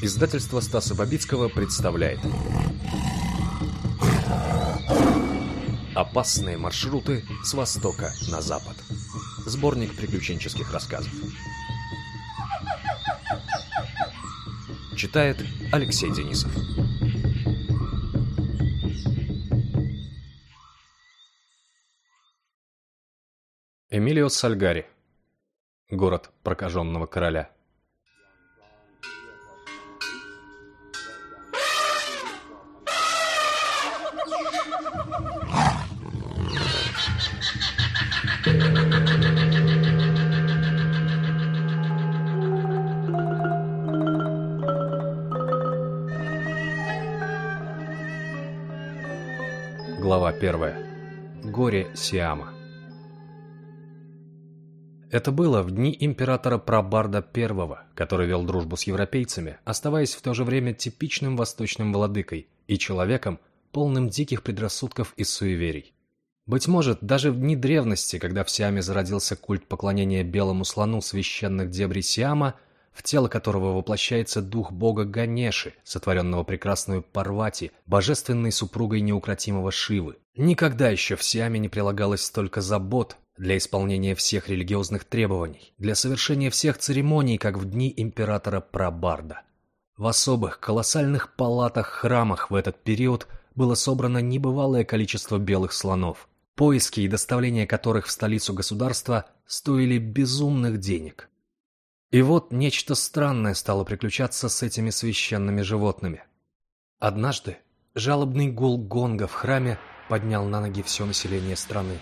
Издательство Стаса Бабицкого представляет. Опасные маршруты с востока на запад. Сборник приключенческих рассказов. Читает Алексей Денисов. Эмилио Сальгари. Город прокаженного короля Сиама. Это было в дни императора Прабарда I, который вел дружбу с европейцами, оставаясь в то же время типичным восточным владыкой и человеком, полным диких предрассудков и суеверий. Быть может, даже в дни древности, когда в Сиаме зародился культ поклонения белому слону священных дебрей Сиама, в тело которого воплощается дух бога Ганеши, сотворенного прекрасную Парвати, божественной супругой неукротимого Шивы. Никогда еще в Сиаме не прилагалось столько забот для исполнения всех религиозных требований, для совершения всех церемоний, как в дни императора Прабарда. В особых, колоссальных палатах-храмах в этот период было собрано небывалое количество белых слонов – поиски и доставление которых в столицу государства стоили безумных денег. И вот нечто странное стало приключаться с этими священными животными. Однажды жалобный гул гонга в храме поднял на ноги все население страны,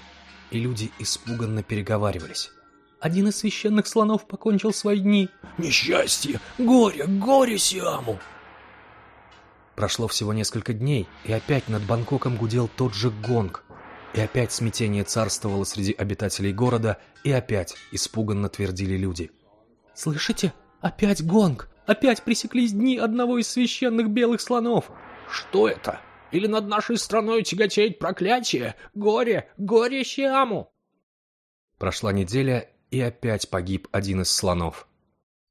и люди испуганно переговаривались. Один из священных слонов покончил свои дни. Несчастье! Горе! Горе Сиаму! Прошло всего несколько дней, и опять над Бангкоком гудел тот же гонг, и опять смятение царствовало среди обитателей города, и опять испуганно твердили люди. «Слышите? Опять гонг! Опять пресеклись дни одного из священных белых слонов!» «Что это? Или над нашей страной тяготеет проклятие? Горе! Горе Сиаму!» Прошла неделя, и опять погиб один из слонов.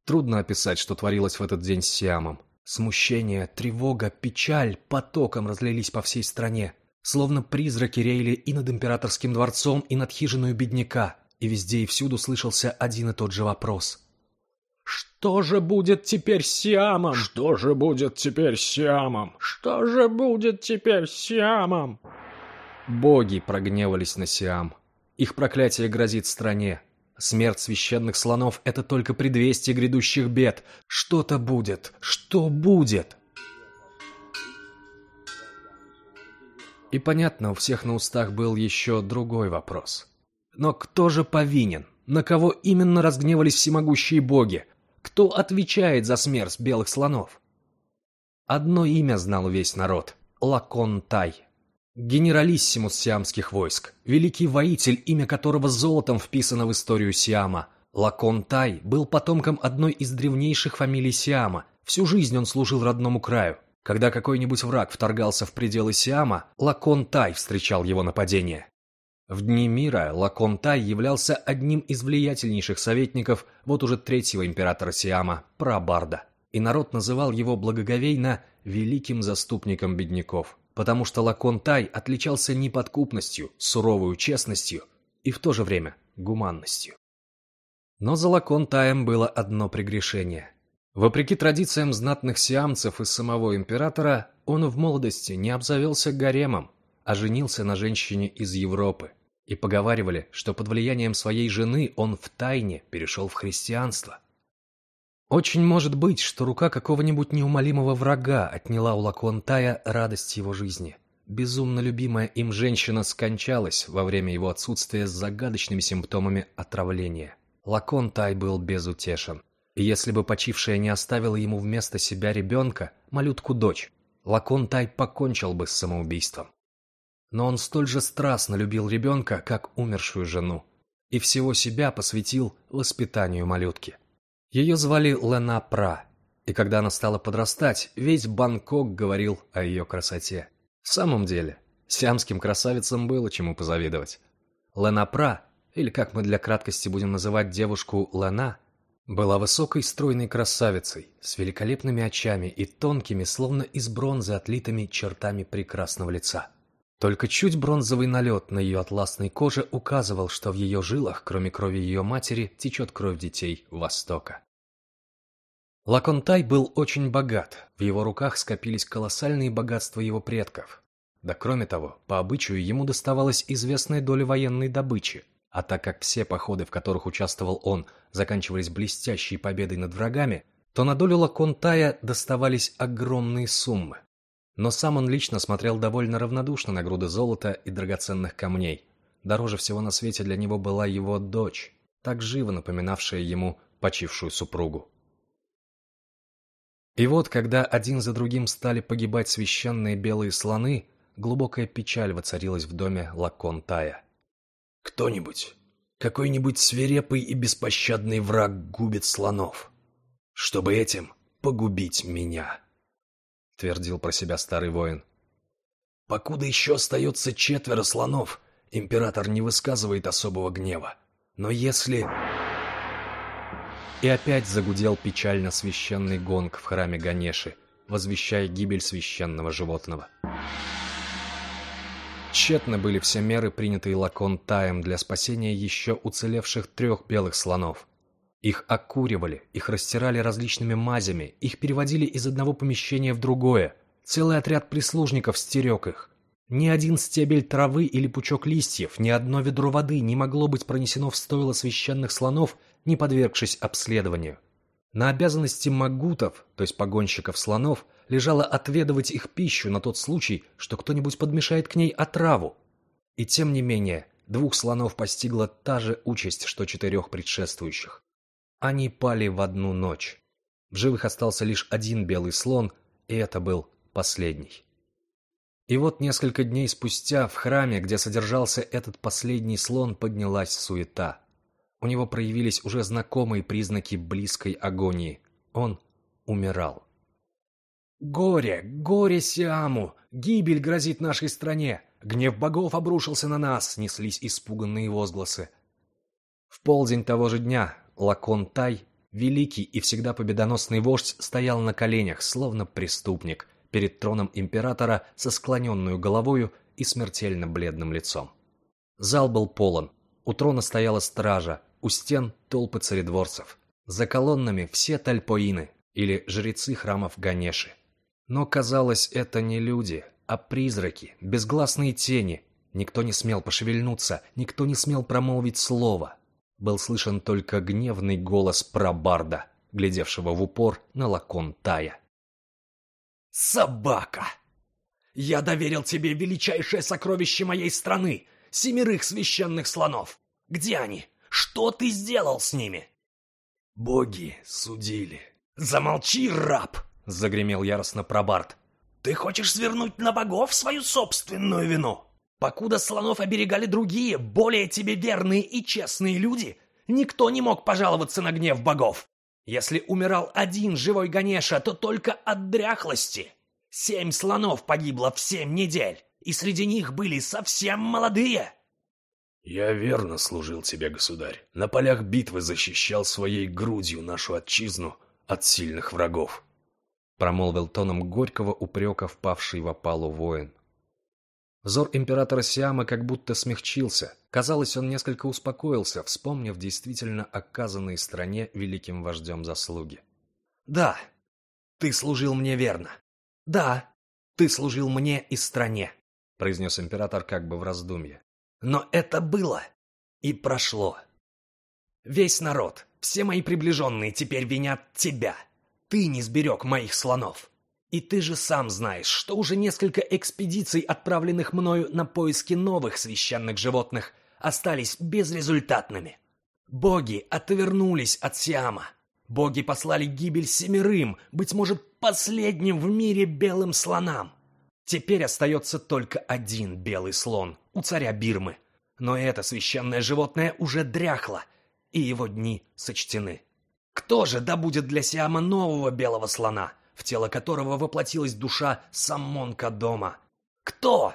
Трудно описать, что творилось в этот день с Сиамом. Смущение, тревога, печаль потоком разлились по всей стране. Словно призраки реяли и над императорским дворцом, и над хижиной бедняка, и везде и всюду слышался один и тот же вопрос. «Что же будет теперь с Сиамом? Что же будет теперь с Сиамом? Что же будет теперь с Сиамом?» Боги прогневались на Сиам. Их проклятие грозит стране. Смерть священных слонов — это только предвестие грядущих бед. Что-то будет. Что будет? И понятно, у всех на устах был еще другой вопрос. Но кто же повинен? На кого именно разгневались всемогущие боги? Кто отвечает за смерть белых слонов? Одно имя знал весь народ – Лакон Тай. Генералиссимус сиамских войск, великий воитель, имя которого золотом вписано в историю Сиама. Лакон Тай был потомком одной из древнейших фамилий Сиама. Всю жизнь он служил родному краю. Когда какой-нибудь враг вторгался в пределы Сиама, Лакон Тай встречал его нападение. В дни мира Лакон Тай являлся одним из влиятельнейших советников вот уже третьего императора Сиама, Прабарда. И народ называл его благоговейно «великим заступником бедняков», потому что Лакон Тай отличался неподкупностью, суровой честностью и в то же время гуманностью. Но за Лакон Таем было одно прегрешение. Вопреки традициям знатных сиамцев и самого императора, он в молодости не обзавелся гаремом, а женился на женщине из Европы. И поговаривали, что под влиянием своей жены он втайне перешел в христианство. Очень может быть, что рука какого-нибудь неумолимого врага отняла у Лаконтая радость его жизни. Безумно любимая им женщина скончалась во время его отсутствия с загадочными симптомами отравления. Лаконтай был безутешен. И если бы почившая не оставила ему вместо себя ребенка, малютку-дочь, Лакон Тай покончил бы с самоубийством. Но он столь же страстно любил ребенка, как умершую жену, и всего себя посвятил воспитанию малютки. Ее звали Лена Пра, и когда она стала подрастать, весь Бангкок говорил о ее красоте. В самом деле, сиамским красавицам было чему позавидовать. Лена Пра, или как мы для краткости будем называть девушку Лена, была высокой стройной красавицей, с великолепными очами и тонкими, словно из бронзы отлитыми чертами прекрасного лица. Только чуть бронзовый налет на ее атласной коже указывал, что в ее жилах, кроме крови ее матери, течет кровь детей Востока. Лаконтай был очень богат, в его руках скопились колоссальные богатства его предков. Да кроме того, по обычаю ему доставалась известная доля военной добычи, а так как все походы, в которых участвовал он, заканчивались блестящей победой над врагами, то на долю Лаконтая доставались огромные суммы. Но сам он лично смотрел довольно равнодушно на груды золота и драгоценных камней. Дороже всего на свете для него была его дочь, так живо напоминавшая ему почившую супругу. И вот, когда один за другим стали погибать священные белые слоны, глубокая печаль воцарилась в доме Лаконтая. Кто-нибудь, какой-нибудь свирепый и беспощадный враг губит слонов, чтобы этим погубить меня, — твердил про себя старый воин. Покуда еще остается четверо слонов, император не высказывает особого гнева. Но если... И опять загудел печально священный гонг в храме Ганеши, возвещая гибель священного животного. Тщетно были все меры, принятые Лакон Таем для спасения еще уцелевших трех белых слонов. Их окуривали, их растирали различными мазями, их переводили из одного помещения в другое. Целый отряд прислужников стерег их. Ни один стебель травы или пучок листьев, ни одно ведро воды не могло быть пронесено в стойло священных слонов, не подвергшись обследованию. На обязанности магутов, то есть погонщиков слонов, лежало отведывать их пищу на тот случай, что кто-нибудь подмешает к ней отраву. И тем не менее, двух слонов постигла та же участь, что четырех предшествующих. Они пали в одну ночь. В живых остался лишь один белый слон, и это был последний. И вот несколько дней спустя в храме, где содержался этот последний слон, поднялась суета. У него проявились уже знакомые признаки близкой агонии. Он умирал. Горе, горе Сиаму! Гибель грозит нашей стране! Гнев богов обрушился на нас, неслись испуганные возгласы. В полдень того же дня Лакон Тай, великий и всегда победоносный вождь, стоял на коленях, словно преступник, перед троном императора со склоненную головою и смертельно бледным лицом. Зал был полон. У трона стояла стража, у стен толпы царедворцев. За колоннами все тальпоины, или жрецы храмов Ганеши. Но, казалось, это не люди, а призраки, безгласные тени. Никто не смел пошевельнуться, никто не смел промолвить слово. Был слышен только гневный голос прабарда, глядевшего в упор на лакон Тая. «Собака! Я доверил тебе величайшее сокровище моей страны, семерых священных слонов. Где они? Что ты сделал с ними?» «Боги судили». «Замолчи, раб!» — загремел яростно пробард. «Ты хочешь свернуть на богов свою собственную вину? Покуда слонов оберегали другие, более тебе верные и честные люди, никто не мог пожаловаться на гнев богов. Если умирал один живой Ганеша, то только от дряхлости. Семь слонов погибло в семь недель, и среди них были совсем молодые». «Я верно служил тебе, государь. На полях битвы защищал своей грудью нашу отчизну от сильных врагов промолвил тоном горького упрека впавший в опалу воин. Взор императора Сиама как будто смягчился. Казалось, он несколько успокоился, вспомнив действительно оказанные стране великим вождем заслуги. «Да, ты служил мне верно. Да, ты служил мне и стране», — произнес император как бы в раздумье. «Но это было и прошло. Весь народ, все мои приближенные теперь винят тебя, ты не сберег моих слонов. И ты же сам знаешь, что уже несколько экспедиций, отправленных мною на поиски новых священных животных, остались безрезультатными. Боги отвернулись от Сиама. Боги послали гибель семерым, быть может, последним в мире белым слонам. Теперь остается только один белый слон у царя Бирмы. Но это священное животное уже дряхло, и его дни сочтены. Кто же добудет для Сиама нового белого слона, в тело которого воплотилась душа Саммонка дома? Кто?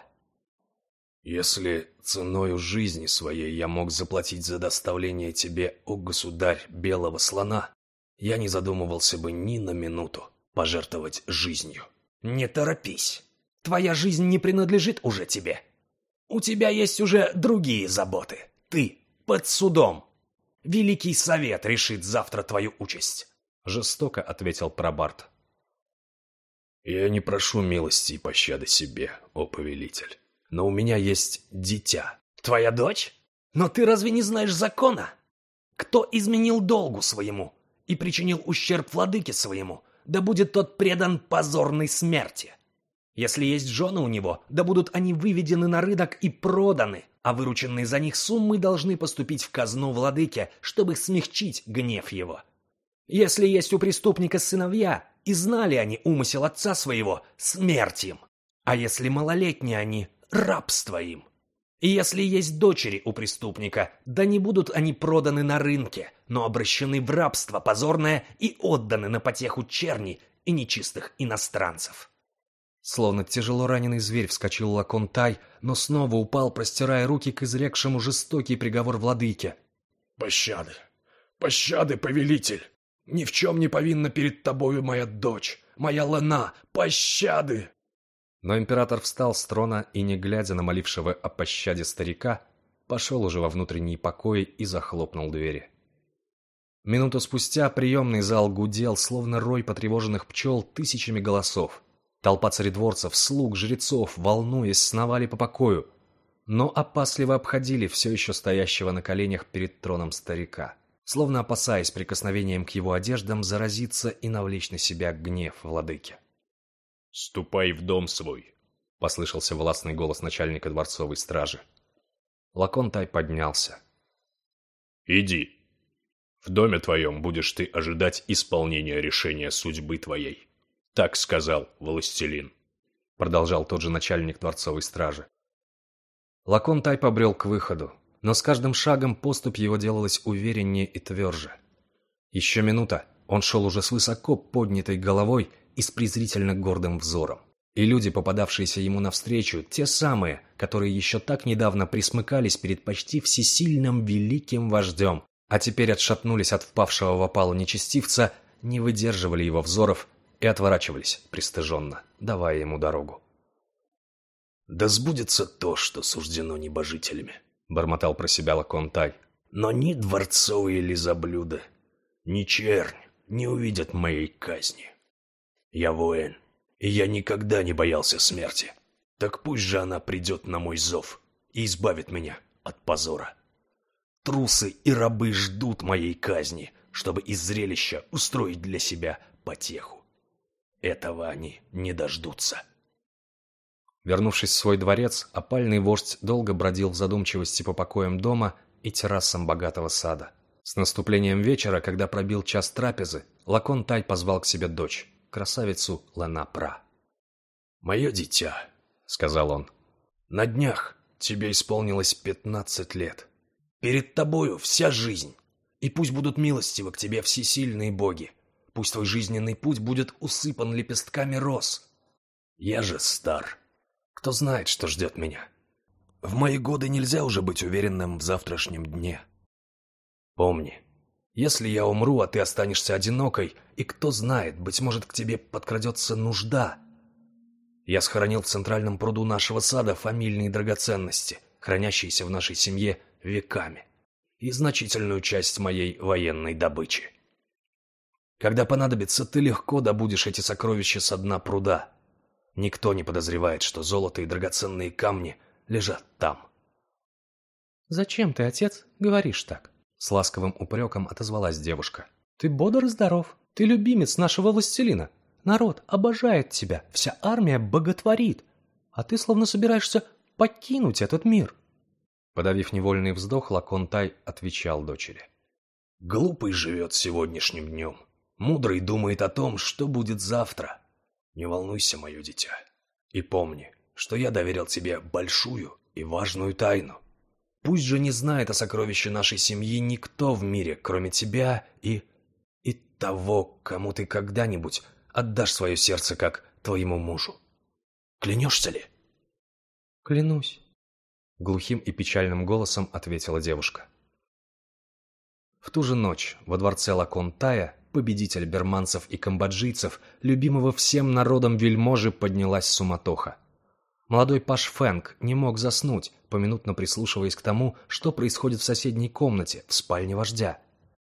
Если ценою жизни своей я мог заплатить за доставление тебе, о государь, белого слона, я не задумывался бы ни на минуту пожертвовать жизнью. Не торопись. Твоя жизнь не принадлежит уже тебе. У тебя есть уже другие заботы. Ты под судом. Великий Совет решит завтра твою участь. Жестоко ответил Пробарт. Я не прошу милости и пощады себе, о повелитель. Но у меня есть дитя. Твоя дочь? Но ты разве не знаешь закона? Кто изменил долгу своему и причинил ущерб владыке своему, да будет тот предан позорной смерти. Если есть жены у него, да будут они выведены на рынок и проданы, а вырученные за них суммы должны поступить в казну владыке, чтобы смягчить гнев его. Если есть у преступника сыновья, и знали они умысел отца своего, смерть им. А если малолетние они, рабство им. И если есть дочери у преступника, да не будут они проданы на рынке, но обращены в рабство позорное и отданы на потеху черни и нечистых иностранцев. Словно тяжело раненый зверь вскочил Лакон Тай, но снова упал, простирая руки к изрекшему жестокий приговор владыке. «Пощады! Пощады, повелитель! Ни в чем не повинна перед тобою моя дочь, моя лана! Пощады!» Но император встал с трона и, не глядя на молившего о пощаде старика, пошел уже во внутренние покои и захлопнул двери. Минуту спустя приемный зал гудел, словно рой потревоженных пчел тысячами голосов. Толпа царедворцев, слуг, жрецов, волнуясь, сновали по покою, но опасливо обходили все еще стоящего на коленях перед троном старика, словно опасаясь прикосновением к его одеждам заразиться и навлечь на себя гнев владыки. «Ступай в дом свой», — послышался властный голос начальника дворцовой стражи. Лаконтай поднялся. «Иди. В доме твоем будешь ты ожидать исполнения решения судьбы твоей. Так сказал властелин», — продолжал тот же начальник дворцовой стражи. Лаконтай побрел к выходу, но с каждым шагом поступь его делалась увереннее и тверже. Еще минута, он шел уже с высоко поднятой головой и с презрительно гордым взором. И люди, попадавшиеся ему навстречу, те самые, которые еще так недавно присмыкались перед почти всесильным великим вождем, а теперь отшатнулись от впавшего в опалу нечестивца, не выдерживали его взоров и отворачивались пристыженно, давая ему дорогу. «Да сбудется то, что суждено небожителями», — бормотал про себя Лаконтай. «Но ни дворцовые лизоблюды, ни чернь не увидят моей казни». Я воин, и я никогда не боялся смерти. Так пусть же она придет на мой зов и избавит меня от позора. Трусы и рабы ждут моей казни, чтобы из зрелища устроить для себя потеху. Этого они не дождутся. Вернувшись в свой дворец, опальный вождь долго бродил в задумчивости по покоям дома и террасам богатого сада. С наступлением вечера, когда пробил час трапезы, Лакон Тай позвал к себе дочь красавицу Ланапра. «Мое дитя», — сказал он, — «на днях тебе исполнилось пятнадцать лет. Перед тобою вся жизнь, и пусть будут милостивы к тебе всесильные боги. Пусть твой жизненный путь будет усыпан лепестками роз. Я же стар. Кто знает, что ждет меня. В мои годы нельзя уже быть уверенным в завтрашнем дне. Помни, если я умру, а ты останешься одинокой, и кто знает, быть может, к тебе подкрадется нужда. Я схоронил в центральном пруду нашего сада фамильные драгоценности, хранящиеся в нашей семье веками, и значительную часть моей военной добычи. Когда понадобится, ты легко добудешь эти сокровища со дна пруда. Никто не подозревает, что золото и драгоценные камни лежат там. «Зачем ты, отец, говоришь так?» С ласковым упреком отозвалась девушка. «Ты бодр и здоров. Ты любимец нашего властелина. Народ обожает тебя. Вся армия боготворит. А ты словно собираешься покинуть этот мир». Подавив невольный вздох, Лаконтай отвечал дочери. «Глупый живет сегодняшним днем. Мудрый думает о том, что будет завтра. Не волнуйся, мое дитя. И помни, что я доверил тебе большую и важную тайну. Пусть же не знает о сокровище нашей семьи никто в мире, кроме тебя и... и того, кому ты когда-нибудь отдашь свое сердце как твоему мужу. Клянешься ли?» «Клянусь», — глухим и печальным голосом ответила девушка. В ту же ночь во дворце Лаконтая победителя берманцев и камбоджийцев, любимого всем народом вельможи, поднялась суматоха. Молодой Паш Фэнк не мог заснуть, поминутно прислушиваясь к тому, что происходит в соседней комнате, в спальне вождя.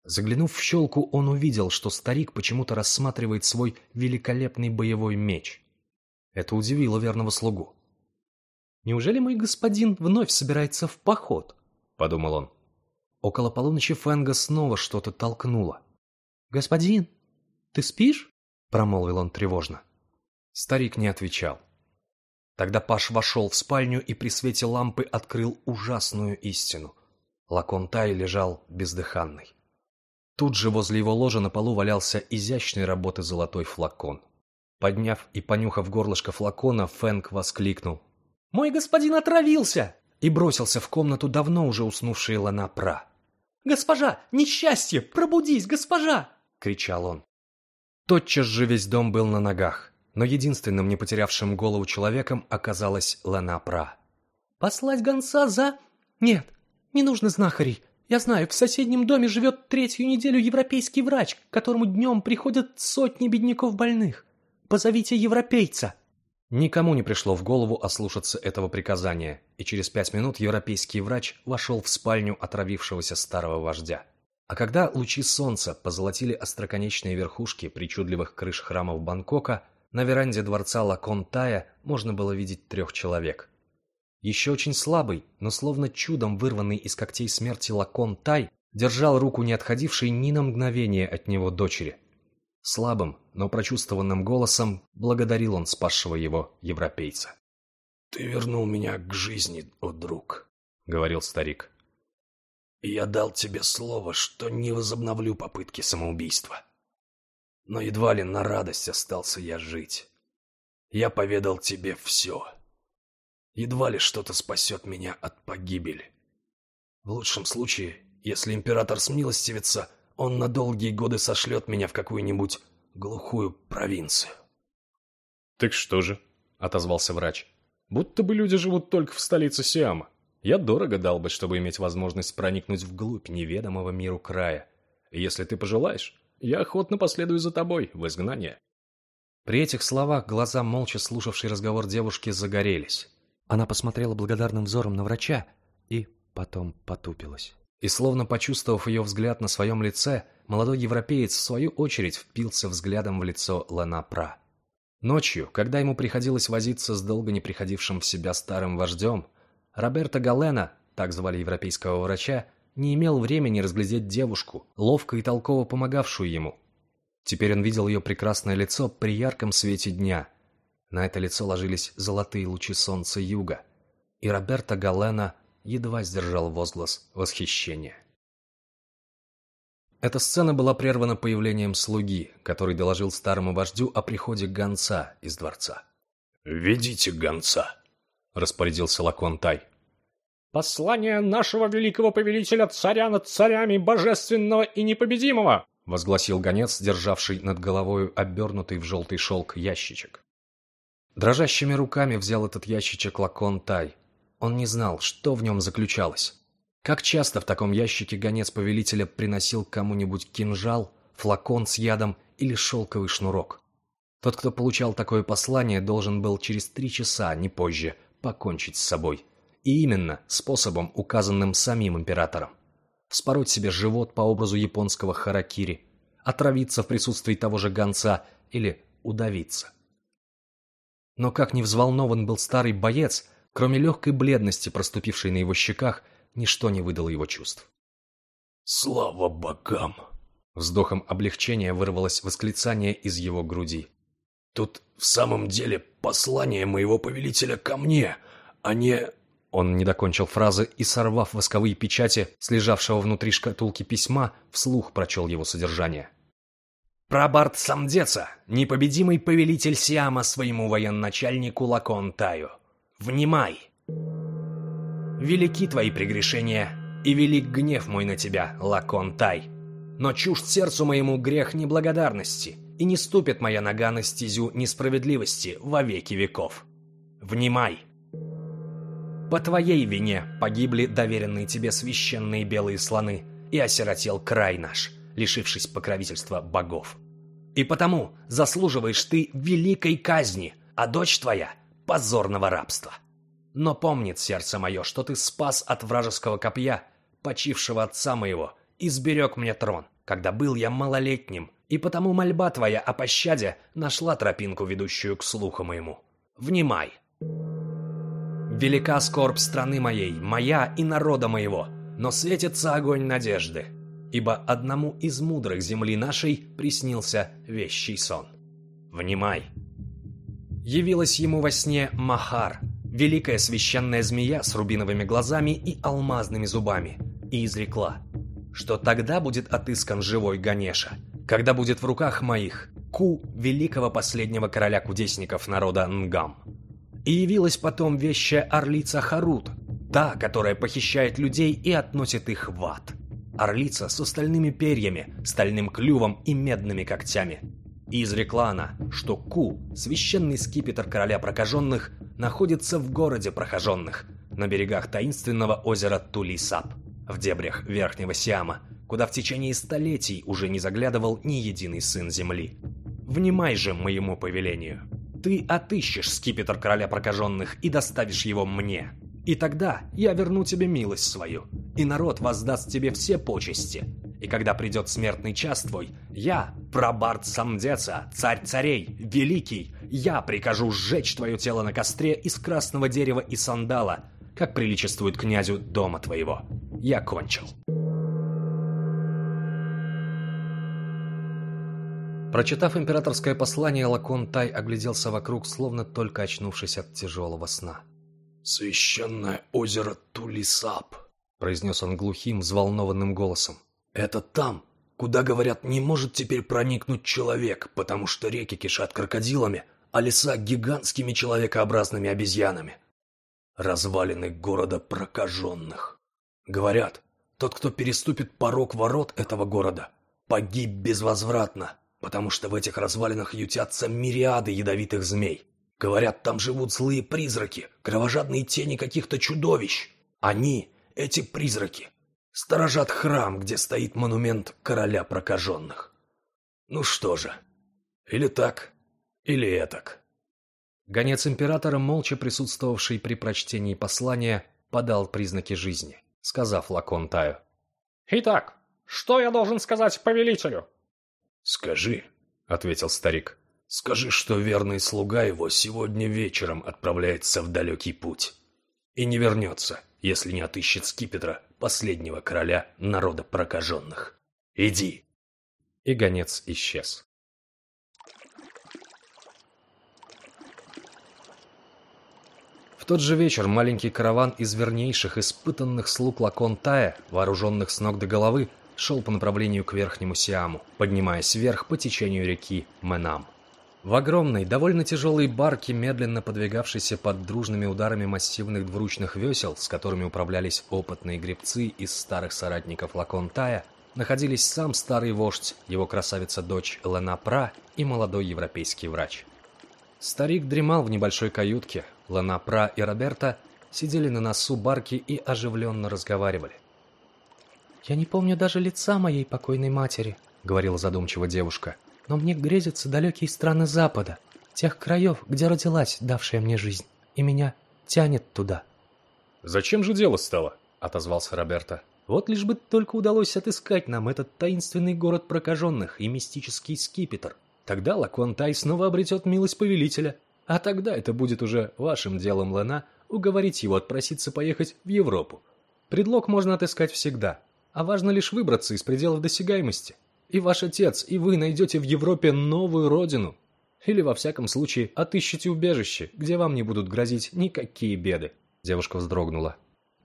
Заглянув в щелку, он увидел, что старик почему-то рассматривает свой великолепный боевой меч. Это удивило верного слугу. «Неужели мой господин вновь собирается в поход?» — подумал он. Около полуночи Фэнга снова что-то толкнуло. «Господин, ты спишь?» — промолвил он тревожно. Старик не отвечал. Тогда Паш вошел в спальню и при свете лампы открыл ужасную истину. Лакон Тай лежал бездыханный. Тут же возле его ложа на полу валялся изящной работы золотой флакон. Подняв и понюхав горлышко флакона, Фэнк воскликнул. «Мой господин отравился!» и бросился в комнату давно уже уснувшей Лана Пра. «Госпожа! Несчастье! Пробудись, госпожа!» — кричал он. Тотчас же весь дом был на ногах но единственным не потерявшим голову человеком оказалась Лена Пра. «Послать гонца за...» «Нет, не нужно знахарей. Я знаю, в соседнем доме живет третью неделю европейский врач, к которому днем приходят сотни бедняков больных. Позовите европейца!» Никому не пришло в голову ослушаться этого приказания, и через пять минут европейский врач вошел в спальню отравившегося старого вождя. А когда лучи солнца позолотили остроконечные верхушки причудливых крыш храмов Бангкока, на веранде дворца Лакон-Тая можно было видеть трех человек. Еще очень слабый, но словно чудом вырванный из когтей смерти Лакон-Тай держал руку не отходившей ни на мгновение от него дочери. Слабым, но прочувствованным голосом благодарил он спасшего его европейца. «Ты вернул меня к жизни, о друг», — говорил старик. «И я дал тебе слово, что не возобновлю попытки самоубийства но едва ли на радость остался я жить. Я поведал тебе все. Едва ли что-то спасет меня от погибели. В лучшем случае, если император смилостивится, он на долгие годы сошлет меня в какую-нибудь глухую провинцию. «Так что же?» — отозвался врач. «Будто бы люди живут только в столице Сиама. Я дорого дал бы, чтобы иметь возможность проникнуть вглубь неведомого миру края. Если ты пожелаешь, я охотно последую за тобой в изгнание». При этих словах глаза молча слушавшей разговор девушки загорелись. Она посмотрела благодарным взором на врача и потом потупилась. И словно почувствовав ее взгляд на своем лице, молодой европеец в свою очередь впился взглядом в лицо Лена Пра. Ночью, когда ему приходилось возиться с долго не приходившим в себя старым вождем, Роберто Галена, так звали европейского врача, не имел времени разглядеть девушку, ловко и толково помогавшую ему. Теперь он видел ее прекрасное лицо при ярком свете дня. На это лицо ложились золотые лучи солнца юга, и Роберто Галена едва сдержал возглас восхищения. Эта сцена была прервана появлением слуги, который доложил старому вождю о приходе гонца из дворца. «Ведите гонца», — распорядился Лакон Тай. «Послание нашего великого повелителя царя над царями божественного и непобедимого!» — возгласил гонец, державший над головою обернутый в желтый шелк ящичек. Дрожащими руками взял этот ящичек Лакон Тай. Он не знал, что в нем заключалось. Как часто в таком ящике гонец повелителя приносил кому-нибудь кинжал, флакон с ядом или шелковый шнурок. Тот, кто получал такое послание, должен был через три часа, не позже, покончить с собой. И именно способом, указанным самим императором. Вспороть себе живот по образу японского харакири, отравиться в присутствии того же гонца или удавиться. Но как ни взволнован был старый боец, кроме легкой бледности, проступившей на его щеках, ничто не выдало его чувств. «Слава богам!» Вздохом облегчения вырвалось восклицание из его груди. «Тут в самом деле послание моего повелителя ко мне, а не...» Он не докончил фразы и, сорвав восковые печати с лежавшего внутри шкатулки письма, вслух прочел его содержание. «Прабарт Самдеца, непобедимый повелитель Сиама своему военачальнику Лакон Таю. Внимай! Велики твои прегрешения, и велик гнев мой на тебя, Лакон Тай. Но чужд сердцу моему грех неблагодарности, и не ступит моя нога на стезю несправедливости во веки веков. Внимай!» По твоей вине погибли доверенные тебе священные белые слоны, и осиротел край наш. лишившись покровительства богов. И потому заслуживаешь ты великой казни, а дочь твоя — позорного рабства. Но помнит сердце мое, что ты спас от вражеского копья, почившего отца моего, и сберег мне трон, когда был я малолетним, и потому мольба твоя о пощаде нашла тропинку, ведущую к слуху моему. Внимай! Велика скорбь страны моей, моя и народа моего, но светится огонь надежды, ибо одному из мудрых земли нашей приснился вещий сон. Внимай! Явилась ему во сне Махар, великая священная змея с рубиновыми глазами и алмазными зубами, и изрекла, что тогда будет отыскан живой Ганеша, когда будет в руках моих Ку великого последнего короля кудесников народа Нгам. И явилась потом вещая орлица Харут, та, которая похищает людей и относит их в ад. Орлица с остальными перьями, стальным клювом и медными когтями. И изрекла она, что Ку, священный скипетр короля прокаженных, находится в городе прокаженных, на берегах таинственного озера Тулисап, в дебрях Верхнего Сиама, куда в течение столетий уже не заглядывал ни единый сын земли. Внимай же моему повелению. Ты отыщешь скипетр короля прокаженных и доставишь его мне. И тогда я верну тебе милость свою, и народ воздаст тебе все почести. И когда придет смертный час твой, я, прабард Самдеца, царь царей, великий, я прикажу сжечь твое тело на костре из красного дерева и сандала, как приличествует князю дома твоего. Я кончил. Прочитав императорское послание, Лакон Тай огляделся вокруг, словно только очнувшись от тяжелого сна. «Священное озеро Тулисап», — произнес он глухим, взволнованным голосом. «Это там, куда, говорят, не может теперь проникнуть человек, потому что реки кишат крокодилами, а леса — гигантскими человекообразными обезьянами. Развалины города прокаженных. Говорят, тот, кто переступит порог ворот этого города, погиб безвозвратно, потому что в этих развалинах ютятся мириады ядовитых змей. Говорят, там живут злые призраки, кровожадные тени каких-то чудовищ. Они, эти призраки, сторожат храм, где стоит монумент короля прокаженных. Ну что же, или так, или этак. Гонец императора, молча присутствовавший при прочтении послания, подал признаки жизни, сказав Лакон Таю. «Итак, что я должен сказать повелителю?» «Скажи», — ответил старик, — «скажи, что верный слуга его сегодня вечером отправляется в далекий путь и не вернется, если не отыщет скипетра последнего короля народа прокаженных. Иди». И гонец исчез. В тот же вечер маленький караван из вернейших испытанных слуг Лакон Тая, вооруженных с ног до головы, шел по направлению к Верхнему Сиаму, поднимаясь вверх по течению реки Менам. В огромной, довольно тяжелой барке, медленно подвигавшейся под дружными ударами массивных двуручных весел, с которыми управлялись опытные гребцы из старых соратников Лаконтая, находились сам старый вождь, его красавица-дочь Лена Пра и молодой европейский врач. Старик дремал в небольшой каютке, Лена Пра и Роберта сидели на носу барки и оживленно разговаривали. «Я не помню даже лица моей покойной матери», — говорила задумчиво девушка. «Но мне грезятся далекие страны Запада, тех краев, где родилась давшая мне жизнь, и меня тянет туда». «Зачем же дело стало?» — отозвался Роберто. «Вот лишь бы только удалось отыскать нам этот таинственный город прокаженных и мистический скипетр. Тогда Лаконтай снова обретет милость повелителя, а тогда это будет уже вашим делом, Лена, уговорить его отпроситься поехать в Европу. Предлог можно отыскать всегда, а важно лишь выбраться из пределов досягаемости. И ваш отец, и вы найдете в Европе новую родину. Или, во всяком случае, отыщете убежище, где вам не будут грозить никакие беды. Девушка вздрогнула.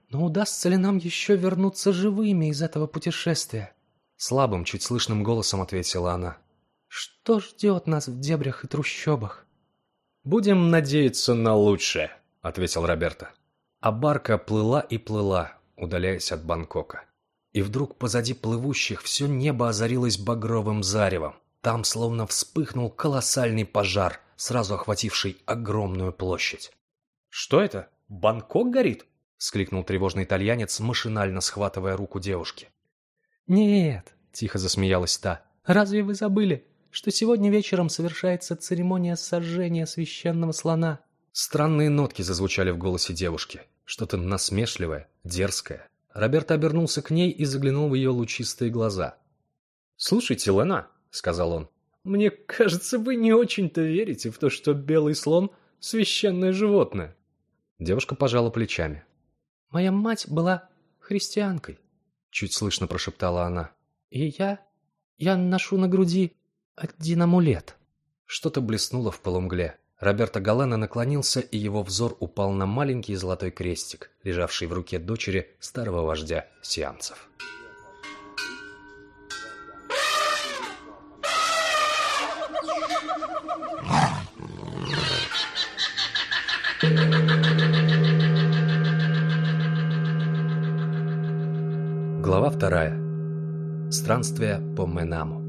Но удастся ли нам еще вернуться живыми из этого путешествия? Слабым, чуть слышным голосом ответила она. Что ждет нас в дебрях и трущобах? Будем надеяться на лучшее, ответил Роберто. А барка плыла и плыла, удаляясь от Бангкока. И вдруг позади плывущих все небо озарилось багровым заревом. Там словно вспыхнул колоссальный пожар, сразу охвативший огромную площадь. «Что это? Бангкок горит?» — вскликнул тревожный итальянец, машинально схватывая руку девушки. «Нет, тихо засмеялась та. «Разве вы забыли, что сегодня вечером совершается церемония сожжения священного слона?» Странные нотки зазвучали в голосе девушки. Что-то насмешливое, дерзкое. Роберт обернулся к ней и заглянул в ее лучистые глаза. «Слушайте, Лена», — сказал он, — «мне кажется, вы не очень-то верите в то, что белый слон — священное животное». Девушка пожала плечами. «Моя мать была христианкой», — чуть слышно прошептала она. «И я... я ношу на груди один амулет». Что-то блеснуло в полумгле. Роберто Галена наклонился, и его взор упал на маленький золотой крестик, лежавший в руке дочери старого вождя сианцев. Глава вторая. Странствие по Менаму.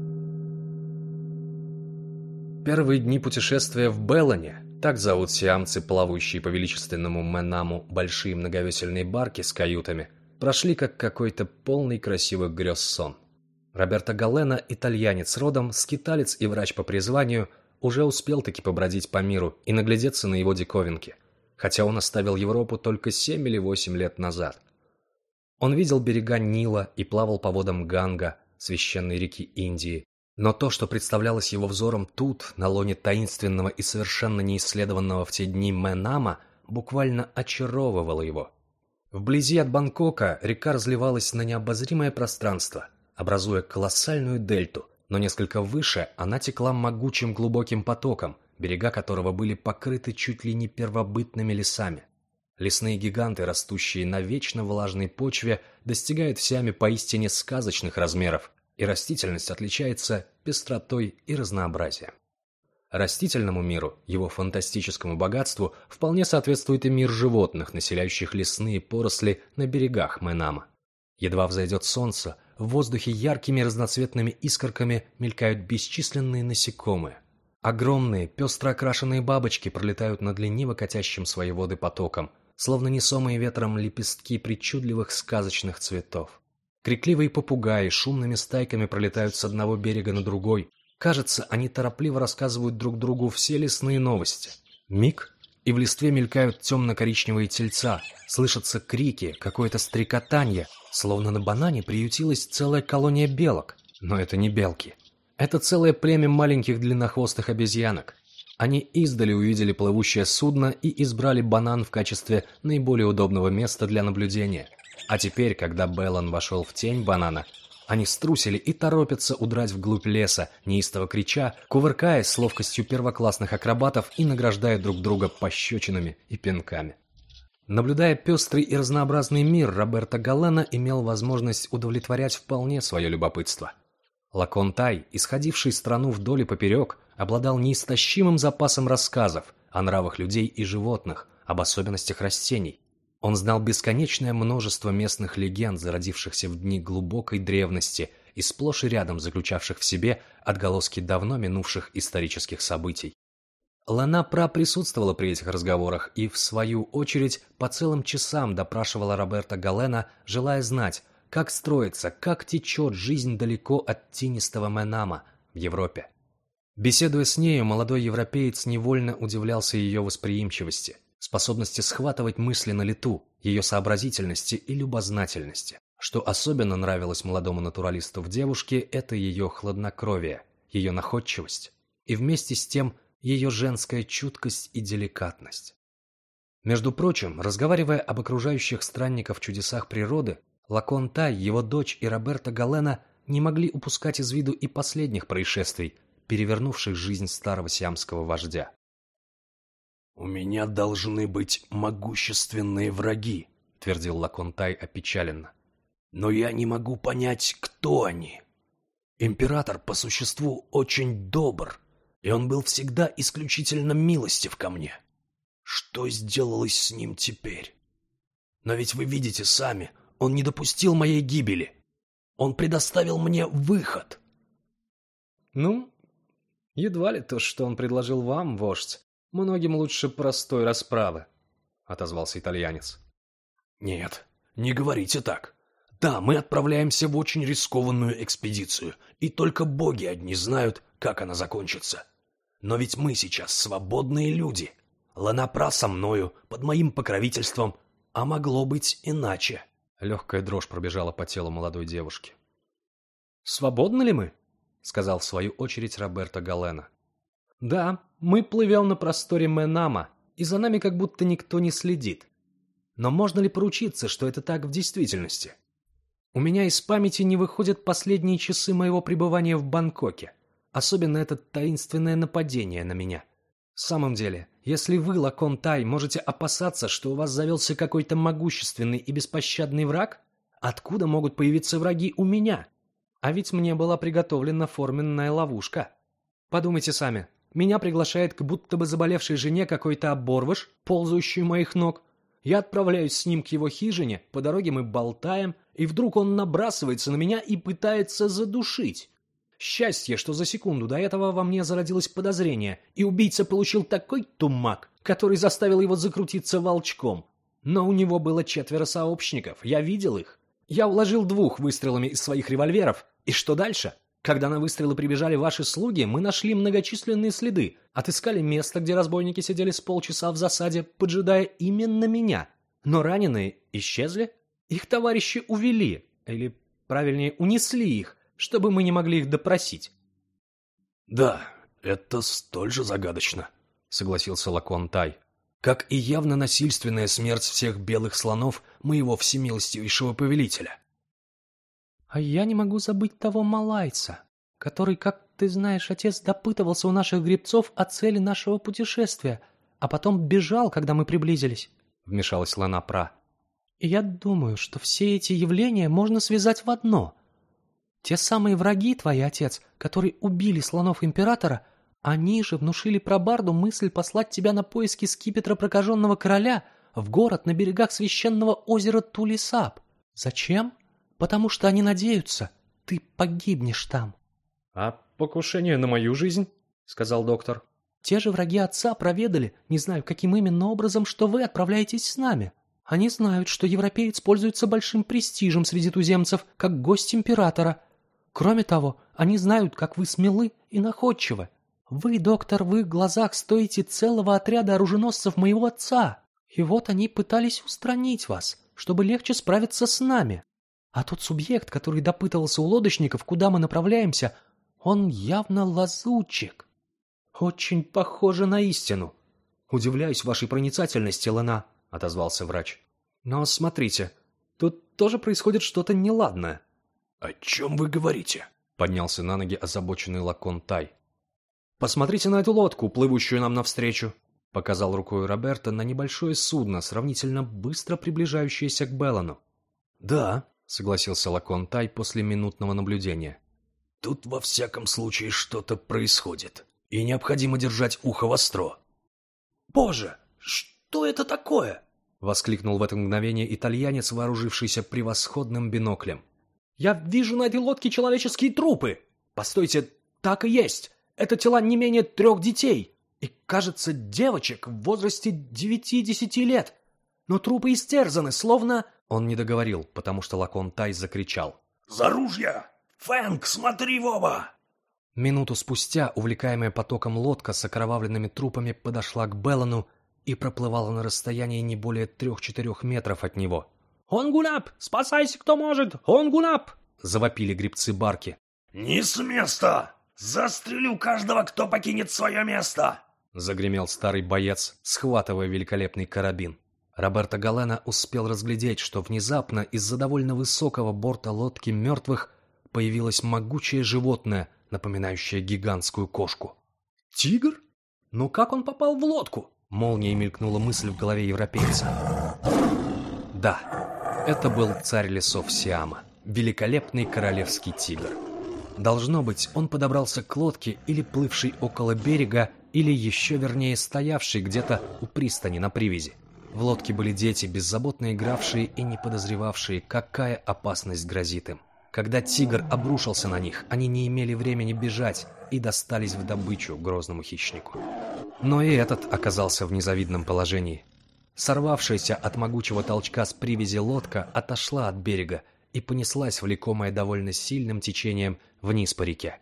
Первые дни путешествия в Беллане, так зовут сиамцы, плавающие по величественному Менаму большие многовесельные барки с каютами, прошли как какой-то полный красивых грез сон. Роберто Галена, итальянец родом, скиталец и врач по призванию, уже успел таки побродить по миру и наглядеться на его диковинки, хотя он оставил Европу только семь или восемь лет назад. Он видел берега Нила и плавал по водам Ганга, священной реки Индии, но то, что представлялось его взором тут, на лоне таинственного и совершенно неисследованного в те дни Менама, буквально очаровывало его. Вблизи от Бангкока река разливалась на необозримое пространство, образуя колоссальную дельту, но несколько выше она текла могучим глубоким потоком, берега которого были покрыты чуть ли не первобытными лесами. Лесные гиганты, растущие на вечно влажной почве, достигают всеми поистине сказочных размеров, и растительность отличается пестротой и разнообразием. Растительному миру, его фантастическому богатству, вполне соответствует и мир животных, населяющих лесные поросли на берегах Менама. Едва взойдет солнце, в воздухе яркими разноцветными искорками мелькают бесчисленные насекомые. Огромные, пестро окрашенные бабочки пролетают над лениво катящим свои воды потоком, словно несомые ветром лепестки причудливых сказочных цветов. Крикливые попугаи шумными стайками пролетают с одного берега на другой. Кажется, они торопливо рассказывают друг другу все лесные новости. Миг, и в листве мелькают темно-коричневые тельца, слышатся крики, какое-то стрекотанье, словно на банане приютилась целая колония белок. Но это не белки. Это целое племя маленьких длиннохвостых обезьянок. Они издали увидели плывущее судно и избрали банан в качестве наиболее удобного места для наблюдения – а теперь, когда Беллан вошел в тень банана, они струсили и торопятся удрать вглубь леса, неистово крича, кувыркаясь с ловкостью первоклассных акробатов и награждая друг друга пощечинами и пинками. Наблюдая пестрый и разнообразный мир, Роберто Галлена имел возможность удовлетворять вполне свое любопытство. Лаконтай, исходивший страну вдоль и поперек, обладал неистощимым запасом рассказов о нравах людей и животных, об особенностях растений, он знал бесконечное множество местных легенд, зародившихся в дни глубокой древности и сплошь и рядом заключавших в себе отголоски давно минувших исторических событий. Лана Пра присутствовала при этих разговорах и, в свою очередь, по целым часам допрашивала Роберта Галена, желая знать, как строится, как течет жизнь далеко от тинистого Менама в Европе. Беседуя с нею, молодой европеец невольно удивлялся ее восприимчивости – способности схватывать мысли на лету, ее сообразительности и любознательности. Что особенно нравилось молодому натуралисту в девушке, это ее хладнокровие, ее находчивость и вместе с тем ее женская чуткость и деликатность. Между прочим, разговаривая об окружающих странников чудесах природы, Лакон Тай, его дочь и Роберто Галена не могли упускать из виду и последних происшествий, перевернувших жизнь старого сиамского вождя. «У меня должны быть могущественные враги», — твердил Лаконтай опечаленно. «Но я не могу понять, кто они. Император по существу очень добр, и он был всегда исключительно милостив ко мне. Что сделалось с ним теперь? Но ведь вы видите сами, он не допустил моей гибели. Он предоставил мне выход». «Ну, едва ли то, что он предложил вам, вождь, Многим лучше простой расправы, отозвался итальянец. Нет, не говорите так. Да, мы отправляемся в очень рискованную экспедицию, и только боги одни знают, как она закончится. Но ведь мы сейчас свободные люди. Ланапра со мною, под моим покровительством, а могло быть иначе. Легкая дрожь пробежала по телу молодой девушки. «Свободны ли мы?» — сказал в свою очередь Роберто Галена. «Да, мы плывем на просторе Менама, и за нами как будто никто не следит. Но можно ли поручиться, что это так в действительности? У меня из памяти не выходят последние часы моего пребывания в Бангкоке, особенно это таинственное нападение на меня. В самом деле, если вы, Лакон Тай, можете опасаться, что у вас завелся какой-то могущественный и беспощадный враг, откуда могут появиться враги у меня? А ведь мне была приготовлена форменная ловушка. Подумайте сами, меня приглашает к будто бы заболевшей жене какой-то оборвыш, ползающий у моих ног. Я отправляюсь с ним к его хижине, по дороге мы болтаем, и вдруг он набрасывается на меня и пытается задушить. Счастье, что за секунду до этого во мне зародилось подозрение, и убийца получил такой тумак, который заставил его закрутиться волчком. Но у него было четверо сообщников, я видел их. Я уложил двух выстрелами из своих револьверов, и что дальше? Когда на выстрелы прибежали ваши слуги, мы нашли многочисленные следы, отыскали место, где разбойники сидели с полчаса в засаде, поджидая именно меня. Но раненые исчезли. Их товарищи увели, или, правильнее, унесли их, чтобы мы не могли их допросить. «Да, это столь же загадочно», — согласился Лакон Тай. «Как и явно насильственная смерть всех белых слонов моего всемилостивейшего повелителя». А я не могу забыть того малайца, который, как ты знаешь, отец допытывался у наших гребцов о цели нашего путешествия, а потом бежал, когда мы приблизились», — вмешалась Лана Пра. «И я думаю, что все эти явления можно связать в одно. Те самые враги, твой отец, которые убили слонов императора, они же внушили Пробарду мысль послать тебя на поиски скипетра прокаженного короля в город на берегах священного озера Тулисап. Зачем?» Потому что они надеются, ты погибнешь там. — А покушение на мою жизнь? — сказал доктор. — Те же враги отца проведали, не знаю, каким именно образом, что вы отправляетесь с нами. Они знают, что европеец пользуется большим престижем среди туземцев, как гость императора. Кроме того, они знают, как вы смелы и находчивы. Вы, доктор, в их глазах стоите целого отряда оруженосцев моего отца. И вот они пытались устранить вас, чтобы легче справиться с нами. А тот субъект, который допытывался у лодочников, куда мы направляемся, он явно лазутчик. Очень похоже на истину. Удивляюсь вашей проницательности, Лена, отозвался врач. Но смотрите, тут тоже происходит что-то неладное. О чем вы говорите? Поднялся на ноги озабоченный Лакон Тай. Посмотрите на эту лодку, плывущую нам навстречу. Показал рукой Роберта на небольшое судно, сравнительно быстро приближающееся к Беллану. Да, согласился Лакон Тай после минутного наблюдения. Тут во всяком случае что-то происходит, и необходимо держать ухо востро. Боже, что это такое? воскликнул в это мгновение итальянец, вооружившийся превосходным биноклем. Я вижу на этой лодке человеческие трупы. Постойте, так и есть. Это тела не менее трех детей. И, кажется, девочек в возрасте девяти-десяти лет. Но трупы истерзаны, словно... Он не договорил, потому что Лакон Тай закричал. «За ружья! Фэнк, смотри в оба!» Минуту спустя, увлекаемая потоком лодка с окровавленными трупами подошла к Беллану и проплывала на расстоянии не более трех-четырех метров от него. «Онгунап! Спасайся, кто может! Онгунап!» — завопили грибцы барки. «Не с места! Застрелю каждого, кто покинет свое место!» — загремел старый боец, схватывая великолепный карабин. Роберто Галена успел разглядеть, что внезапно из-за довольно высокого борта лодки мертвых появилось могучее животное, напоминающее гигантскую кошку. «Тигр? Но как он попал в лодку?» Молнией мелькнула мысль в голове европейца. Да, это был царь лесов Сиама, великолепный королевский тигр. Должно быть, он подобрался к лодке или плывший около берега, или еще вернее стоявший где-то у пристани на привязи. В лодке были дети, беззаботно игравшие и не подозревавшие, какая опасность грозит им. Когда тигр обрушился на них, они не имели времени бежать и достались в добычу грозному хищнику. Но и этот оказался в незавидном положении. Сорвавшаяся от могучего толчка с привязи лодка отошла от берега и понеслась, влекомая довольно сильным течением, вниз по реке.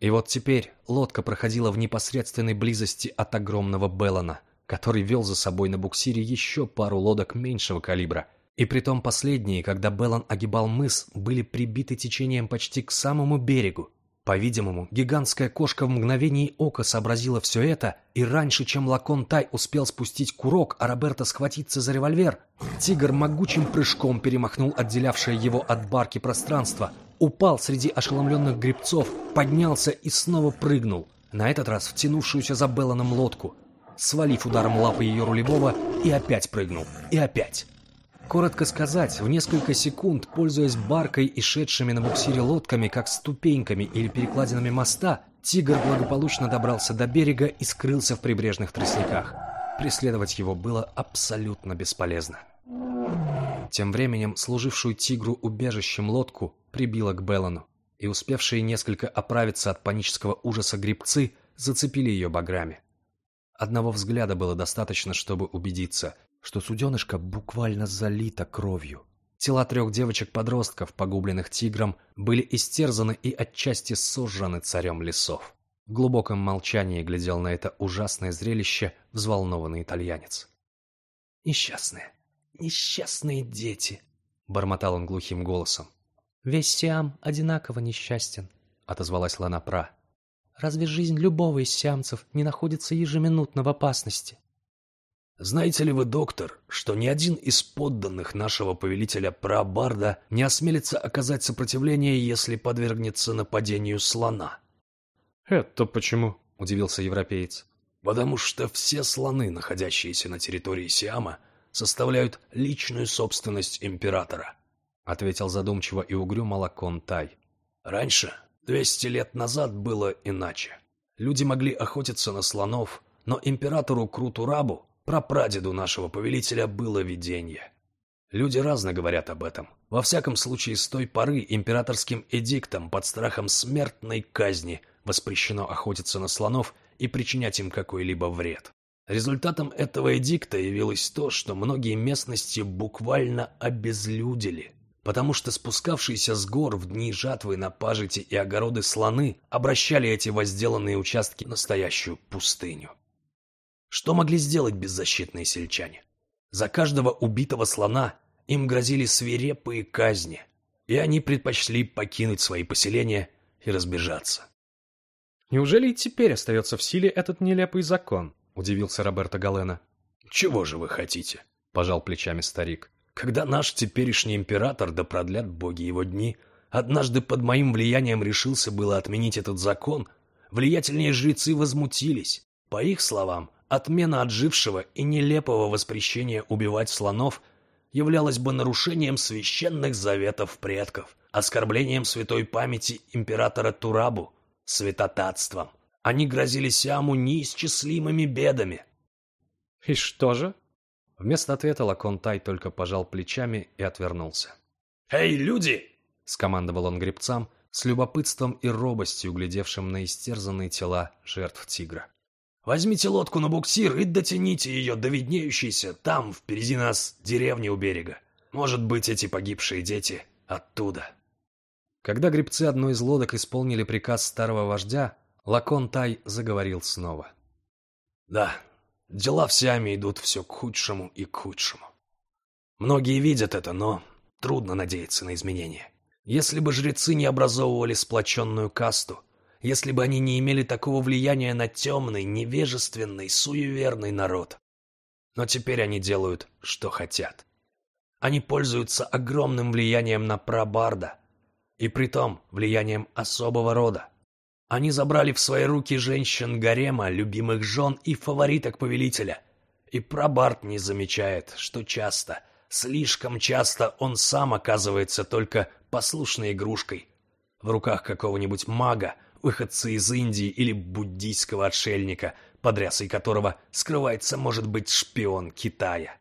И вот теперь лодка проходила в непосредственной близости от огромного Беллона, который вел за собой на буксире еще пару лодок меньшего калибра. И притом последние, когда Беллон огибал мыс, были прибиты течением почти к самому берегу. По-видимому, гигантская кошка в мгновение ока сообразила все это, и раньше, чем Лакон Тай успел спустить курок, а Роберто схватиться за револьвер, тигр могучим прыжком перемахнул отделявшее его от барки пространство, упал среди ошеломленных гребцов, поднялся и снова прыгнул, на этот раз втянувшуюся за Белланом лодку, свалив ударом лапы ее рулевого, и опять прыгнул, и опять. Коротко сказать, в несколько секунд, пользуясь баркой и шедшими на буксире лодками, как ступеньками или перекладинами моста, тигр благополучно добрался до берега и скрылся в прибрежных тростниках. Преследовать его было абсолютно бесполезно. Тем временем служившую тигру убежищем лодку прибило к Беллану, и успевшие несколько оправиться от панического ужаса грибцы зацепили ее баграми. Одного взгляда было достаточно, чтобы убедиться, что суденышко буквально залито кровью. Тела трех девочек-подростков, погубленных тигром, были истерзаны и отчасти сожжены царем лесов. В глубоком молчании глядел на это ужасное зрелище взволнованный итальянец. «Несчастные, несчастные дети!» — бормотал он глухим голосом. «Весь Сиам одинаково несчастен», — отозвалась Лана Пра. «Разве жизнь любого из сиамцев не находится ежеминутно в опасности?» Знаете ли вы, доктор, что ни один из подданных нашего повелителя Прабарда не осмелится оказать сопротивление, если подвергнется нападению слона? Это почему? Удивился европеец. Потому что все слоны, находящиеся на территории Сиама, составляют личную собственность императора, ответил задумчиво и угрюмо Лакон Тай. Раньше, двести лет назад, было иначе. Люди могли охотиться на слонов, но императору Крутурабу Прапрадеду нашего повелителя было видение. Люди разно говорят об этом. Во всяком случае, с той поры императорским эдиктом под страхом смертной казни воспрещено охотиться на слонов и причинять им какой-либо вред. Результатом этого эдикта явилось то, что многие местности буквально обезлюдили, потому что спускавшиеся с гор в дни жатвы на пажити и огороды слоны обращали эти возделанные участки в настоящую пустыню. Что могли сделать беззащитные сельчане? За каждого убитого слона им грозили свирепые казни, и они предпочли покинуть свои поселения и разбежаться. «Неужели и теперь остается в силе этот нелепый закон?» – удивился Роберто Галена. «Чего же вы хотите?» – пожал плечами старик. «Когда наш теперешний император, да продлят боги его дни, однажды под моим влиянием решился было отменить этот закон, влиятельные жрецы возмутились. По их словам, Отмена отжившего и нелепого воспрещения убивать слонов являлась бы нарушением священных заветов предков, оскорблением святой памяти императора Турабу, святотатством. Они грозили Сиаму неисчислимыми бедами. «И что же?» Вместо ответа Лаконтай только пожал плечами и отвернулся. «Эй, люди!» — скомандовал он гребцам, с любопытством и робостью, глядевшим на истерзанные тела жертв тигра. Возьмите лодку на буксир и дотяните ее до виднеющейся там, впереди нас, деревни у берега. Может быть, эти погибшие дети оттуда. Когда гребцы одной из лодок исполнили приказ старого вождя, Лакон Тай заговорил снова. Да, дела в Сиаме идут все к худшему и к худшему. Многие видят это, но трудно надеяться на изменения. Если бы жрецы не образовывали сплоченную касту, если бы они не имели такого влияния на темный, невежественный, суеверный народ. Но теперь они делают, что хотят. Они пользуются огромным влиянием на прабарда, и притом влиянием особого рода. Они забрали в свои руки женщин гарема, любимых жен и фавориток повелителя. И прабард не замечает, что часто, слишком часто он сам оказывается только послушной игрушкой в руках какого-нибудь мага, выходцы из Индии или буддийского отшельника, под которого скрывается, может быть, шпион Китая.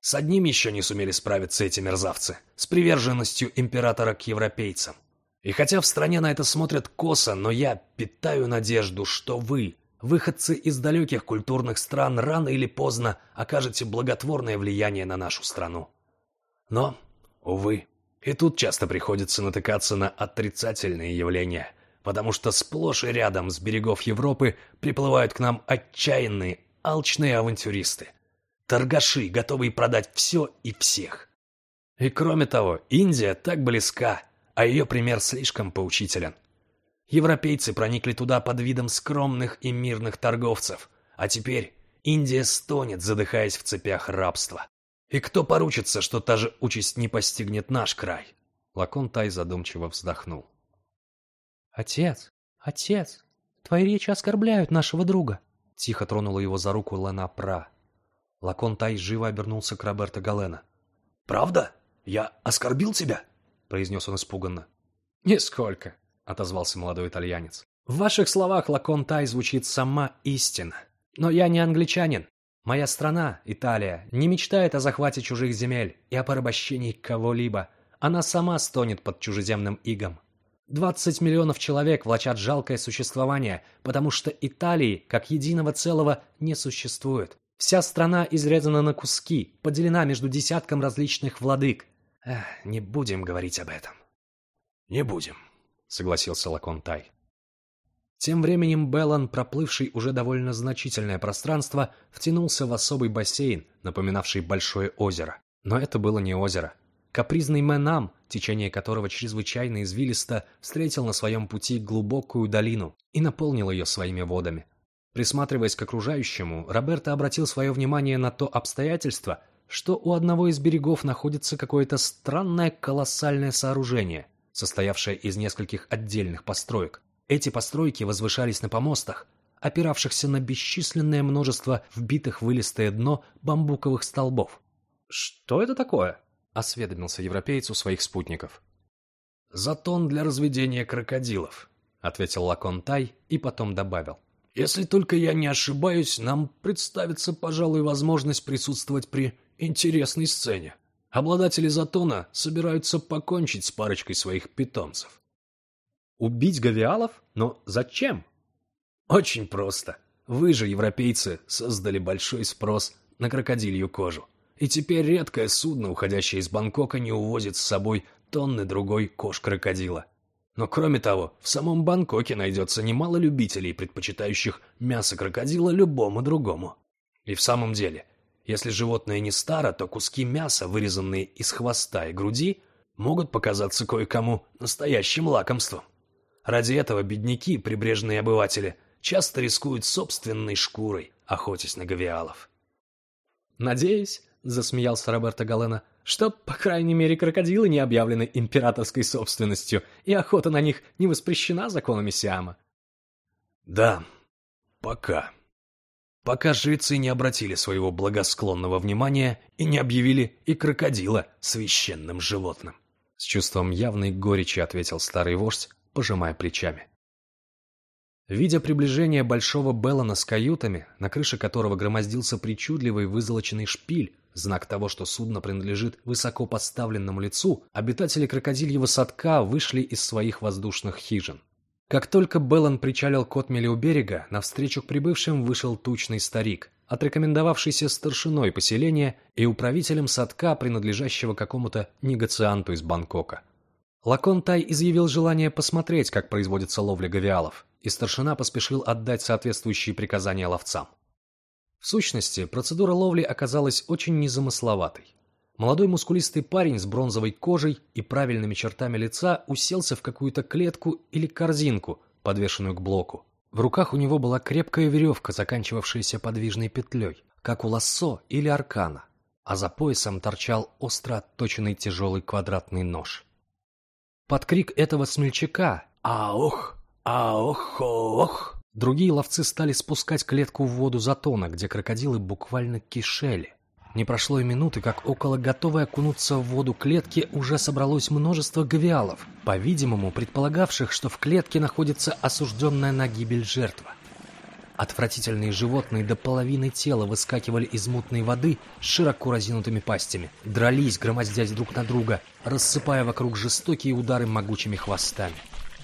С одним еще не сумели справиться эти мерзавцы, с приверженностью императора к европейцам. И хотя в стране на это смотрят косо, но я питаю надежду, что вы, выходцы из далеких культурных стран, рано или поздно окажете благотворное влияние на нашу страну. Но, увы, И тут часто приходится натыкаться на отрицательные явления, потому что сплошь и рядом с берегов Европы приплывают к нам отчаянные, алчные авантюристы. Торгаши, готовые продать все и всех. И кроме того, Индия так близка, а ее пример слишком поучителен. Европейцы проникли туда под видом скромных и мирных торговцев, а теперь Индия стонет, задыхаясь в цепях рабства. И кто поручится, что та же участь не постигнет наш край? Лакон Тай задумчиво вздохнул. «Отец, отец, твои речи оскорбляют нашего друга!» Тихо тронула его за руку Лена Пра. Лакон Тай живо обернулся к Роберто Галена. «Правда? Я оскорбил тебя?» Произнес он испуганно. «Нисколько», — отозвался молодой итальянец. «В ваших словах, Лакон Тай, звучит сама истина. Но я не англичанин. Моя страна, Италия, не мечтает о захвате чужих земель и о порабощении кого-либо. Она сама стонет под чужеземным игом. Двадцать миллионов человек влачат жалкое существование, потому что Италии, как единого целого, не существует. Вся страна изрезана на куски, поделена между десятком различных владык. Эх, не будем говорить об этом. «Не будем», — согласился Лакон Тай. Тем временем Беллан, проплывший уже довольно значительное пространство, втянулся в особый бассейн, напоминавший большое озеро. Но это было не озеро. Капризный Менам, течение которого чрезвычайно извилисто, встретил на своем пути глубокую долину и наполнил ее своими водами. Присматриваясь к окружающему, Роберто обратил свое внимание на то обстоятельство, что у одного из берегов находится какое-то странное колоссальное сооружение, состоявшее из нескольких отдельных построек. Эти постройки возвышались на помостах, опиравшихся на бесчисленное множество вбитых в вылистое дно бамбуковых столбов. «Что это такое?» — осведомился европеец у своих спутников. «Затон для разведения крокодилов», — ответил Лакон Тай и потом добавил. «Если только я не ошибаюсь, нам представится, пожалуй, возможность присутствовать при интересной сцене. Обладатели затона собираются покончить с парочкой своих питомцев. Убить гавиалов? Но зачем? Очень просто. Вы же, европейцы, создали большой спрос на крокодилью кожу. И теперь редкое судно, уходящее из Бангкока, не увозит с собой тонны другой кож крокодила. Но кроме того, в самом Бангкоке найдется немало любителей, предпочитающих мясо крокодила любому другому. И в самом деле, если животное не старо, то куски мяса, вырезанные из хвоста и груди, могут показаться кое-кому настоящим лакомством. Ради этого бедняки, прибрежные обыватели, часто рискуют собственной шкурой, охотясь на гавиалов. «Надеюсь», — засмеялся Роберто Галена, «что, по крайней мере, крокодилы не объявлены императорской собственностью, и охота на них не воспрещена законами Сиама». «Да, пока», пока жрецы не обратили своего благосклонного внимания и не объявили и крокодила священным животным. С чувством явной горечи ответил старый вождь, пожимая плечами. Видя приближение большого Беллана с каютами, на крыше которого громоздился причудливый вызолоченный шпиль, знак того, что судно принадлежит высоко поставленному лицу, обитатели крокодильего садка вышли из своих воздушных хижин. Как только Беллан причалил к отмели у берега, навстречу к прибывшим вышел тучный старик, отрекомендовавшийся старшиной поселения и управителем садка, принадлежащего какому-то негацианту из Бангкока. Лакон Тай изъявил желание посмотреть, как производится ловля гавиалов, и старшина поспешил отдать соответствующие приказания ловцам. В сущности, процедура ловли оказалась очень незамысловатой. Молодой мускулистый парень с бронзовой кожей и правильными чертами лица уселся в какую-то клетку или корзинку, подвешенную к блоку. В руках у него была крепкая веревка, заканчивавшаяся подвижной петлей, как у лассо или аркана, а за поясом торчал остро отточенный тяжелый квадратный нож. Под крик этого смельчака «Аох! Аох-ох!» другие ловцы стали спускать клетку в воду затона, где крокодилы буквально кишели. Не прошло и минуты, как около готовой окунуться в воду клетки уже собралось множество гавиалов, по-видимому, предполагавших, что в клетке находится осужденная на гибель жертва. Отвратительные животные до половины тела выскакивали из мутной воды широко разинутыми пастями, дрались, громоздясь друг на друга, рассыпая вокруг жестокие удары могучими хвостами.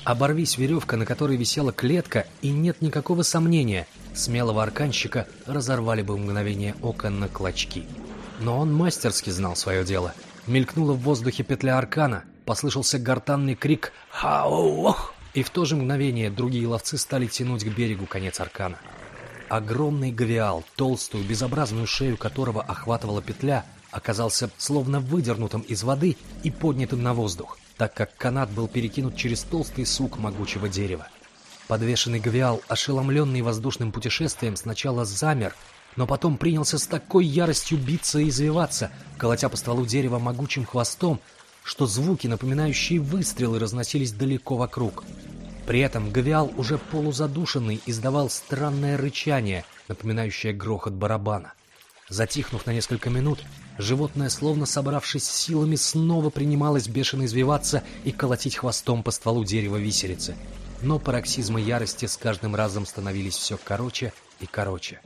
Оборвись веревка, на которой висела клетка, и нет никакого сомнения, смелого арканщика разорвали бы в мгновение ока на клочки. Но он мастерски знал свое дело. Мелькнула в воздухе петля аркана, послышался гортанный крик «Хау-ох!» И в то же мгновение другие ловцы стали тянуть к берегу конец аркана. Огромный гавиал, толстую, безобразную шею которого охватывала петля, оказался словно выдернутым из воды и поднятым на воздух, так как канат был перекинут через толстый сук могучего дерева. Подвешенный гавиал, ошеломленный воздушным путешествием, сначала замер, но потом принялся с такой яростью биться и извиваться, колотя по стволу дерева могучим хвостом, что звуки, напоминающие выстрелы, разносились далеко вокруг. При этом Гавиал, уже полузадушенный, издавал странное рычание, напоминающее грохот барабана. Затихнув на несколько минут, животное, словно собравшись силами, снова принималось бешено извиваться и колотить хвостом по стволу дерева виселицы. Но пароксизмы ярости с каждым разом становились все короче и короче.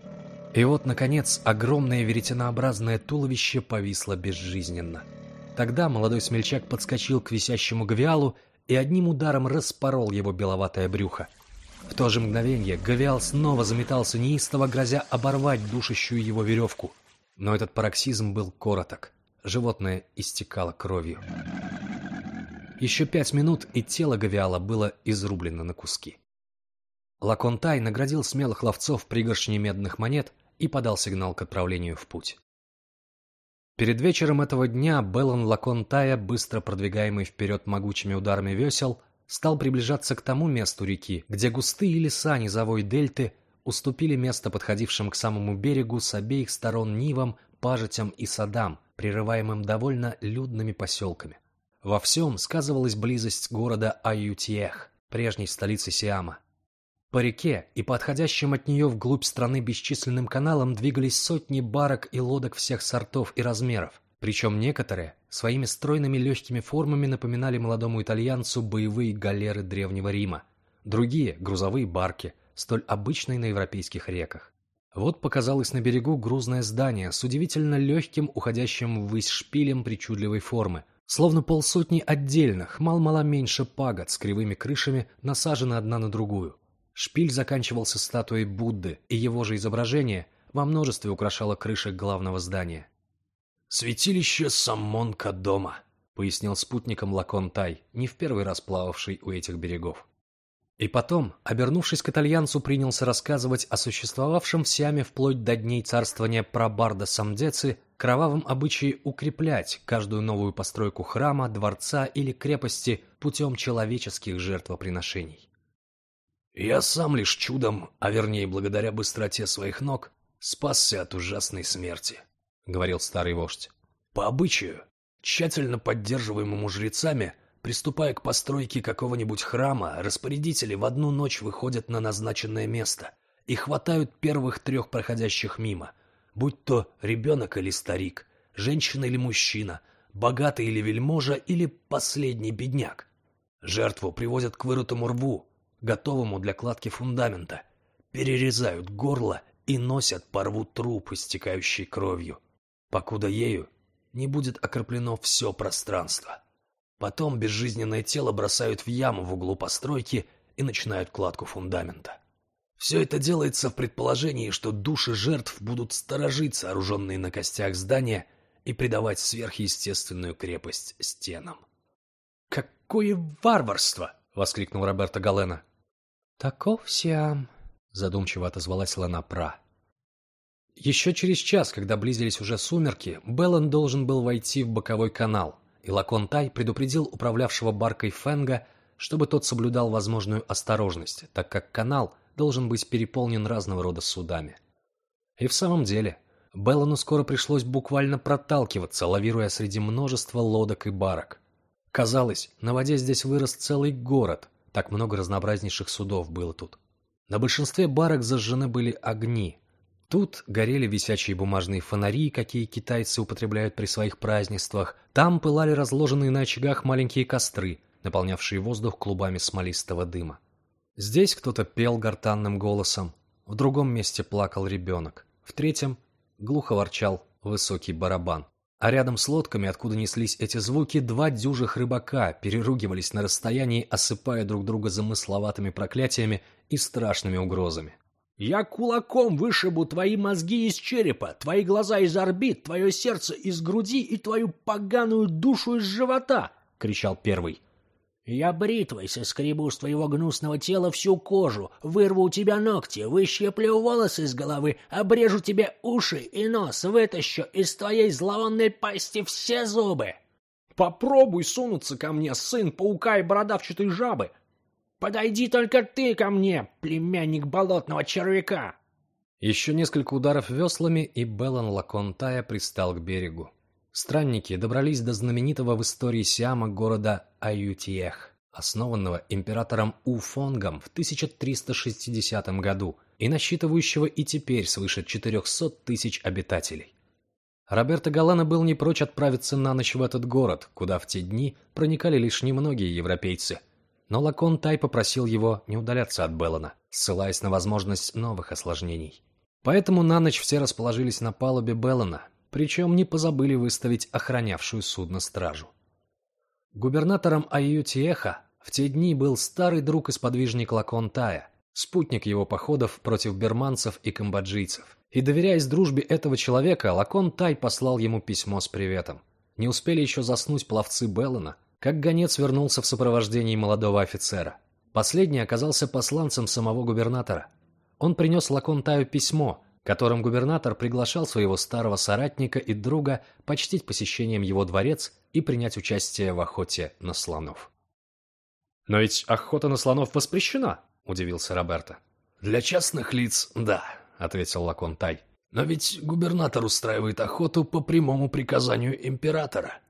И вот, наконец, огромное веретенообразное туловище повисло безжизненно. Тогда молодой смельчак подскочил к висящему гавиалу и одним ударом распорол его беловатое брюхо. В то же мгновение гавиал снова заметался неистово, грозя оборвать душащую его веревку. Но этот пароксизм был короток. Животное истекало кровью. Еще пять минут, и тело гавиала было изрублено на куски. Лаконтай наградил смелых ловцов пригоршней медных монет и подал сигнал к отправлению в путь. Перед вечером этого дня Беллан Лаконтая, быстро продвигаемый вперед могучими ударами весел, стал приближаться к тому месту реки, где густые леса низовой дельты уступили место подходившим к самому берегу с обеих сторон нивам, пажитям и садам, прерываемым довольно людными поселками. Во всем сказывалась близость города Аютьех, прежней столицы Сиама, по реке и по отходящим от нее вглубь страны бесчисленным каналам двигались сотни барок и лодок всех сортов и размеров. Причем некоторые своими стройными легкими формами напоминали молодому итальянцу боевые галеры Древнего Рима. Другие – грузовые барки, столь обычные на европейских реках. Вот показалось на берегу грузное здание с удивительно легким, уходящим ввысь шпилем причудливой формы. Словно полсотни отдельных, мал-мало меньше пагод с кривыми крышами, насажены одна на другую. Шпиль заканчивался статуей Будды, и его же изображение во множестве украшало крыши главного здания. «Святилище Саммон-Кадома», — пояснил спутником Лакон Тай, не в первый раз плававший у этих берегов. И потом, обернувшись к итальянцу, принялся рассказывать о существовавшем в Сиаме вплоть до дней царствования Прабарда Самдеци кровавом обычае укреплять каждую новую постройку храма, дворца или крепости путем человеческих жертвоприношений. Я сам лишь чудом, а вернее благодаря быстроте своих ног, спасся от ужасной смерти, — говорил старый вождь. По обычаю, тщательно поддерживаемому жрецами, приступая к постройке какого-нибудь храма, распорядители в одну ночь выходят на назначенное место и хватают первых трех проходящих мимо, будь то ребенок или старик, женщина или мужчина, богатый или вельможа или последний бедняк. Жертву приводят к вырытому рву, готовому для кладки фундамента, перерезают горло и носят по рву труп, истекающий кровью, покуда ею не будет окроплено все пространство. Потом безжизненное тело бросают в яму в углу постройки и начинают кладку фундамента. Все это делается в предположении, что души жертв будут сторожить сооруженные на костях здания и придавать сверхъестественную крепость стенам. «Какое варварство!» — воскликнул Роберто Галена. «Таков Сиам», — задумчиво отозвалась Лана Пра. Еще через час, когда близились уже сумерки, Беллан должен был войти в боковой канал, и Лакон Тай предупредил управлявшего баркой Фенга, чтобы тот соблюдал возможную осторожность, так как канал должен быть переполнен разного рода судами. И в самом деле, Беллану скоро пришлось буквально проталкиваться, лавируя среди множества лодок и барок. Казалось, на воде здесь вырос целый город, так много разнообразнейших судов было тут. На большинстве барок зажжены были огни. Тут горели висячие бумажные фонари, какие китайцы употребляют при своих празднествах. Там пылали разложенные на очагах маленькие костры, наполнявшие воздух клубами смолистого дыма. Здесь кто-то пел гортанным голосом, в другом месте плакал ребенок, в третьем глухо ворчал высокий барабан. А рядом с лодками, откуда неслись эти звуки, два дюжих рыбака переругивались на расстоянии, осыпая друг друга замысловатыми проклятиями и страшными угрозами. Я кулаком вышибу твои мозги из черепа, твои глаза из орбит, твое сердце из груди и твою поганую душу из живота!» — кричал первый. «Я бритвой соскребу с твоего гнусного тела всю кожу, вырву у тебя ногти, выщеплю волосы с головы, обрежу тебе уши и нос, вытащу из твоей зловонной пасти все зубы!» «Попробуй сунуться ко мне, сын паука и бородавчатой жабы!» Подойди только ты ко мне, племянник болотного червяка!» Еще несколько ударов веслами, и Беллан Лаконтая пристал к берегу. Странники добрались до знаменитого в истории Сиама города Аютиех, основанного императором Уфонгом в 1360 году и насчитывающего и теперь свыше 400 тысяч обитателей. Роберто Галана был не прочь отправиться на ночь в этот город, куда в те дни проникали лишь немногие европейцы – но Лакон Тай попросил его не удаляться от Беллана, ссылаясь на возможность новых осложнений. Поэтому на ночь все расположились на палубе Беллана, причем не позабыли выставить охранявшую судно стражу. Губернатором Аютиеха в те дни был старый друг и сподвижник Лакон Тая, спутник его походов против берманцев и камбоджийцев. И доверяясь дружбе этого человека, Лакон Тай послал ему письмо с приветом. Не успели еще заснуть пловцы Беллана, как гонец вернулся в сопровождении молодого офицера. Последний оказался посланцем самого губернатора. Он принес Лаконтаю письмо, которым губернатор приглашал своего старого соратника и друга почтить посещением его дворец и принять участие в охоте на слонов. «Но ведь охота на слонов воспрещена», — удивился Роберто. «Для частных лиц, да», — ответил Лаконтай. «Но ведь губернатор устраивает охоту по прямому приказанию императора.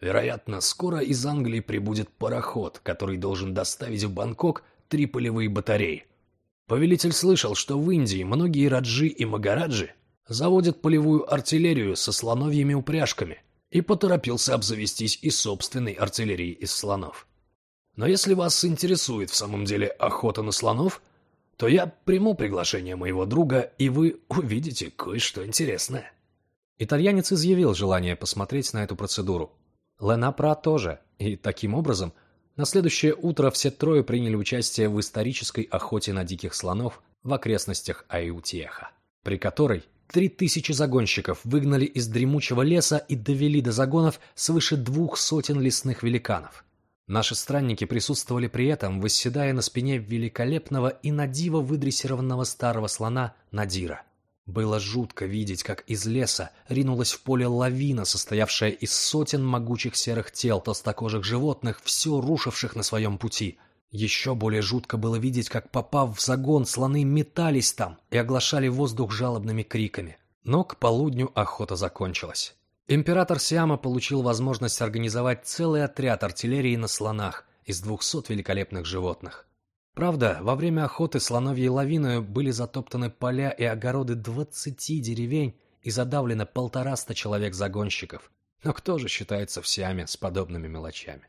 Вероятно, скоро из Англии прибудет пароход, который должен доставить в Бангкок три полевые батареи. Повелитель слышал, что в Индии многие раджи и магараджи заводят полевую артиллерию со слоновьими упряжками и поторопился обзавестись и собственной артиллерией из слонов. Но если вас интересует в самом деле охота на слонов, то я приму приглашение моего друга, и вы увидите кое-что интересное. Итальянец изъявил желание посмотреть на эту процедуру, Ленапра тоже, и таким образом на следующее утро все трое приняли участие в исторической охоте на диких слонов в окрестностях Аютеха, при которой три тысячи загонщиков выгнали из дремучего леса и довели до загонов свыше двух сотен лесных великанов. Наши странники присутствовали при этом, восседая на спине великолепного и надиво выдрессированного старого слона Надира. Было жутко видеть, как из леса ринулась в поле лавина, состоявшая из сотен могучих серых тел толстокожих животных, все рушивших на своем пути. Еще более жутко было видеть, как, попав в загон, слоны метались там и оглашали воздух жалобными криками. Но к полудню охота закончилась. Император Сиама получил возможность организовать целый отряд артиллерии на слонах из двухсот великолепных животных. Правда, во время охоты слоновьей лавиной были затоптаны поля и огороды двадцати деревень и задавлено полтораста человек-загонщиков. Но кто же считается в Сиаме с подобными мелочами?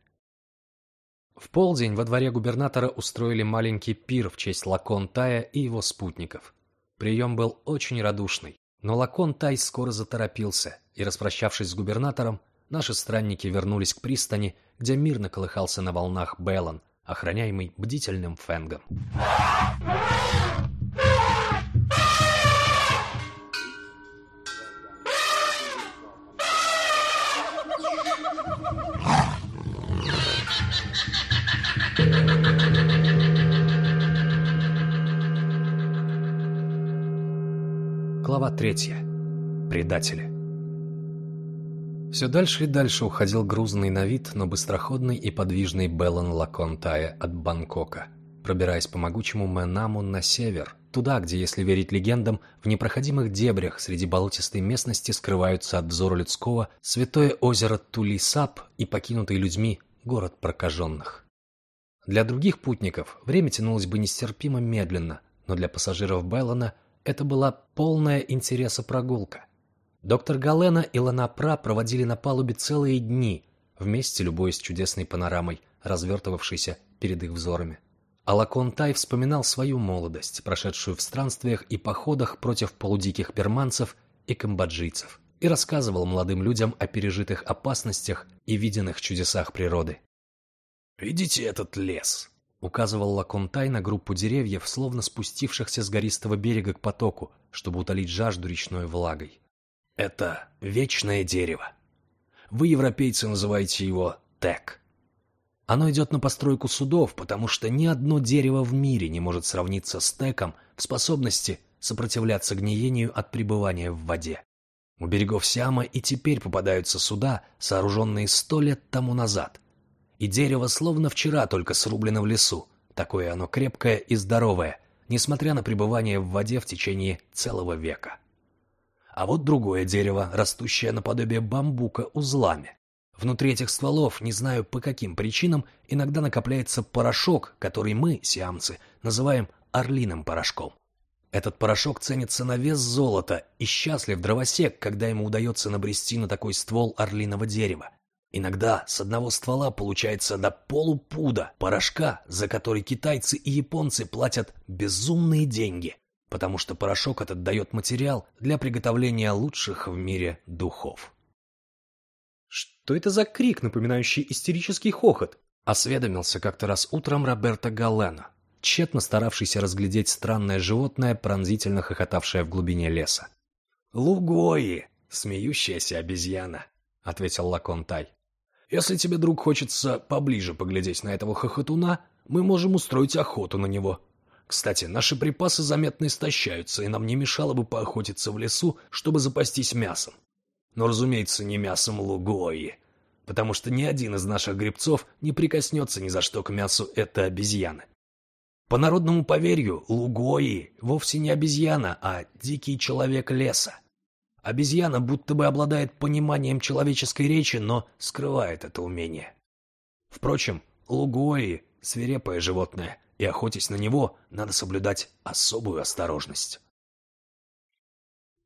В полдень во дворе губернатора устроили маленький пир в честь Лакон Тая и его спутников. Прием был очень радушный, но Лакон Тай скоро заторопился, и, распрощавшись с губернатором, наши странники вернулись к пристани, где мирно колыхался на волнах Беллан, охраняемый бдительным Фэнгом. Глава третья. Предатели. Все дальше и дальше уходил грузный на вид, но быстроходный и подвижный Беллан Лаконтая от Бангкока, пробираясь по могучему Мэнаму на север, туда, где, если верить легендам, в непроходимых дебрях среди болотистой местности скрываются от взора людского святое озеро Тулисап и покинутый людьми город прокаженных. Для других путников время тянулось бы нестерпимо медленно, но для пассажиров Беллана это была полная интереса прогулка. Доктор Галена и Ланапра проводили на палубе целые дни, вместе любуясь чудесной панорамой, развертывавшейся перед их взорами. Алакон Тай вспоминал свою молодость, прошедшую в странствиях и походах против полудиких перманцев и камбоджийцев, и рассказывал молодым людям о пережитых опасностях и виденных чудесах природы. «Видите этот лес? Указывал Лаконтай на группу деревьев, словно спустившихся с гористого берега к потоку, чтобы утолить жажду речной влагой. Это вечное дерево. Вы, европейцы, называете его тек. Оно идет на постройку судов, потому что ни одно дерево в мире не может сравниться с теком в способности сопротивляться гниению от пребывания в воде. У берегов Сиама и теперь попадаются суда, сооруженные сто лет тому назад. И дерево словно вчера только срублено в лесу. Такое оно крепкое и здоровое, несмотря на пребывание в воде в течение целого века. А вот другое дерево, растущее наподобие бамбука узлами. Внутри этих стволов, не знаю по каким причинам, иногда накопляется порошок, который мы, сиамцы, называем орлиным порошком. Этот порошок ценится на вес золота, и счастлив дровосек, когда ему удается набрести на такой ствол орлиного дерева. Иногда с одного ствола получается до полупуда порошка, за который китайцы и японцы платят безумные деньги, потому что порошок этот дает материал для приготовления лучших в мире духов. «Что это за крик, напоминающий истерический хохот?» — осведомился как-то раз утром Роберто Галлена тщетно старавшийся разглядеть странное животное, пронзительно хохотавшее в глубине леса. «Лугои, смеющаяся обезьяна», — ответил Лакон Тай. «Если тебе, друг, хочется поближе поглядеть на этого хохотуна, мы можем устроить охоту на него. Кстати, наши припасы заметно истощаются, и нам не мешало бы поохотиться в лесу, чтобы запастись мясом. Но, разумеется, не мясом лугои, потому что ни один из наших грибцов не прикоснется ни за что к мясу этой обезьяны. По народному поверью, Лугои вовсе не обезьяна, а дикий человек леса. Обезьяна будто бы обладает пониманием человеческой речи, но скрывает это умение. Впрочем, Лугои — свирепое животное, и охотясь на него, надо соблюдать особую осторожность.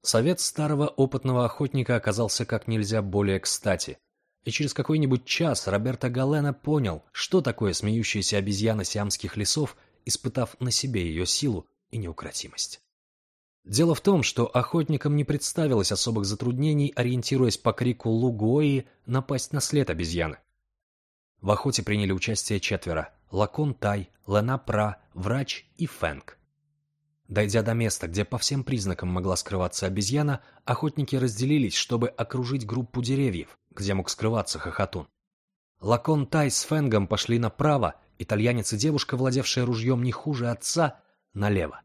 Совет старого опытного охотника оказался как нельзя более кстати, и через какой-нибудь час Роберто Галена понял, что такое смеющаяся обезьяна сиамских лесов испытав на себе ее силу и неукротимость. Дело в том, что охотникам не представилось особых затруднений, ориентируясь по крику Лугои, напасть на след обезьяны. В охоте приняли участие четверо – Лакон Тай, Лена Пра, Врач и Фэнк. Дойдя до места, где по всем признакам могла скрываться обезьяна, охотники разделились, чтобы окружить группу деревьев, где мог скрываться хохотун. Лакон Тай с Фэнгом пошли направо, итальянец и девушка, владевшая ружьем не хуже отца, налево.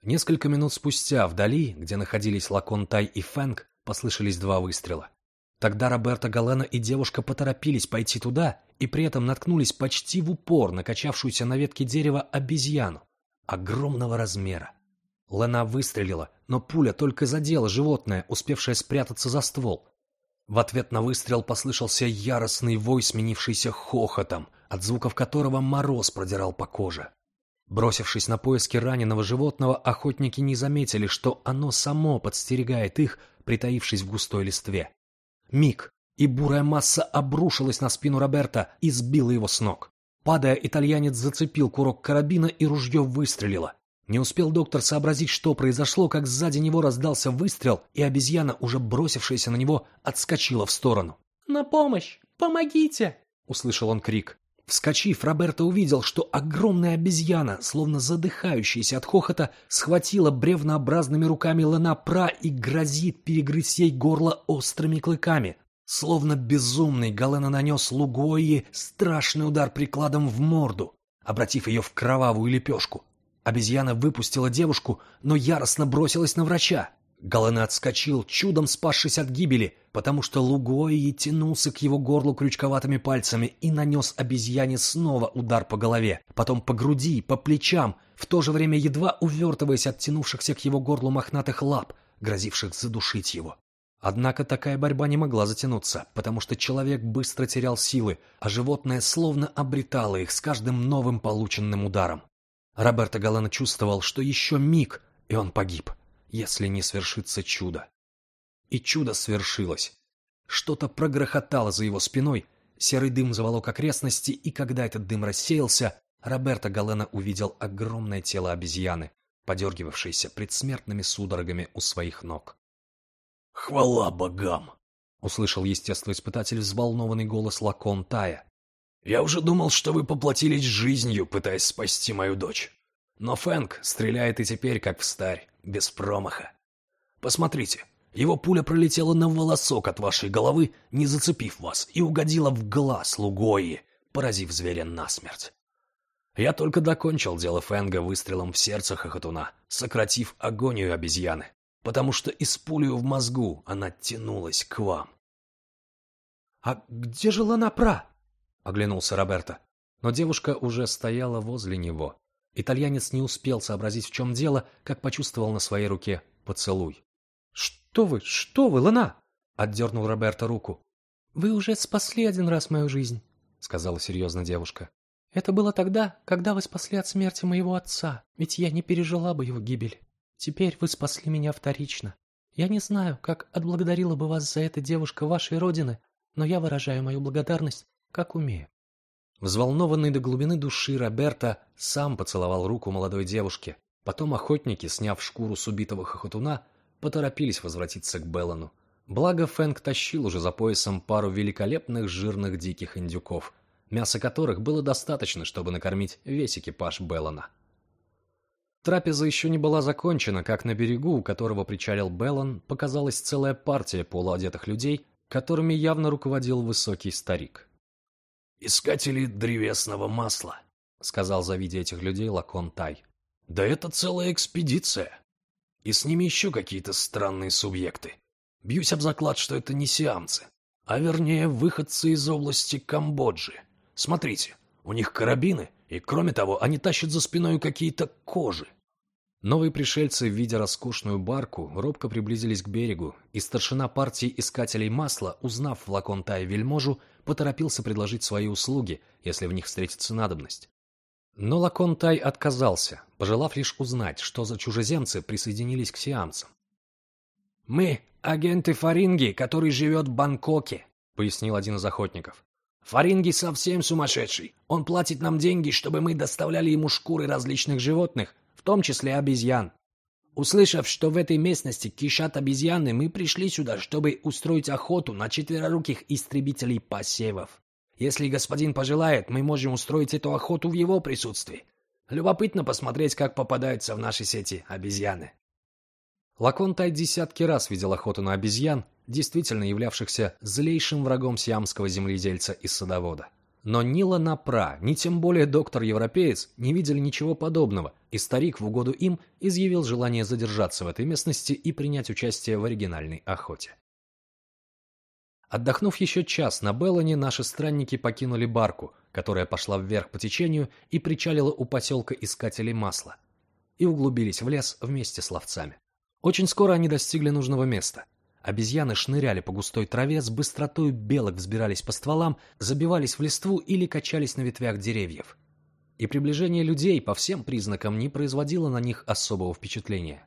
Несколько минут спустя вдали, где находились Лаконтай и Фэнк, послышались два выстрела. Тогда Роберто Галена и девушка поторопились пойти туда и при этом наткнулись почти в упор на качавшуюся на ветке дерева обезьяну огромного размера. Лена выстрелила, но пуля только задела животное, успевшее спрятаться за ствол. В ответ на выстрел послышался яростный вой, сменившийся хохотом — от звуков которого мороз продирал по коже. Бросившись на поиски раненого животного, охотники не заметили, что оно само подстерегает их, притаившись в густой листве. Миг, и бурая масса обрушилась на спину Роберта и сбила его с ног. Падая, итальянец зацепил курок карабина, и ружье выстрелило. Не успел доктор сообразить, что произошло, как сзади него раздался выстрел, и обезьяна, уже бросившаяся на него, отскочила в сторону. «На помощь! Помогите!» — услышал он крик. Вскочив, Роберто увидел, что огромная обезьяна, словно задыхающаяся от хохота, схватила бревнообразными руками Ленапра и грозит перегрызть ей горло острыми клыками. Словно безумный, Галена нанес Лугои страшный удар прикладом в морду, обратив ее в кровавую лепешку. Обезьяна выпустила девушку, но яростно бросилась на врача. Галена отскочил, чудом спасшись от гибели, потому что Лугои тянулся к его горлу крючковатыми пальцами и нанес обезьяне снова удар по голове, потом по груди, по плечам, в то же время едва увертываясь от тянувшихся к его горлу мохнатых лап, грозивших задушить его. Однако такая борьба не могла затянуться, потому что человек быстро терял силы, а животное словно обретало их с каждым новым полученным ударом. Роберто Галена чувствовал, что еще миг, и он погиб если не свершится чудо. И чудо свершилось. Что-то прогрохотало за его спиной, серый дым заволок окрестности, и когда этот дым рассеялся, Роберто Галена увидел огромное тело обезьяны, подергивавшееся предсмертными судорогами у своих ног. «Хвала богам!» — услышал естествоиспытатель взволнованный голос Лакон Тая. Я уже думал, что вы поплатились жизнью, пытаясь спасти мою дочь. Но Фэнк стреляет и теперь, как в старь, без промаха. Посмотрите, его пуля пролетела на волосок от вашей головы, не зацепив вас, и угодила в глаз Лугои, поразив зверя насмерть. Я только докончил дело Фэнга выстрелом в сердце хохотуна, сократив агонию обезьяны, потому что из пулю в мозгу она тянулась к вам. «А где же Ланапра?» — оглянулся Роберто. Но девушка уже стояла возле него. Итальянец не успел сообразить, в чем дело, как почувствовал на своей руке поцелуй. «Что вы, что вы, Луна?» — отдернул Роберто руку. «Вы уже спасли один раз мою жизнь», — сказала серьезно девушка. «Это было тогда, когда вы спасли от смерти моего отца, ведь я не пережила бы его гибель. Теперь вы спасли меня вторично. Я не знаю, как отблагодарила бы вас за это девушка вашей родины, но я выражаю мою благодарность, как умею». Взволнованный до глубины души Роберто сам поцеловал руку молодой девушке. Потом охотники, сняв шкуру с убитого хохотуна, поторопились возвратиться к Беллану. Благо Фэнк тащил уже за поясом пару великолепных жирных диких индюков, мяса которых было достаточно, чтобы накормить весь экипаж Беллана. Трапеза еще не была закончена, как на берегу, у которого причалил Беллан, показалась целая партия полуодетых людей, которыми явно руководил высокий старик. «Искатели древесного масла», — сказал, завидя этих людей, Лакон Тай. «Да это целая экспедиция!» И с ними еще какие-то странные субъекты. Бьюсь об заклад, что это не сиамцы, а вернее выходцы из области Камбоджи. Смотрите, у них карабины, и кроме того, они тащат за спиной какие-то кожи. Новые пришельцы, видя роскошную барку, робко приблизились к берегу, и старшина партии искателей масла, узнав флакон Тая вельможу, поторопился предложить свои услуги, если в них встретится надобность. Но Лакон Тай отказался, пожелав лишь узнать, что за чужеземцы присоединились к сиамцам. «Мы — агенты Фаринги, который живет в Бангкоке», — пояснил один из охотников. «Фаринги совсем сумасшедший. Он платит нам деньги, чтобы мы доставляли ему шкуры различных животных, в том числе обезьян. Услышав, что в этой местности кишат обезьяны, мы пришли сюда, чтобы устроить охоту на четвероруких истребителей посевов. Если господин пожелает, мы можем устроить эту охоту в его присутствии. Любопытно посмотреть, как попадаются в наши сети обезьяны. Лаконтай десятки раз видел охоту на обезьян, действительно являвшихся злейшим врагом сиамского земледельца и садовода. Но ни Ланапра, ни тем более доктор-европеец не видели ничего подобного, и старик в угоду им изъявил желание задержаться в этой местности и принять участие в оригинальной охоте. Отдохнув еще час на Беллане, наши странники покинули барку, которая пошла вверх по течению и причалила у поселка Искателей Масла, и углубились в лес вместе с ловцами. Очень скоро они достигли нужного места. Обезьяны шныряли по густой траве, с быстротой белок взбирались по стволам, забивались в листву или качались на ветвях деревьев. И приближение людей по всем признакам не производило на них особого впечатления.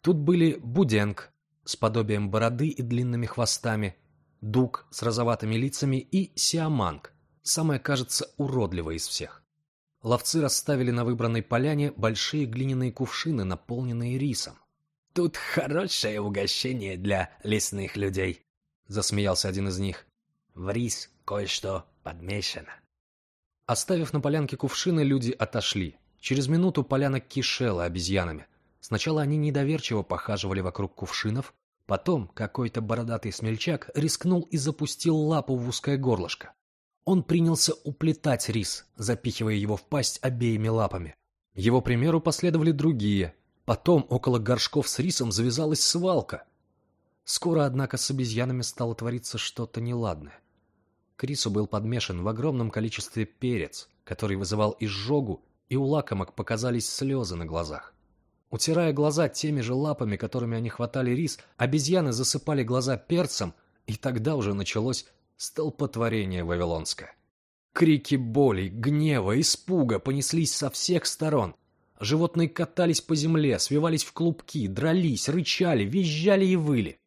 Тут были буденг с подобием бороды и длинными хвостами, дуг с розоватыми лицами и сиаманг, самая, кажется, уродливая из всех. Ловцы расставили на выбранной поляне большие глиняные кувшины, наполненные рисом. «Тут хорошее угощение для лесных людей», — засмеялся один из них. «В рис кое-что подмешано». Оставив на полянке кувшины, люди отошли. Через минуту поляна кишела обезьянами. Сначала они недоверчиво похаживали вокруг кувшинов, Потом какой-то бородатый смельчак рискнул и запустил лапу в узкое горлышко. Он принялся уплетать рис, запихивая его в пасть обеими лапами. Его примеру последовали другие. Потом около горшков с рисом завязалась свалка. Скоро, однако, с обезьянами стало твориться что-то неладное. К рису был подмешан в огромном количестве перец, который вызывал изжогу, и у лакомок показались слезы на глазах. Утирая глаза теми же лапами, которыми они хватали рис, обезьяны засыпали глаза перцем, и тогда уже началось столпотворение вавилонское. Крики боли, гнева, испуга понеслись со всех сторон. Животные катались по земле, свивались в клубки, дрались, рычали, визжали и выли.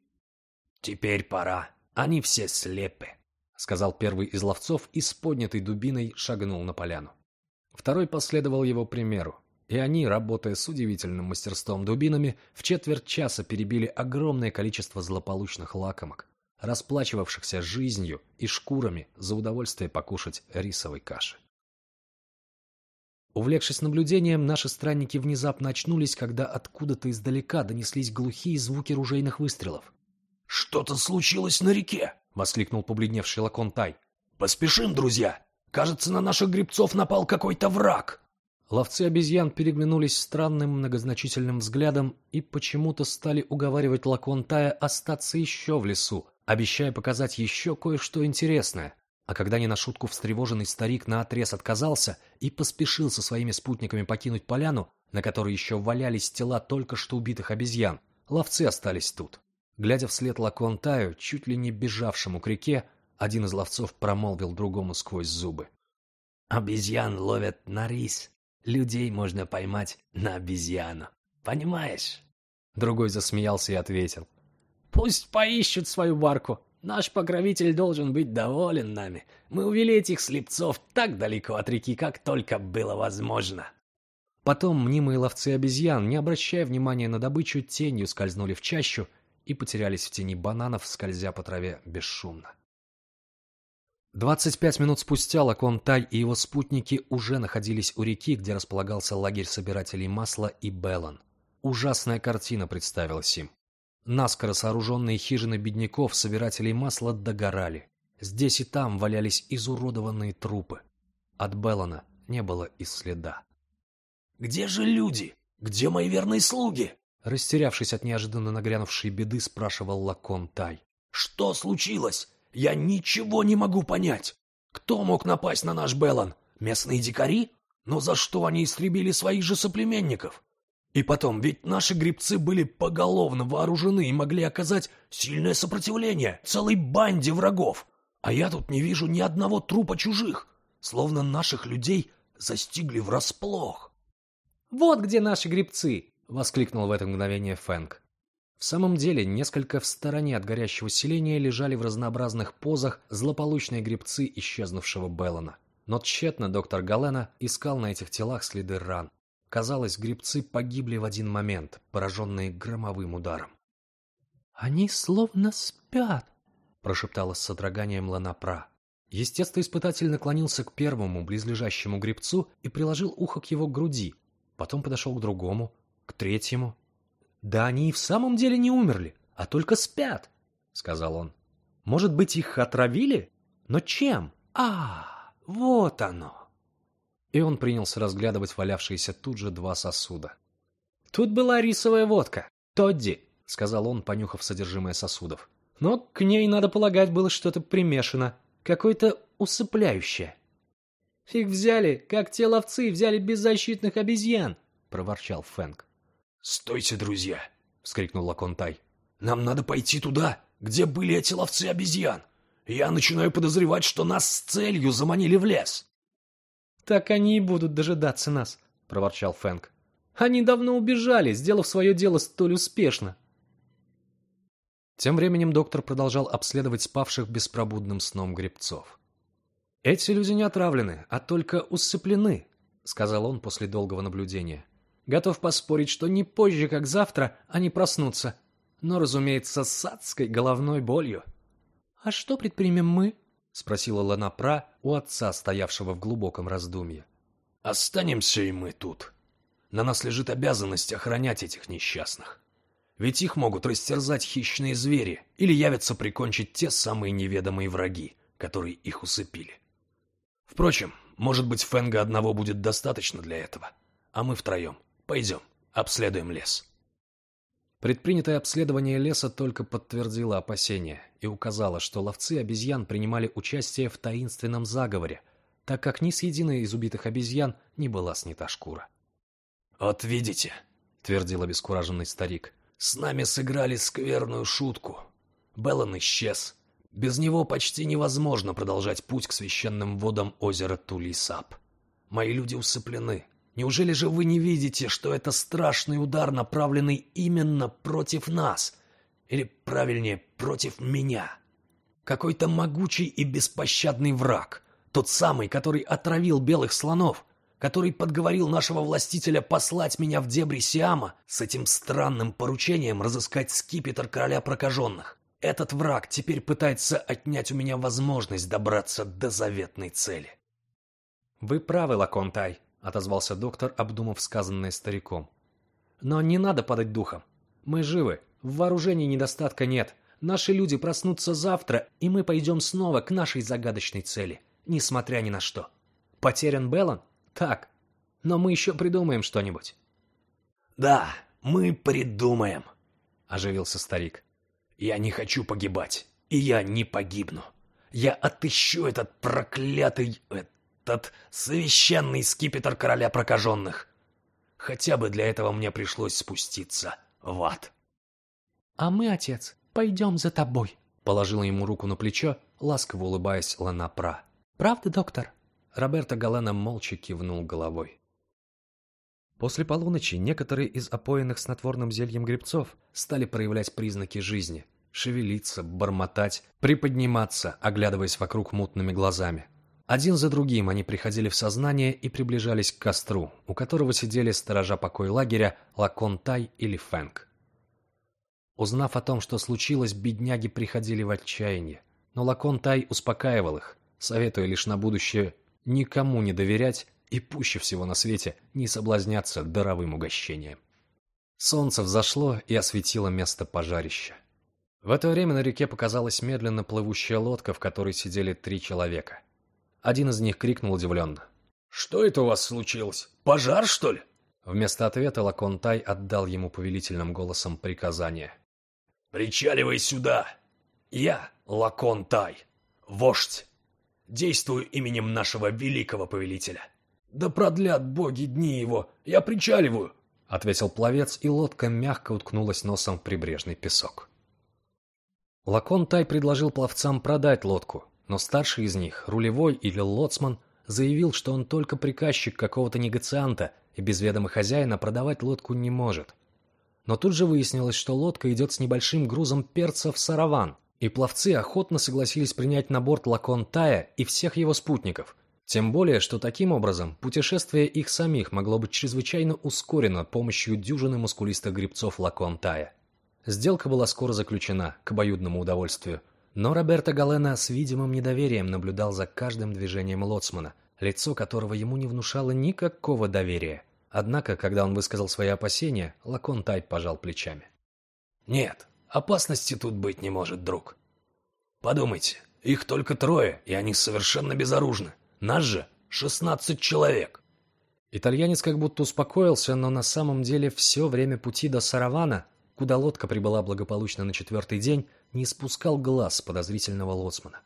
«Теперь пора. Они все слепы», — сказал первый из ловцов и с поднятой дубиной шагнул на поляну. Второй последовал его примеру и они, работая с удивительным мастерством дубинами, в четверть часа перебили огромное количество злополучных лакомок. расплачивавшихся жизнью и шкурами за удовольствие покушать рисовой каши. Увлекшись наблюдением, наши странники внезапно очнулись, когда откуда-то издалека донеслись глухие звуки ружейных выстрелов. «Что-то случилось на реке!» — воскликнул побледневший Лакон Тай. «Поспешим, друзья! Кажется, на наших грибцов напал какой-то враг!» Ловцы обезьян переглянулись странным многозначительным взглядом и почему-то стали уговаривать Лакон Тая остаться еще в лесу, обещая показать еще кое-что интересное. А когда не на шутку встревоженный старик наотрез отказался и поспешил со своими спутниками покинуть поляну, на которой еще валялись тела только что убитых обезьян, ловцы остались тут. Глядя вслед Лаконтаю, чуть ли не бежавшему к реке, один из ловцов промолвил другому сквозь зубы. «Обезьян ловят на рис, людей можно поймать на обезьяну. Понимаешь?» Другой засмеялся и ответил. «Пусть поищут свою барку, Наш покровитель должен быть доволен нами. Мы увели этих слепцов так далеко от реки, как только было возможно. Потом мнимые ловцы обезьян, не обращая внимания на добычу, тенью скользнули в чащу и потерялись в тени бананов, скользя по траве бесшумно. Двадцать пять минут спустя Лакон Тай и его спутники уже находились у реки, где располагался лагерь собирателей масла и Беллан. Ужасная картина представилась им. Наскоро сооруженные хижины бедняков, собирателей масла, догорали. Здесь и там валялись изуродованные трупы. От Беллана не было и следа. «Где же люди? Где мои верные слуги?» Растерявшись от неожиданно нагрянувшей беды, спрашивал Лакон Тай. «Что случилось? Я ничего не могу понять. Кто мог напасть на наш Беллан? Местные дикари? Но за что они истребили своих же соплеменников? И потом, ведь наши грибцы были поголовно вооружены и могли оказать сильное сопротивление целой банде врагов. А я тут не вижу ни одного трупа чужих, словно наших людей застигли врасплох. «Вот где наши грибцы!» — воскликнул в это мгновение Фэнк. В самом деле, несколько в стороне от горящего селения лежали в разнообразных позах злополучные грибцы исчезнувшего Беллана. Но тщетно доктор Галена искал на этих телах следы ран. Казалось, грибцы погибли в один момент, пораженные громовым ударом. «Они словно спят», — прошептала с содроганием Ланапра. Естествоиспытатель наклонился к первому близлежащему грибцу и приложил ухо к его груди. Потом подошел к другому, к третьему. «Да они и в самом деле не умерли, а только спят», — сказал он. «Может быть, их отравили? Но чем? А, вот оно!» И он принялся разглядывать валявшиеся тут же два сосуда. «Тут была рисовая водка. Тодди», — сказал он, понюхав содержимое сосудов. «Но к ней, надо полагать, было что-то примешано, какое-то усыпляющее». «Их взяли, как те ловцы взяли беззащитных обезьян», — проворчал Фэнк. «Стойте, друзья!» — вскрикнул Лаконтай. «Нам надо пойти туда, где были эти ловцы обезьян. Я начинаю подозревать, что нас с целью заманили в лес». «Так они и будут дожидаться нас», — проворчал Фэнк. «Они давно убежали, сделав свое дело столь успешно». Тем временем доктор продолжал обследовать спавших беспробудным сном гребцов. «Эти люди не отравлены, а только усыплены», — сказал он после долгого наблюдения. «Готов поспорить, что не позже, как завтра, они проснутся. Но, разумеется, с адской головной болью». «А что предпримем мы?» — спросила Ланапра у отца, стоявшего в глубоком раздумье. «Останемся и мы тут. На нас лежит обязанность охранять этих несчастных. Ведь их могут растерзать хищные звери или явятся прикончить те самые неведомые враги, которые их усыпили. Впрочем, может быть, Фенга одного будет достаточно для этого, а мы втроем пойдем, обследуем лес». Предпринятое обследование леса только подтвердило опасения и указало, что ловцы обезьян принимали участие в таинственном заговоре, так как ни с единой из убитых обезьян не была снята шкура. «Вот видите», — твердил обескураженный старик, — «с нами сыграли скверную шутку. Беллан исчез. Без него почти невозможно продолжать путь к священным водам озера Тулисап. Мои люди усыплены, Неужели же вы не видите, что это страшный удар, направленный именно против нас? Или, правильнее, против меня? Какой-то могучий и беспощадный враг. Тот самый, который отравил белых слонов, который подговорил нашего властителя послать меня в дебри Сиама с этим странным поручением разыскать скипетр короля прокаженных. Этот враг теперь пытается отнять у меня возможность добраться до заветной цели. «Вы правы, Лаконтай», — отозвался доктор, обдумав сказанное стариком. «Но не надо падать духом. Мы живы, в вооружении недостатка нет. Наши люди проснутся завтра, и мы пойдем снова к нашей загадочной цели, несмотря ни на что. Потерян Беллан? Так. Но мы еще придумаем что-нибудь». «Да, мы придумаем», — оживился старик. «Я не хочу погибать, и я не погибну. Я отыщу этот проклятый, этот священный скипетр короля прокаженных. Хотя бы для этого мне пришлось спуститься в ад». «А мы, отец, пойдем за тобой», — положила ему руку на плечо, ласково улыбаясь Ланапра. «Правда, доктор?» Роберто Галена молча кивнул головой. После полуночи некоторые из опоенных снотворным зельем грибцов стали проявлять признаки жизни, шевелиться, бормотать, приподниматься, оглядываясь вокруг мутными глазами. Один за другим они приходили в сознание и приближались к костру, у которого сидели сторожа покой лагеря Лакон Тай или Фэнк. Узнав о том, что случилось, бедняги приходили в отчаяние, но Лакон Тай успокаивал их, советуя лишь на будущее никому не доверять и пуще всего на свете не соблазняться даровым угощением. Солнце взошло и осветило место пожарища. В это время на реке показалась медленно плывущая лодка, в которой сидели три человека. Один из них крикнул удивленно. «Что это у вас случилось? Пожар, что ли?» Вместо ответа Лаконтай отдал ему повелительным голосом приказание. «Причаливай сюда! Я Лаконтай, вождь. Действую именем нашего великого повелителя. «Да продлят боги дни его! Я причаливаю!» — ответил пловец, и лодка мягко уткнулась носом в прибрежный песок. Лакон Тай предложил пловцам продать лодку, но старший из них, рулевой или лоцман, заявил, что он только приказчик какого-то негацианта и без ведома хозяина продавать лодку не может. Но тут же выяснилось, что лодка идет с небольшим грузом перца в сараван, и пловцы охотно согласились принять на борт Лакон Тая и всех его спутников, тем более, что таким образом путешествие их самих могло быть чрезвычайно ускорено помощью дюжины мускулистых грибцов Лаконтая. Сделка была скоро заключена, к обоюдному удовольствию. Но Роберто Галена с видимым недоверием наблюдал за каждым движением лоцмана, лицо которого ему не внушало никакого доверия. Однако, когда он высказал свои опасения, Лаконтай пожал плечами. «Нет, опасности тут быть не может, друг. Подумайте, их только трое, и они совершенно безоружны. Нас же шестнадцать человек. Итальянец как будто успокоился, но на самом деле все время пути до Саравана, куда лодка прибыла благополучно на четвертый день, не спускал глаз подозрительного лоцмана.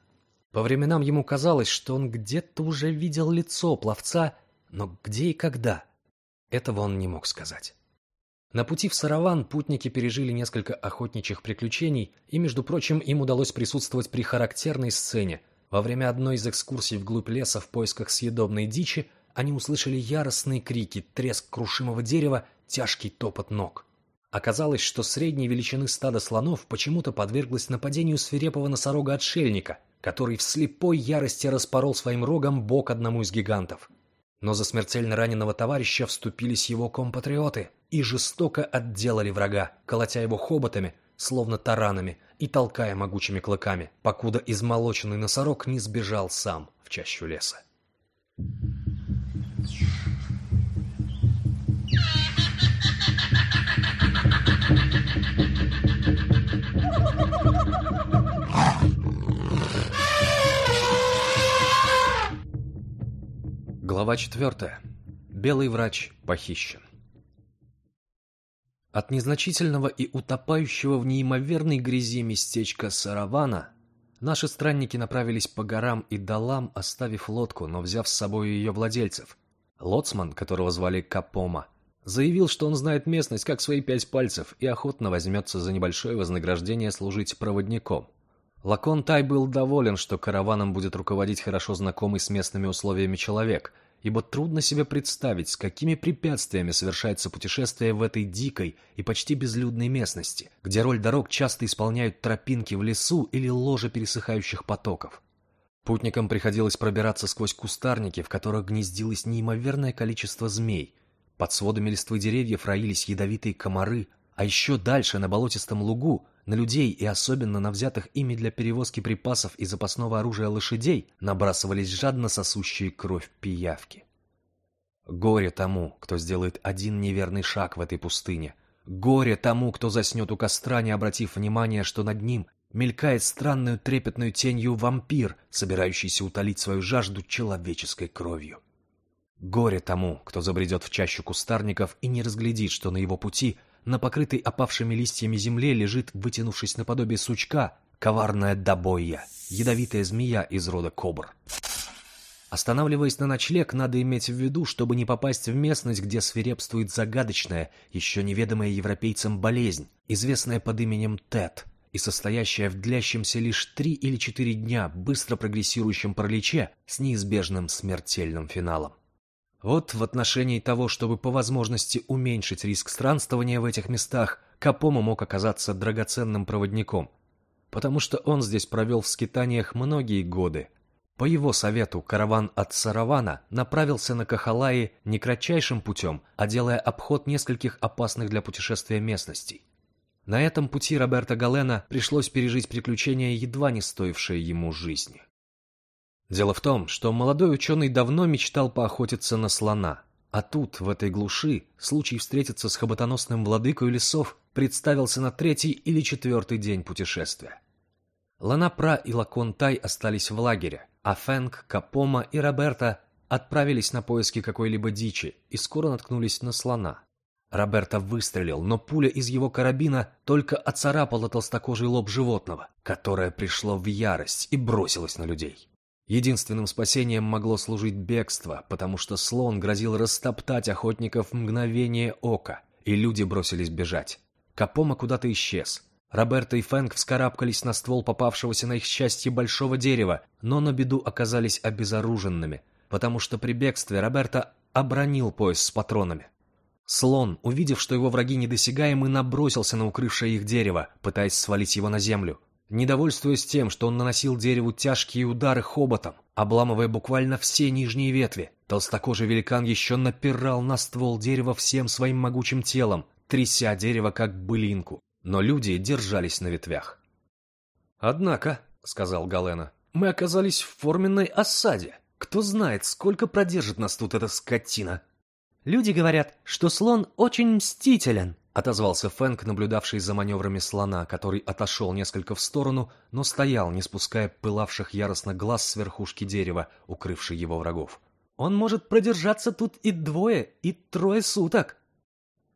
По временам ему казалось, что он где-то уже видел лицо пловца, но где и когда? Этого он не мог сказать. На пути в Сараван путники пережили несколько охотничьих приключений, и, между прочим, им удалось присутствовать при характерной сцене, во время одной из экскурсий вглубь леса в поисках съедобной дичи они услышали яростные крики, треск крушимого дерева, тяжкий топот ног. Оказалось, что средней величины стадо слонов почему-то подверглось нападению свирепого носорога-отшельника, который в слепой ярости распорол своим рогом бок одному из гигантов. Но за смертельно раненого товарища вступились его компатриоты и жестоко отделали врага, колотя его хоботами, словно таранами, и толкая могучими клыками, покуда измолоченный носорог не сбежал сам в чащу леса. Глава четвертая. Белый врач похищен. От незначительного и утопающего в неимоверной грязи местечка Саравана наши странники направились по горам и долам, оставив лодку, но взяв с собой ее владельцев. Лоцман, которого звали Капома, заявил, что он знает местность как свои пять пальцев и охотно возьмется за небольшое вознаграждение служить проводником. Лакон Тай был доволен, что караваном будет руководить хорошо знакомый с местными условиями человек – ибо трудно себе представить, с какими препятствиями совершается путешествие в этой дикой и почти безлюдной местности, где роль дорог часто исполняют тропинки в лесу или ложа пересыхающих потоков. Путникам приходилось пробираться сквозь кустарники, в которых гнездилось неимоверное количество змей. Под сводами листвы деревьев роились ядовитые комары, а еще дальше, на болотистом лугу, На людей и особенно на взятых ими для перевозки припасов и запасного оружия лошадей набрасывались жадно сосущие кровь пиявки. Горе тому, кто сделает один неверный шаг в этой пустыне. Горе тому, кто заснет у костра, не обратив внимания, что над ним мелькает странную трепетную тенью вампир, собирающийся утолить свою жажду человеческой кровью. Горе тому, кто забредет в чащу кустарников и не разглядит, что на его пути, на покрытой опавшими листьями земле, лежит, вытянувшись наподобие сучка, коварная добойя, ядовитая змея из рода кобр. Останавливаясь на ночлег, надо иметь в виду, чтобы не попасть в местность, где свирепствует загадочная, еще неведомая европейцам болезнь, известная под именем ТЭТ, и состоящая в длящемся лишь три или четыре дня быстро прогрессирующем параличе с неизбежным смертельным финалом. Вот в отношении того, чтобы по возможности уменьшить риск странствования в этих местах, Капома мог оказаться драгоценным проводником, потому что он здесь провел в скитаниях многие годы, по его совету караван от Саравана направился на Кахалаи не кратчайшим путем, а делая обход нескольких опасных для путешествия местностей. На этом пути Роберто Галена пришлось пережить приключения, едва не стоившие ему жизни. Дело в том, что молодой ученый давно мечтал поохотиться на слона, а тут, в этой глуши, случай встретиться с хоботоносным владыкой лесов представился на третий или четвертый день путешествия. Ланапра и Лаконтай остались в лагере, а Фэнк, Капома и Роберта отправились на поиски какой-либо дичи и скоро наткнулись на слона. Роберто выстрелил, но пуля из его карабина только оцарапала толстокожий лоб животного, которое пришло в ярость и бросилось на людей. Единственным спасением могло служить бегство, потому что слон грозил растоптать охотников в мгновение ока, и люди бросились бежать. Капома куда-то исчез, Роберто и Фэнк вскарабкались на ствол попавшегося на их счастье большого дерева, но на беду оказались обезоруженными, потому что при бегстве Роберто обронил пояс с патронами. Слон, увидев, что его враги недосягаемы, набросился на укрывшее их дерево, пытаясь свалить его на землю. Недовольствуясь тем, что он наносил дереву тяжкие удары хоботом, обламывая буквально все нижние ветви, толстокожий великан еще напирал на ствол дерева всем своим могучим телом, тряся дерево как былинку но люди держались на ветвях. «Однако», — сказал Галена, — «мы оказались в форменной осаде. Кто знает, сколько продержит нас тут эта скотина». «Люди говорят, что слон очень мстителен», — отозвался Фэнк, наблюдавший за маневрами слона, который отошел несколько в сторону, но стоял, не спуская пылавших яростно глаз с верхушки дерева, укрывшей его врагов. «Он может продержаться тут и двое, и трое суток».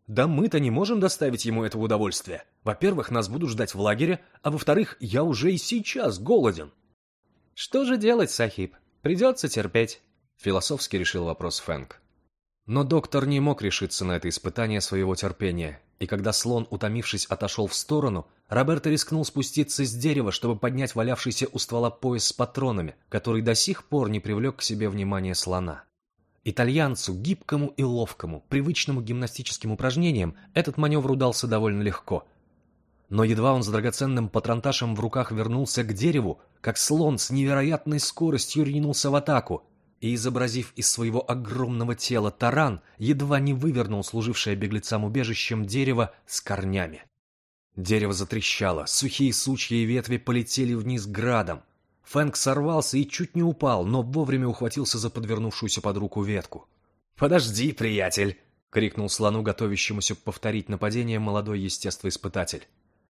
Да мы-то не можем доставить ему этого удовольствия. Во-первых, нас будут ждать в лагере, а во-вторых, я уже и сейчас голоден. Что же делать, Сахиб? Придется терпеть. Философски решил вопрос Фэнк. Но доктор не мог решиться на это испытание своего терпения, и когда слон, утомившись, отошел в сторону, Роберто рискнул спуститься с дерева, чтобы поднять валявшийся у ствола пояс с патронами, который до сих пор не привлек к себе внимание слона. Итальянцу, гибкому и ловкому, привычному гимнастическим упражнениям, этот маневр удался довольно легко. Но едва он с драгоценным патронташем в руках вернулся к дереву, как слон с невероятной скоростью ринулся в атаку и, изобразив из своего огромного тела таран, едва не вывернул служившее беглецам убежищем дерево с корнями. Дерево затрещало, сухие сучья и ветви полетели вниз градом, Фэнк сорвался и чуть не упал, но вовремя ухватился за подвернувшуюся под руку ветку. «Подожди, приятель!» — крикнул слону, готовящемуся повторить нападение молодой естествоиспытатель.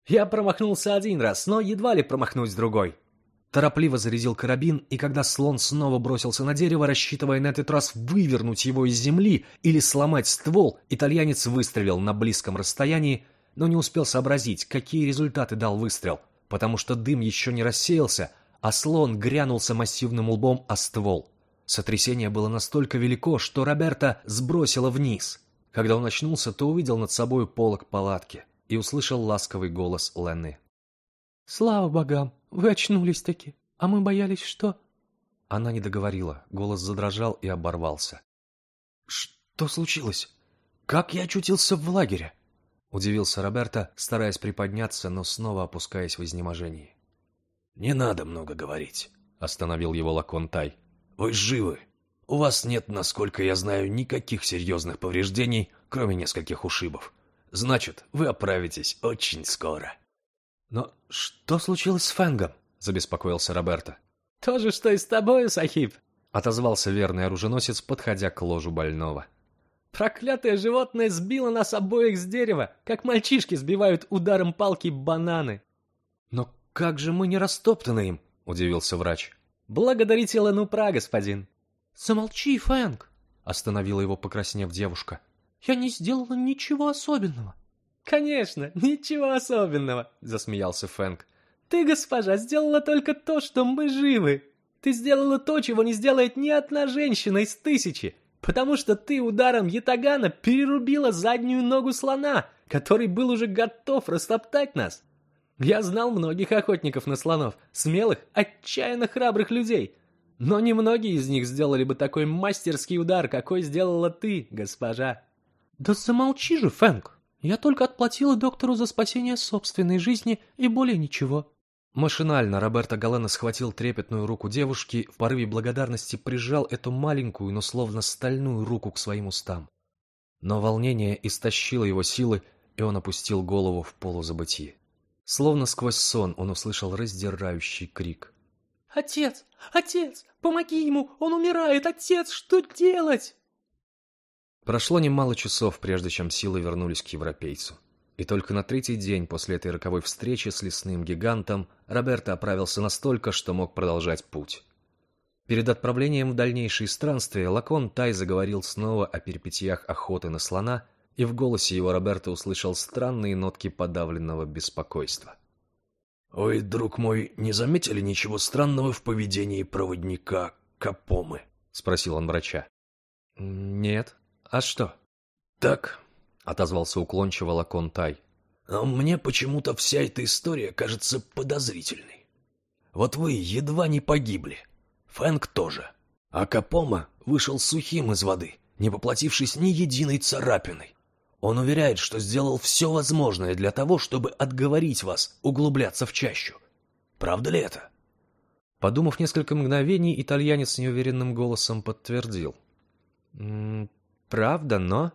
«Я промахнулся один раз, но едва ли промахнусь другой!» Торопливо зарядил карабин, и когда слон снова бросился на дерево, рассчитывая на этот раз вывернуть его из земли или сломать ствол, итальянец выстрелил на близком расстоянии, но не успел сообразить, какие результаты дал выстрел, потому что дым еще не рассеялся, а слон грянулся массивным лбом о ствол. Сотрясение было настолько велико, что Роберта сбросило вниз. Когда он очнулся, то увидел над собой полок палатки и услышал ласковый голос Ленны. «Слава богам, вы очнулись-таки, а мы боялись, что...» Она не договорила, голос задрожал и оборвался. «Что случилось? Как я очутился в лагере?» Удивился Роберта, стараясь приподняться, но снова опускаясь в изнеможении. «Не надо много говорить», — остановил его Лакон Тай. «Вы живы. У вас нет, насколько я знаю, никаких серьезных повреждений, кроме нескольких ушибов. Значит, вы оправитесь очень скоро». Но что случилось с Фэнгом? Забеспокоился Роберто. То же, что и с тобой, Сахиб. Отозвался верный оруженосец, подходя к ложу больного. Проклятое животное сбило нас обоих с дерева, как мальчишки сбивают ударом палки бананы. Но как же мы не растоптаны им? Удивился врач. Благодарите Ленупра, господин. Замолчи, Фэнк, остановила его, покраснев девушка. Я не сделала ничего особенного. Конечно, ничего особенного, засмеялся Фэнк. Ты, госпожа, сделала только то, что мы живы. Ты сделала то, чего не сделает ни одна женщина из тысячи, потому что ты ударом ятагана перерубила заднюю ногу слона, который был уже готов растоптать нас. Я знал многих охотников на слонов, смелых, отчаянно храбрых людей, но немногие из них сделали бы такой мастерский удар, какой сделала ты, госпожа. Да замолчи же, Фэнк. Я только отплатила доктору за спасение собственной жизни и более ничего. Машинально Роберто Галена схватил трепетную руку девушки, в порыве благодарности прижал эту маленькую, но словно стальную руку к своим устам. Но волнение истощило его силы, и он опустил голову в полузабытие. Словно сквозь сон он услышал раздирающий крик. «Отец! Отец! Помоги ему! Он умирает! Отец! Что делать?» Прошло немало часов, прежде чем силы вернулись к европейцу. И только на третий день после этой роковой встречи с лесным гигантом Роберто оправился настолько, что мог продолжать путь. Перед отправлением в дальнейшие странствия Лакон Тай заговорил снова о перипетиях охоты на слона, и в голосе его Роберто услышал странные нотки подавленного беспокойства. «Ой, друг мой, не заметили ничего странного в поведении проводника Капомы?» — спросил он врача. «Нет. А что?» «Так, отозвался уклончиво Лакон Тай. Но мне почему-то вся эта история кажется подозрительной. Вот вы едва не погибли. Фэнк тоже. А Капома вышел сухим из воды, не поплатившись ни единой царапиной. Он уверяет, что сделал все возможное для того, чтобы отговорить вас углубляться в чащу. Правда ли это? Подумав несколько мгновений, итальянец неуверенным голосом подтвердил. «Правда, но...»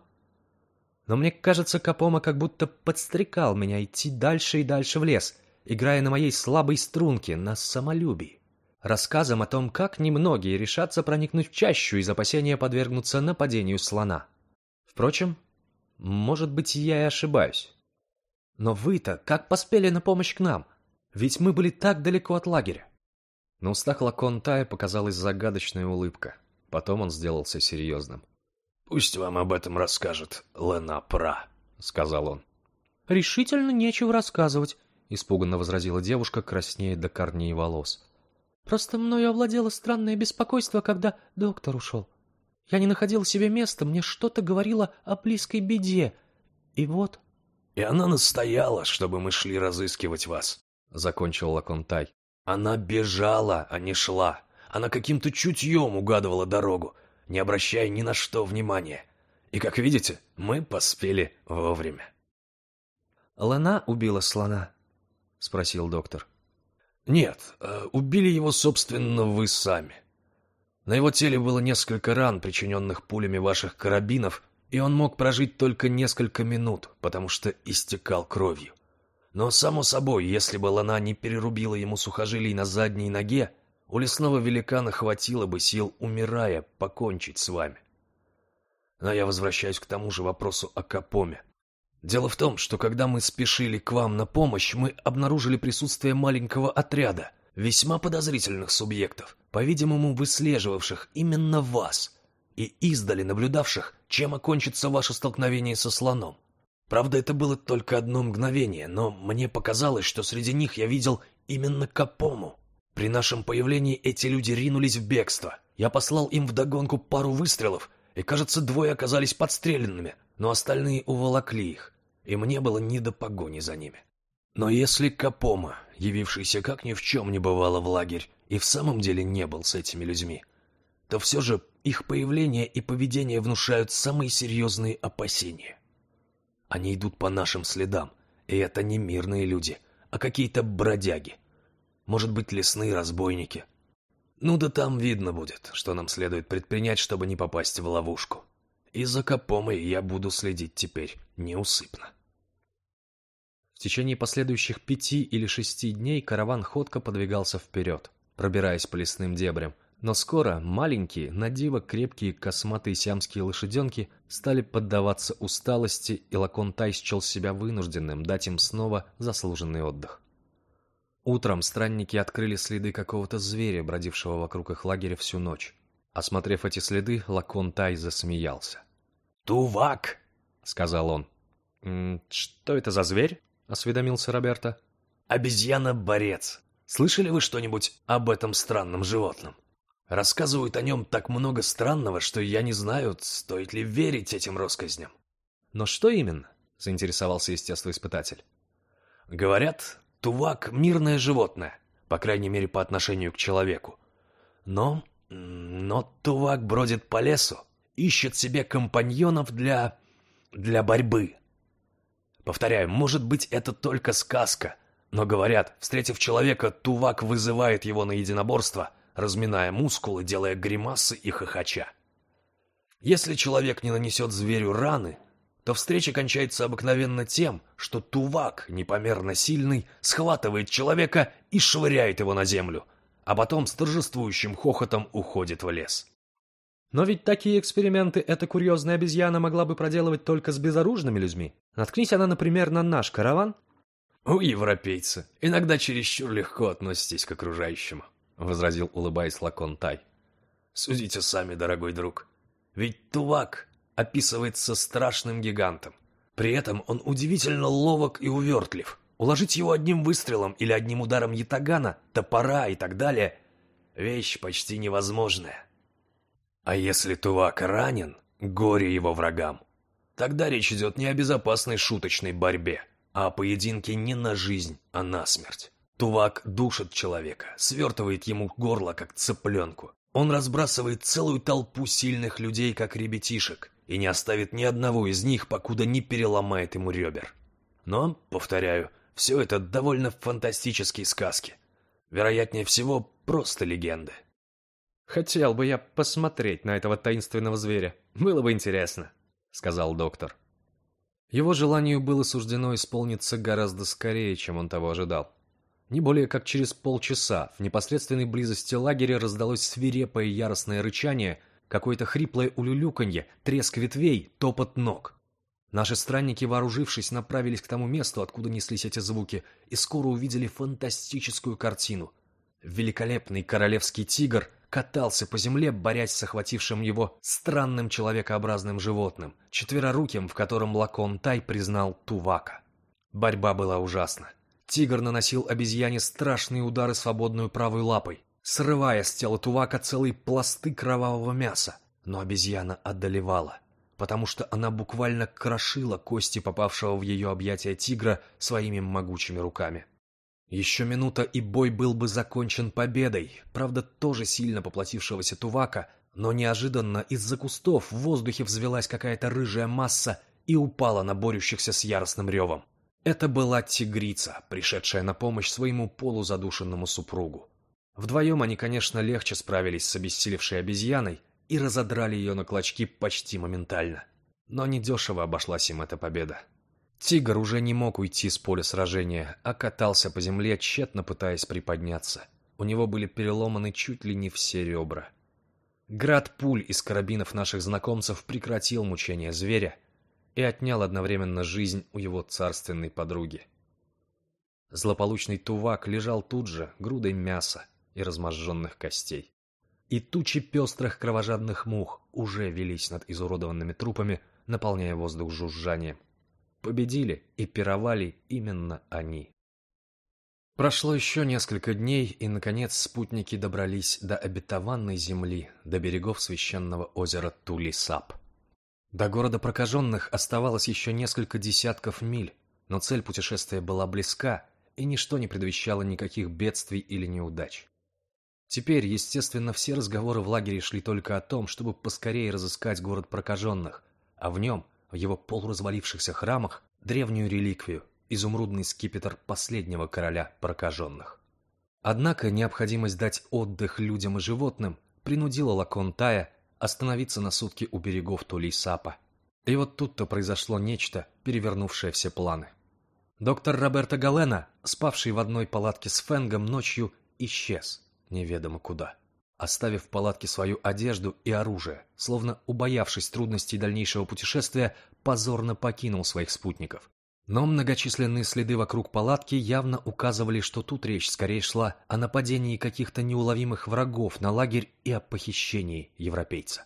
Но мне кажется, Капома как будто подстрекал меня идти дальше и дальше в лес, играя на моей слабой струнке, на самолюбии. Рассказом о том, как немногие решатся проникнуть в чащу из опасения подвергнуться нападению слона. Впрочем, может быть, я и ошибаюсь. Но вы-то как поспели на помощь к нам? Ведь мы были так далеко от лагеря. На устах Лакон Тая показалась загадочная улыбка. Потом он сделался серьезным. «Пусть вам об этом расскажет Лена Пра», — сказал он. «Решительно нечего рассказывать», — испуганно возразила девушка, краснея до корней волос. «Просто мною овладело странное беспокойство, когда доктор ушел. Я не находил себе места, мне что-то говорило о близкой беде. И вот...» «И она настояла, чтобы мы шли разыскивать вас», — закончил Лаконтай. «Она бежала, а не шла. Она каким-то чутьем угадывала дорогу не обращая ни на что внимания. И, как видите, мы поспели вовремя. «Лана убила слона?» — спросил доктор. «Нет, э, убили его, собственно, вы сами. На его теле было несколько ран, причиненных пулями ваших карабинов, и он мог прожить только несколько минут, потому что истекал кровью. Но, само собой, если бы Лана не перерубила ему сухожилий на задней ноге, у лесного великана хватило бы сил, умирая, покончить с вами. Но я возвращаюсь к тому же вопросу о Капоме. Дело в том, что когда мы спешили к вам на помощь, мы обнаружили присутствие маленького отряда, весьма подозрительных субъектов, по-видимому, выслеживавших именно вас и издали наблюдавших, чем окончится ваше столкновение со слоном. Правда, это было только одно мгновение, но мне показалось, что среди них я видел именно Капому. При нашем появлении эти люди ринулись в бегство. Я послал им вдогонку пару выстрелов, и, кажется, двое оказались подстреленными, но остальные уволокли их, и мне было не до погони за ними. Но если Капома, явившийся как ни в чем не бывало в лагерь, и в самом деле не был с этими людьми, то все же их появление и поведение внушают самые серьезные опасения. Они идут по нашим следам, и это не мирные люди, а какие-то бродяги, может быть, лесные разбойники. Ну да там видно будет, что нам следует предпринять, чтобы не попасть в ловушку. И за Капомой я буду следить теперь неусыпно. В течение последующих пяти или шести дней караван ходко подвигался вперед, пробираясь по лесным дебрям, но скоро маленькие, на диво крепкие косматые сиамские лошаденки стали поддаваться усталости, и Лакон Тай счел себя вынужденным дать им снова заслуженный отдых. Утром странники открыли следы какого-то зверя, бродившего вокруг их лагеря всю ночь. Осмотрев эти следы, Лакон Тай засмеялся. «Тувак!» — сказал он. «Что это за зверь?» — осведомился Роберто. «Обезьяна-борец. Слышали вы что-нибудь об этом странном животном?» Рассказывают о нем так много странного, что я не знаю, стоит ли верить этим россказням. Но что именно? Заинтересовался естествоиспытатель. Говорят, тувак — мирное животное, по крайней мере, по отношению к человеку. Но, но тувак бродит по лесу, ищет себе компаньонов для... для борьбы. Повторяю, может быть, это только сказка, но говорят, встретив человека, тувак вызывает его на единоборство — разминая мускулы, делая гримасы и хохоча. Если человек не нанесет зверю раны, то встреча кончается обыкновенно тем, что тувак, непомерно сильный, схватывает человека и швыряет его на землю, а потом с торжествующим хохотом уходит в лес. Но ведь такие эксперименты эта курьезная обезьяна могла бы проделывать только с безоружными людьми. Наткнись она, например, на наш караван. У европейцы иногда чересчур легко относитесь к окружающему. — возразил, улыбаясь Лакон Тай. «Судите сами, дорогой друг. Ведь Тувак описывается страшным гигантом. При этом он удивительно ловок и увертлив. Уложить его одним выстрелом или одним ударом ятагана, топора и так далее — вещь почти невозможная. А если Тувак ранен, горе его врагам. Тогда речь идет не о безопасной шуточной борьбе, а о поединке не на жизнь, а на смерть. Тувак душит человека, свертывает ему горло, как цыпленку. Он разбрасывает целую толпу сильных людей, как ребятишек, и не оставит ни одного из них, покуда не переломает ему ребер. Но, повторяю, все это довольно фантастические сказки. Вероятнее всего, просто легенды. «Хотел бы я посмотреть на этого таинственного зверя. Было бы интересно», — сказал доктор. Его желанию было суждено исполниться гораздо скорее, чем он того ожидал. Не более как через полчаса в непосредственной близости лагеря раздалось свирепое яростное рычание, какое-то хриплое улюлюканье, треск ветвей, топот ног. Наши странники, вооружившись, направились к тому месту, откуда неслись эти звуки, и скоро увидели фантастическую картину. Великолепный королевский тигр катался по земле, борясь с охватившим его странным человекообразным животным, четвероруким, в котором Лакон Тай признал Тувака. Борьба была ужасна. Тигр наносил обезьяне страшные удары свободную правой лапой, срывая с тела Тувака целые пласты кровавого мяса. Но обезьяна одолевала, потому что она буквально крошила кости попавшего в ее объятия тигра своими могучими руками. Еще минута, и бой был бы закончен победой, правда, тоже сильно поплатившегося Тувака, но неожиданно из-за кустов в воздухе взвелась какая-то рыжая масса и упала на борющихся с яростным ревом. Это была тигрица, пришедшая на помощь своему полузадушенному супругу. Вдвоем они, конечно, легче справились с обессилевшей обезьяной и разодрали ее на клочки почти моментально. Но недешево обошлась им эта победа. Тигр уже не мог уйти с поля сражения, а катался по земле, тщетно пытаясь приподняться. У него были переломаны чуть ли не все ребра. Град пуль из карабинов наших знакомцев прекратил мучение зверя, и отнял одновременно жизнь у его царственной подруги. Злополучный тувак лежал тут же, грудой мяса и разможженных костей. И тучи пестрых кровожадных мух уже велись над изуродованными трупами, наполняя воздух жужжанием. Победили и пировали именно они. Прошло еще несколько дней, и, наконец, спутники добрались до обетованной земли, до берегов священного озера Тулисап. До города прокаженных оставалось еще несколько десятков миль, но цель путешествия была близка, и ничто не предвещало никаких бедствий или неудач. Теперь, естественно, все разговоры в лагере шли только о том, чтобы поскорее разыскать город прокаженных, а в нем, в его полуразвалившихся храмах, древнюю реликвию – изумрудный скипетр последнего короля прокаженных. Однако необходимость дать отдых людям и животным принудила Лаконтая остановиться на сутки у берегов Тулейсапа. И вот тут-то произошло нечто, перевернувшее все планы. Доктор Роберто Галена, спавший в одной палатке с Фенгом ночью, исчез неведомо куда, оставив в палатке свою одежду и оружие, словно убоявшись трудностей дальнейшего путешествия, позорно покинул своих спутников. Но многочисленные следы вокруг палатки явно указывали, что тут речь скорее шла о нападении каких-то неуловимых врагов на лагерь и о похищении европейца.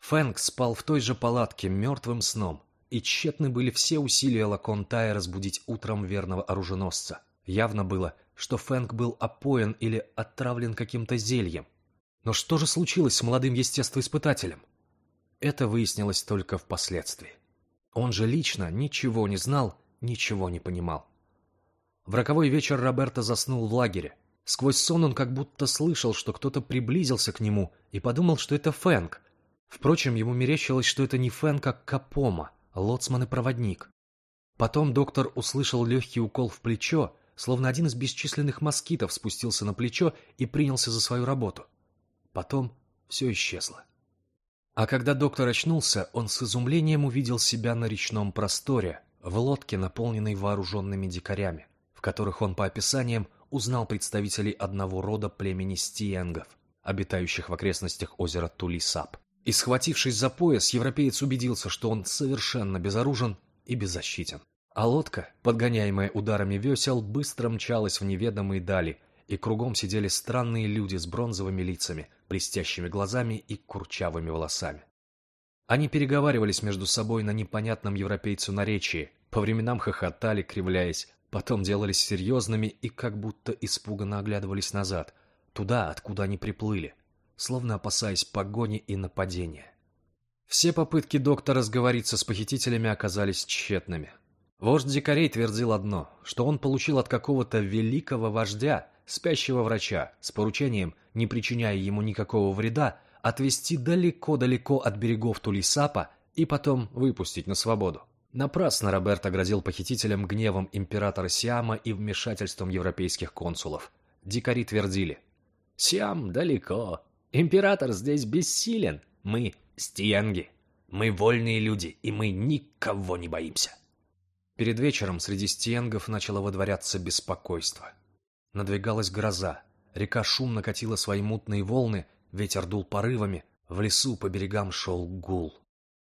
Фэнк спал в той же палатке мертвым сном, и тщетны были все усилия Лаконтая разбудить утром верного оруженосца. Явно было, что Фэнк был опоен или отравлен каким-то зельем. Но что же случилось с молодым естествоиспытателем? Это выяснилось только впоследствии. Он же лично ничего не знал ничего не понимал. В роковой вечер Роберто заснул в лагере. Сквозь сон он как будто слышал, что кто-то приблизился к нему и подумал, что это Фэнк. Впрочем, ему мерещилось, что это не Фэнк, а Капома, лоцман и проводник. Потом доктор услышал легкий укол в плечо, словно один из бесчисленных москитов спустился на плечо и принялся за свою работу. Потом все исчезло. А когда доктор очнулся, он с изумлением увидел себя на речном просторе, в лодке, наполненной вооруженными дикарями, в которых он по описаниям узнал представителей одного рода племени стиенгов, обитающих в окрестностях озера Тулисап. И схватившись за пояс, европеец убедился, что он совершенно безоружен и беззащитен. А лодка, подгоняемая ударами весел, быстро мчалась в неведомые дали, и кругом сидели странные люди с бронзовыми лицами, блестящими глазами и курчавыми волосами. Они переговаривались между собой на непонятном европейцу наречии, по временам хохотали, кривляясь, потом делались серьезными и как будто испуганно оглядывались назад, туда, откуда они приплыли, словно опасаясь погони и нападения. Все попытки доктора сговориться с похитителями оказались тщетными. Вождь дикарей твердил одно, что он получил от какого-то великого вождя, спящего врача, с поручением, не причиняя ему никакого вреда, отвезти далеко-далеко от берегов Тулисапа и потом выпустить на свободу. Напрасно Роберт оградил похитителям гневом императора Сиама и вмешательством европейских консулов. Дикари твердили. «Сиам далеко. Император здесь бессилен. Мы стиянги. Мы вольные люди, и мы никого не боимся». Перед вечером среди стиенгов начало выдворяться беспокойство. Надвигалась гроза. Река шумно катила свои мутные волны, Ветер дул порывами, в лесу по берегам шел гул.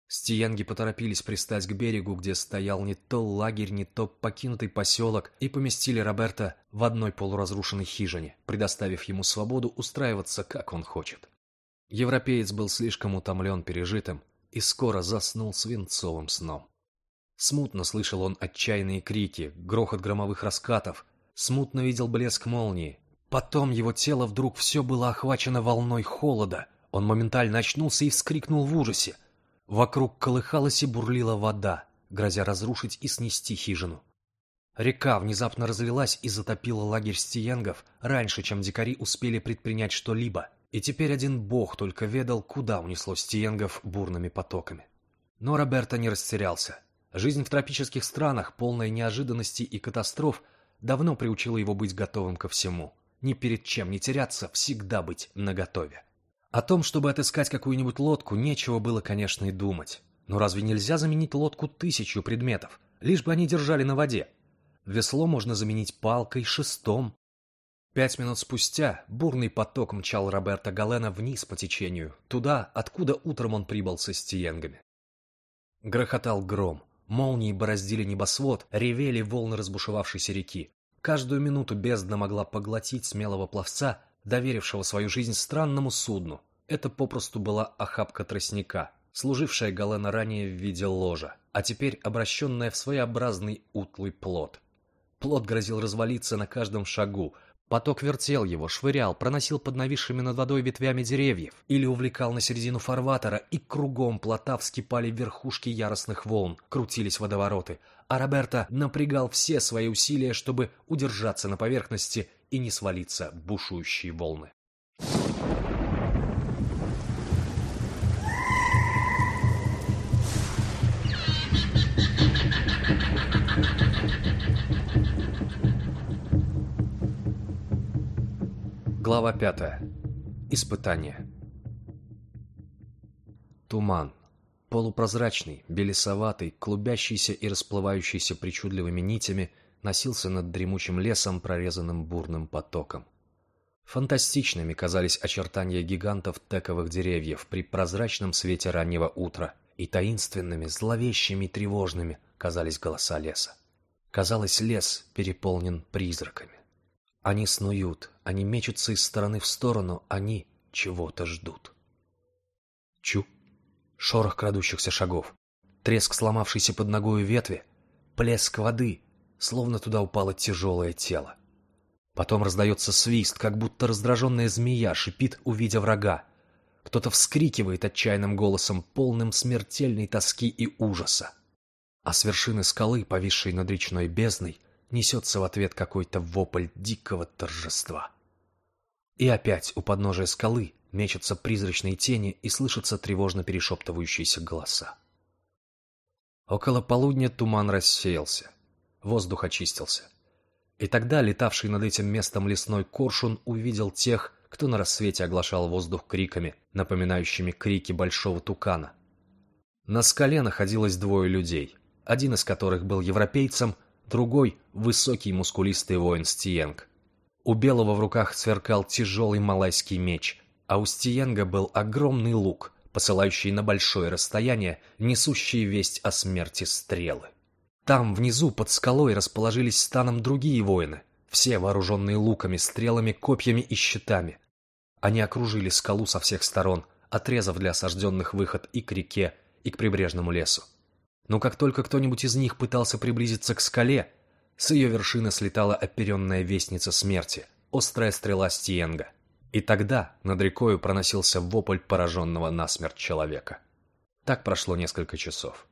Стиянги поторопились пристать к берегу, где стоял не то лагерь, не то покинутый поселок, и поместили Роберта в одной полуразрушенной хижине, предоставив ему свободу устраиваться, как он хочет. Европеец был слишком утомлен пережитым и скоро заснул свинцовым сном. Смутно слышал он отчаянные крики, грохот громовых раскатов, смутно видел блеск молнии, Потом его тело вдруг все было охвачено волной холода. Он моментально очнулся и вскрикнул в ужасе. Вокруг колыхалась и бурлила вода, грозя разрушить и снести хижину. Река внезапно разлилась и затопила лагерь стиенгов раньше, чем дикари успели предпринять что-либо, и теперь один бог только ведал, куда унесло стиенгов бурными потоками. Но Роберто не растерялся. Жизнь в тропических странах, полная неожиданностей и катастроф, давно приучила его быть готовым ко всему ни перед чем не теряться, всегда быть наготове. О том, чтобы отыскать какую-нибудь лодку, нечего было, конечно, и думать. Но разве нельзя заменить лодку тысячу предметов, лишь бы они держали на воде? Весло можно заменить палкой, шестом. Пять минут спустя бурный поток мчал Роберта Галена вниз по течению, туда, откуда утром он прибыл со стиенгами. Грохотал гром, молнии бороздили небосвод, ревели волны разбушевавшейся реки. Каждую минуту бездна могла поглотить смелого пловца, доверившего свою жизнь странному судну. Это попросту была охапка тростника, служившая Галена ранее в виде ложа, а теперь обращенная в своеобразный утлый плод. Плод грозил развалиться на каждом шагу, Поток вертел его, швырял, проносил под нависшими над водой ветвями деревьев или увлекал на середину фарватера, и кругом плота вскипали верхушки яростных волн, крутились водовороты, а Роберто напрягал все свои усилия, чтобы удержаться на поверхности и не свалиться в бушующие волны. Глава пятая. Испытание. Туман. Полупрозрачный, белесоватый, клубящийся и расплывающийся причудливыми нитями, носился над дремучим лесом, прорезанным бурным потоком. Фантастичными казались очертания гигантов тековых деревьев при прозрачном свете раннего утра, и таинственными, зловещими, тревожными казались голоса леса. Казалось, лес переполнен призраками. Они снуют, они мечутся из стороны в сторону, они чего-то ждут. Чу! Шорох крадущихся шагов, треск сломавшейся под ногою ветви, плеск воды, словно туда упало тяжелое тело. Потом раздается свист, как будто раздраженная змея шипит, увидя врага. Кто-то вскрикивает отчаянным голосом, полным смертельной тоски и ужаса. А с вершины скалы, повисшей над речной бездной, несется в ответ какой-то вопль дикого торжества. И опять у подножия скалы мечутся призрачные тени и слышатся тревожно перешептывающиеся голоса. Около полудня туман рассеялся, воздух очистился. И тогда летавший над этим местом лесной коршун увидел тех, кто на рассвете оглашал воздух криками, напоминающими крики большого тукана. На скале находилось двое людей, один из которых был европейцем, другой — высокий мускулистый воин Стиенг. У белого в руках сверкал тяжелый малайский меч, а у Стиенга был огромный лук, посылающий на большое расстояние несущие весть о смерти стрелы. Там, внизу, под скалой, расположились станом другие воины, все вооруженные луками, стрелами, копьями и щитами. Они окружили скалу со всех сторон, отрезав для осажденных выход и к реке, и к прибрежному лесу. Но как только кто-нибудь из них пытался приблизиться к скале, с ее вершины слетала оперенная вестница смерти, острая стрела Стиенга. И тогда над рекою проносился вопль пораженного насмерть человека. Так прошло несколько часов.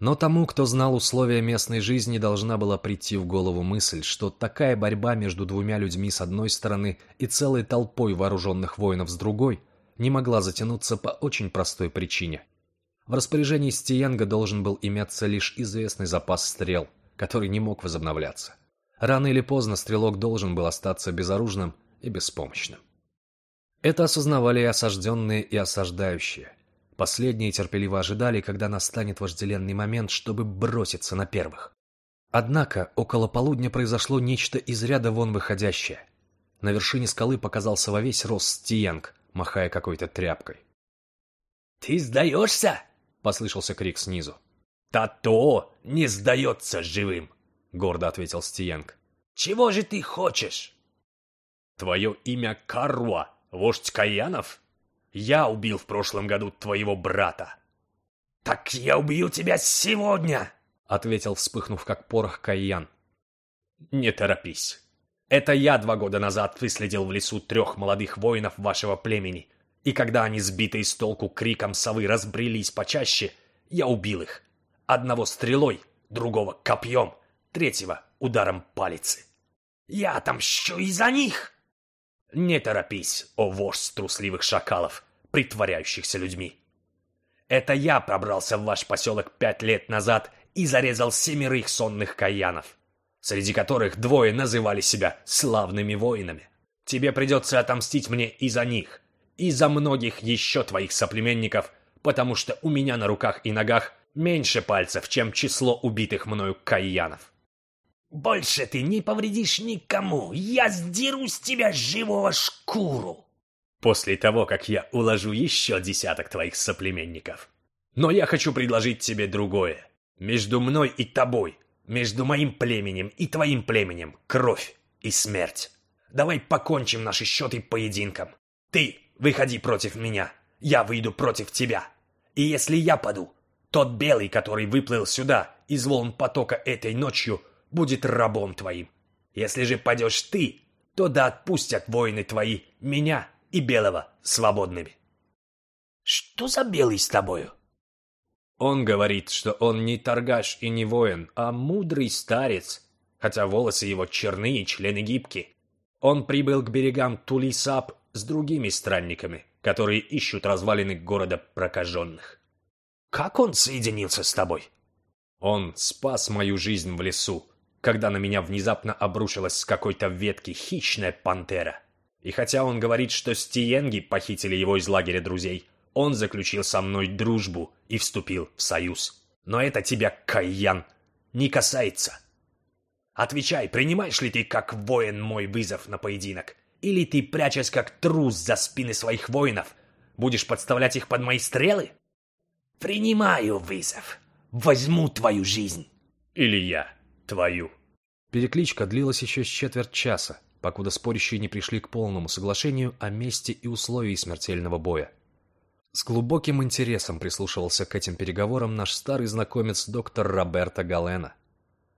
Но тому, кто знал условия местной жизни, должна была прийти в голову мысль, что такая борьба между двумя людьми с одной стороны и целой толпой вооруженных воинов с другой не могла затянуться по очень простой причине. В распоряжении Стиенга должен был иметься лишь известный запас стрел, который не мог возобновляться. Рано или поздно стрелок должен был остаться безоружным и беспомощным. Это осознавали и осажденные, и осаждающие. Последние терпеливо ожидали, когда настанет вожделенный момент, чтобы броситься на первых. Однако около полудня произошло нечто из ряда вон выходящее. На вершине скалы показался во весь рост Стиенг, махая какой-то тряпкой. «Ты сдаешься?» — послышался крик снизу. «Тато не сдается живым!» — гордо ответил Стиенг. «Чего же ты хочешь?» «Твое имя Каруа, вождь Каянов?» Я убил в прошлом году твоего брата. Так я убью тебя сегодня, ответил, вспыхнув как порох Кайян. Не торопись. Это я два года назад выследил в лесу трех молодых воинов вашего племени, и когда они, сбитые с толку криком совы, разбрелись почаще, я убил их. Одного стрелой, другого копьем, третьего ударом палицы. Я отомщу и за них! Не торопись, о вождь трусливых шакалов, притворяющихся людьми. Это я пробрался в ваш поселок пять лет назад и зарезал семерых сонных каянов, среди которых двое называли себя славными воинами. Тебе придется отомстить мне и за них, и за многих еще твоих соплеменников, потому что у меня на руках и ногах меньше пальцев, чем число убитых мною каянов. Больше ты не повредишь никому. Я сдеру с тебя живого шкуру. После того, как я уложу еще десяток твоих соплеменников. Но я хочу предложить тебе другое. Между мной и тобой, между моим племенем и твоим племенем, кровь и смерть. Давай покончим наши счеты поединком. Ты выходи против меня, я выйду против тебя. И если я паду, тот белый, который выплыл сюда из волн потока этой ночью, будет рабом твоим. Если же падешь ты, то да отпустят воины твои меня и Белого свободными. Что за Белый с тобою? Он говорит, что он не торгаш и не воин, а мудрый старец, хотя волосы его черные и члены гибкие. Он прибыл к берегам Тулисап с другими странниками, которые ищут развалины города прокаженных. Как он соединился с тобой? Он спас мою жизнь в лесу, когда на меня внезапно обрушилась с какой-то ветки хищная пантера. И хотя он говорит, что стиенги похитили его из лагеря друзей, он заключил со мной дружбу и вступил в союз. Но это тебя, Кайян, не касается. Отвечай, принимаешь ли ты как воин мой вызов на поединок? Или ты, прячась как трус за спины своих воинов, будешь подставлять их под мои стрелы? Принимаю вызов. Возьму твою жизнь. Или я твою. Перекличка длилась еще с четверть часа, покуда спорящие не пришли к полному соглашению о месте и условии смертельного боя. С глубоким интересом прислушивался к этим переговорам наш старый знакомец доктор Роберто Галена.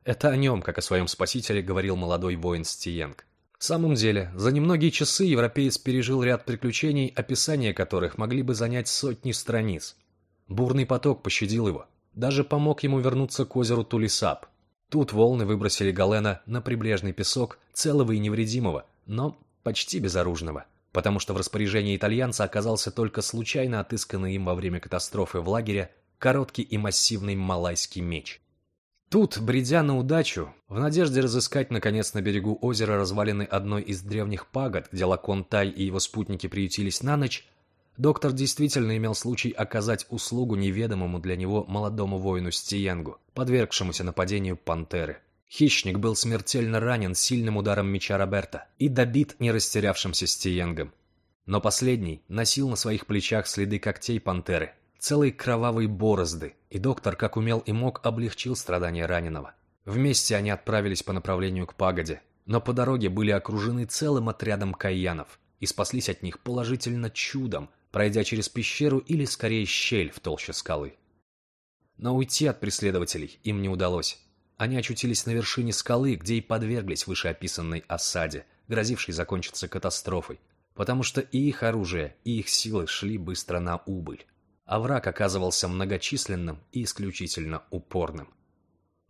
Это о нем, как о своем спасителе, говорил молодой воин Стиенг. В самом деле, за немногие часы европеец пережил ряд приключений, описание которых могли бы занять сотни страниц. Бурный поток пощадил его, даже помог ему вернуться к озеру Тулисап. Тут волны выбросили Галена на прибрежный песок, целого и невредимого, но почти безоружного потому что в распоряжении итальянца оказался только случайно отысканный им во время катастрофы в лагере короткий и массивный малайский меч. Тут, бредя на удачу, в надежде разыскать наконец на берегу озера развалины одной из древних пагод, где Лакон Тай и его спутники приютились на ночь, доктор действительно имел случай оказать услугу неведомому для него молодому воину Стиенгу, подвергшемуся нападению пантеры. Хищник был смертельно ранен сильным ударом меча Роберта и добит не растерявшимся Стиенгом. Но последний носил на своих плечах следы когтей пантеры, целые кровавые борозды, и доктор, как умел и мог, облегчил страдания раненого. Вместе они отправились по направлению к пагоде, но по дороге были окружены целым отрядом каянов и спаслись от них положительно чудом, пройдя через пещеру или, скорее, щель в толще скалы. Но уйти от преследователей им не удалось. Они очутились на вершине скалы, где и подверглись вышеописанной осаде, грозившей закончиться катастрофой, потому что и их оружие, и их силы шли быстро на убыль. А враг оказывался многочисленным и исключительно упорным.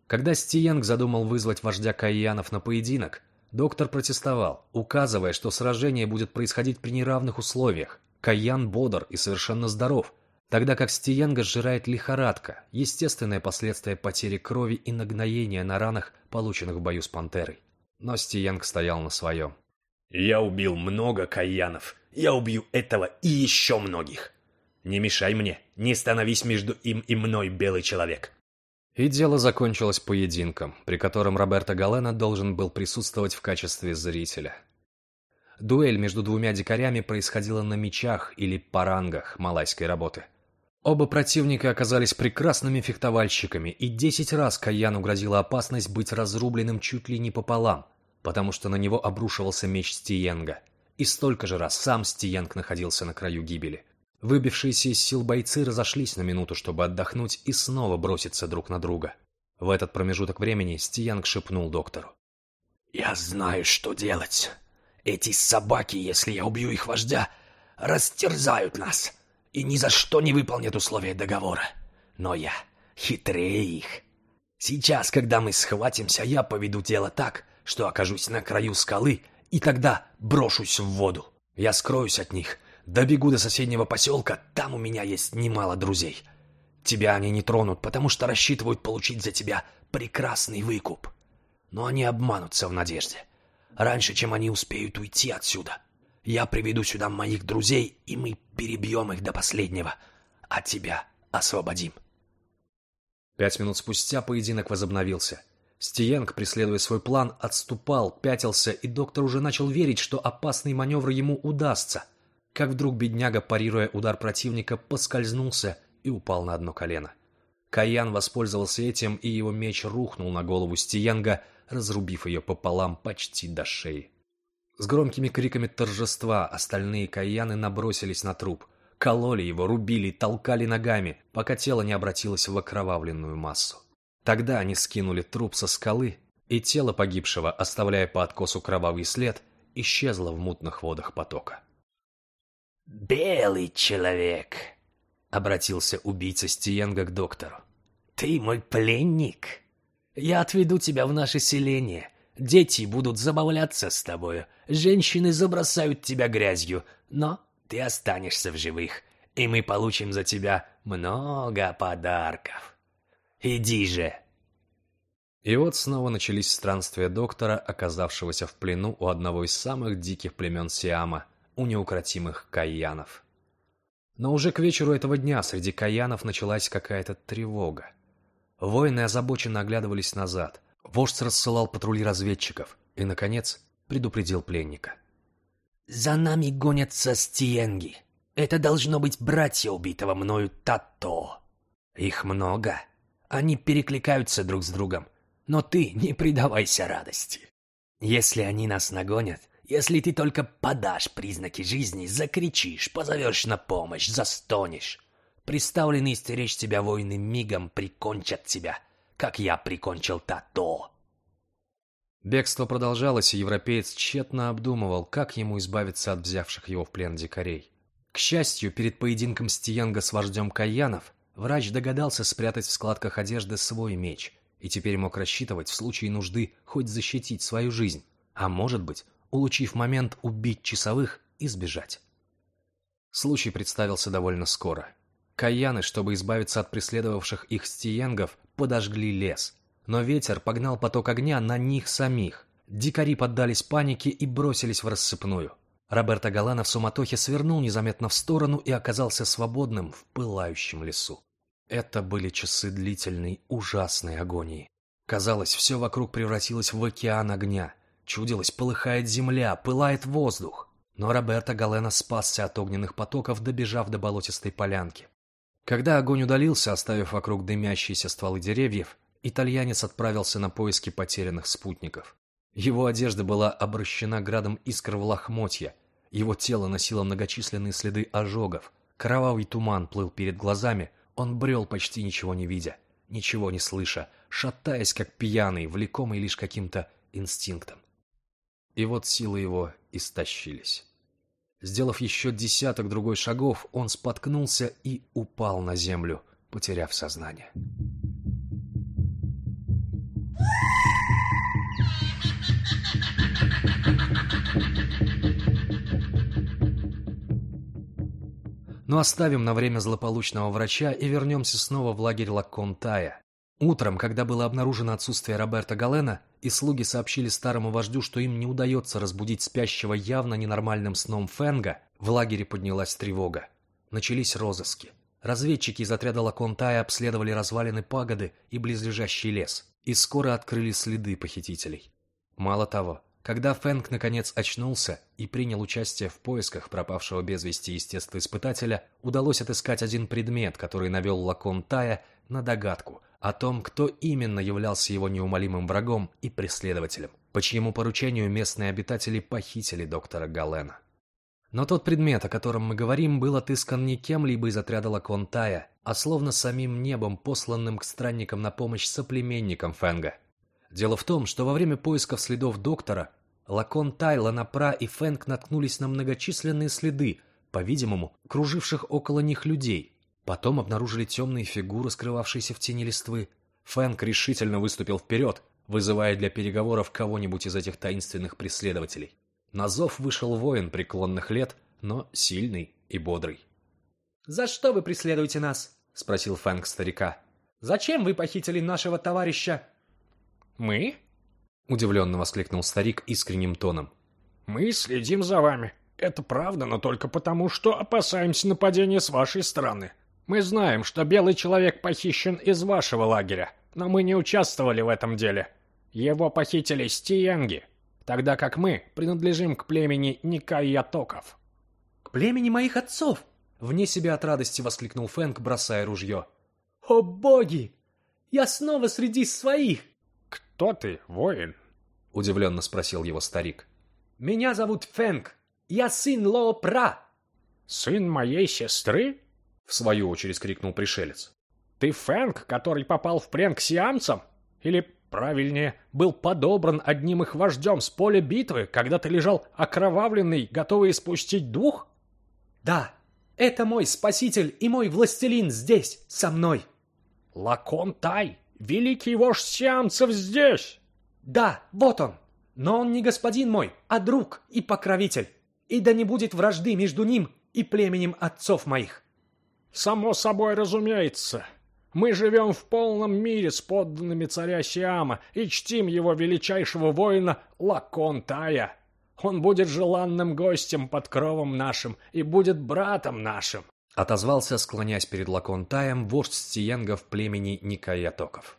Когда Стиенг задумал вызвать вождя Кайянов на поединок, доктор протестовал, указывая, что сражение будет происходить при неравных условиях. Кайян бодр и совершенно здоров, Тогда как Стиенга сжирает лихорадка, естественное последствие потери крови и нагноения на ранах, полученных в бою с пантерой. Но Стиенг стоял на своем. «Я убил много каянов. Я убью этого и еще многих. Не мешай мне, не становись между им и мной, белый человек». И дело закончилось поединком, при котором Роберто Галена должен был присутствовать в качестве зрителя. Дуэль между двумя дикарями происходила на мечах или парангах малайской работы – Оба противника оказались прекрасными фехтовальщиками, и десять раз Каяну грозила опасность быть разрубленным чуть ли не пополам, потому что на него обрушивался меч Стиенга. И столько же раз сам Стиенг находился на краю гибели. Выбившиеся из сил бойцы разошлись на минуту, чтобы отдохнуть и снова броситься друг на друга. В этот промежуток времени Стиенг шепнул доктору. «Я знаю, что делать. Эти собаки, если я убью их вождя, растерзают нас и ни за что не выполнят условия договора. Но я хитрее их. Сейчас, когда мы схватимся, я поведу дело так, что окажусь на краю скалы и тогда брошусь в воду. Я скроюсь от них, добегу до соседнего поселка, там у меня есть немало друзей. Тебя они не тронут, потому что рассчитывают получить за тебя прекрасный выкуп. Но они обманутся в надежде. Раньше, чем они успеют уйти отсюда, я приведу сюда моих друзей, и мы перебьем их до последнего, а тебя освободим. Пять минут спустя поединок возобновился. Стиенг, преследуя свой план, отступал, пятился, и доктор уже начал верить, что опасный маневр ему удастся. Как вдруг бедняга, парируя удар противника, поскользнулся и упал на одно колено. Каян воспользовался этим, и его меч рухнул на голову Стиенга, разрубив ее пополам почти до шеи. С громкими криками торжества остальные каяны набросились на труп, кололи его, рубили, толкали ногами, пока тело не обратилось в окровавленную массу. Тогда они скинули труп со скалы, и тело погибшего, оставляя по откосу кровавый след, исчезло в мутных водах потока. «Белый человек!» — обратился убийца Стиенга к доктору. «Ты мой пленник. Я отведу тебя в наше селение, Дети будут забавляться с тобою, женщины забросают тебя грязью, но ты останешься в живых, и мы получим за тебя много подарков. Иди же!» И вот снова начались странствия доктора, оказавшегося в плену у одного из самых диких племен Сиама, у неукротимых каянов. Но уже к вечеру этого дня среди каянов началась какая-то тревога. Воины озабоченно оглядывались назад – Вождь рассылал патрули разведчиков и, наконец, предупредил пленника. «За нами гонятся стиенги. Это должно быть братья убитого мною Тато. Их много. Они перекликаются друг с другом. Но ты не предавайся радости. Если они нас нагонят, если ты только подашь признаки жизни, закричишь, позовешь на помощь, застонешь, приставленные стеречь тебя воины мигом прикончат тебя, как я прикончил Тато. Бегство продолжалось, и европеец тщетно обдумывал, как ему избавиться от взявших его в плен дикарей. К счастью, перед поединком Стиянга с вождем Каянов врач догадался спрятать в складках одежды свой меч и теперь мог рассчитывать в случае нужды хоть защитить свою жизнь, а может быть, улучив момент, убить часовых и сбежать. Случай представился довольно скоро. Каяны, чтобы избавиться от преследовавших их стиенгов, подожгли лес. Но ветер погнал поток огня на них самих. Дикари поддались панике и бросились в рассыпную. Роберто Галана в суматохе свернул незаметно в сторону и оказался свободным в пылающем лесу. Это были часы длительной, ужасной агонии. Казалось, все вокруг превратилось в океан огня. Чудилось, полыхает земля, пылает воздух. Но Роберто Галена спасся от огненных потоков, добежав до болотистой полянки. Когда огонь удалился, оставив вокруг дымящиеся стволы деревьев, итальянец отправился на поиски потерянных спутников. Его одежда была обращена градом искр в лохмотья, его тело носило многочисленные следы ожогов, кровавый туман плыл перед глазами, он брел почти ничего не видя, ничего не слыша, шатаясь как пьяный, влекомый лишь каким-то инстинктом. И вот силы его истощились. Сделав еще десяток другой шагов, он споткнулся и упал на землю, потеряв сознание. Но оставим на время злополучного врача и вернемся снова в лагерь Лаконтая. Утром, когда было обнаружено отсутствие Роберта Галена, и слуги сообщили старому вождю, что им не удается разбудить спящего явно ненормальным сном Фенга, в лагере поднялась тревога. Начались розыски. Разведчики из отряда Лаконтая обследовали развалины пагоды и близлежащий лес, и скоро открыли следы похитителей. Мало того, когда Фэнг наконец очнулся и принял участие в поисках пропавшего без вести естествоиспытателя, удалось отыскать один предмет, который навел Лакон Тая на догадку о том, кто именно являлся его неумолимым врагом и преследователем, по чьему поручению местные обитатели похитили доктора Галена. Но тот предмет, о котором мы говорим, был отыскан не кем-либо из отряда Лакон Тая, а словно самим небом, посланным к странникам на помощь соплеменникам Фэнга – Дело в том, что во время поисков следов доктора Лакон Тай, Ланапра и Фэнк наткнулись на многочисленные следы, по-видимому, круживших около них людей. Потом обнаружили темные фигуры, скрывавшиеся в тени листвы. Фэнк решительно выступил вперед, вызывая для переговоров кого-нибудь из этих таинственных преследователей. На зов вышел воин преклонных лет, но сильный и бодрый. «За что вы преследуете нас?» — спросил Фэнк старика. «Зачем вы похитили нашего товарища «Мы?» — удивленно воскликнул старик искренним тоном. «Мы следим за вами. Это правда, но только потому, что опасаемся нападения с вашей стороны. Мы знаем, что белый человек похищен из вашего лагеря, но мы не участвовали в этом деле. Его похитили стиянги, тогда как мы принадлежим к племени Никайятоков». «К племени моих отцов!» — вне себя от радости воскликнул Фэнк, бросая ружье. «О боги! Я снова среди своих!» «Кто ты, воин?» — удивленно спросил его старик. «Меня зовут Фэнк. Я сын Лоопра». «Сын моей сестры?» — в свою очередь крикнул пришелец. «Ты Фэнк, который попал в плен к сиамцам? Или, правильнее, был подобран одним их вождем с поля битвы, когда ты лежал окровавленный, готовый испустить дух?» «Да, это мой спаситель и мой властелин здесь, со мной». «Лакон Тай, Великий вождь сиамцев здесь!» «Да, вот он! Но он не господин мой, а друг и покровитель. И да не будет вражды между ним и племенем отцов моих!» «Само собой разумеется. Мы живем в полном мире с подданными царя Сиама и чтим его величайшего воина Лаконтая. Он будет желанным гостем под кровом нашим и будет братом нашим. Отозвался, склоняясь перед Лаконтаем, вождь стиенгов племени Никаятоков.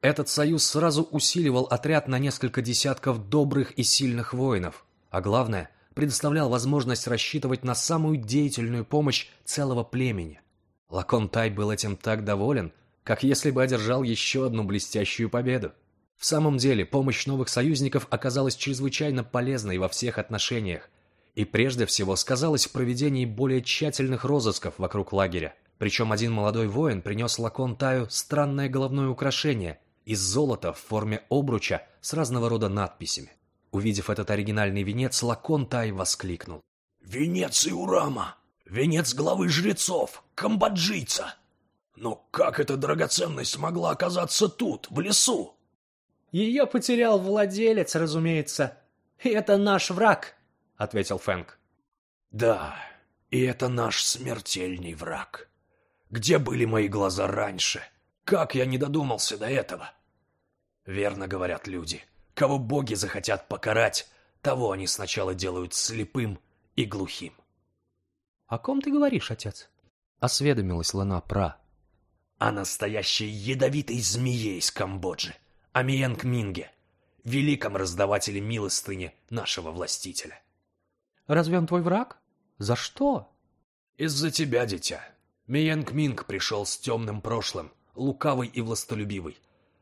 Этот союз сразу усиливал отряд на несколько десятков добрых и сильных воинов, а главное, предоставлял возможность рассчитывать на самую деятельную помощь целого племени. Лакон Тай был этим так доволен, как если бы одержал еще одну блестящую победу. В самом деле, помощь новых союзников оказалась чрезвычайно полезной во всех отношениях, и прежде всего сказалась в проведении более тщательных розысков вокруг лагеря. Причем один молодой воин принес Лакон Таю странное головное украшение из золота в форме обруча с разного рода надписями. Увидев этот оригинальный венец, Лакон Тай воскликнул. «Венец Иурама! Венец главы жрецов! Камбоджийца! Но как эта драгоценность могла оказаться тут, в лесу?» «Ее потерял владелец, разумеется. И это наш враг», — ответил Фэнк. «Да, и это наш смертельный враг. Где были мои глаза раньше? Как я не додумался до этого?» Верно говорят люди. Кого боги захотят покарать, того они сначала делают слепым и глухим. — О ком ты говоришь, отец? — осведомилась Луна Пра. — О настоящей ядовитой змее из Камбоджи, Амиенг Минге, великом раздавателе милостыни нашего властителя. — Разве он твой враг? За что? — Из-за тебя, дитя. Миенг Минг пришел с темным прошлым, лукавый и властолюбивый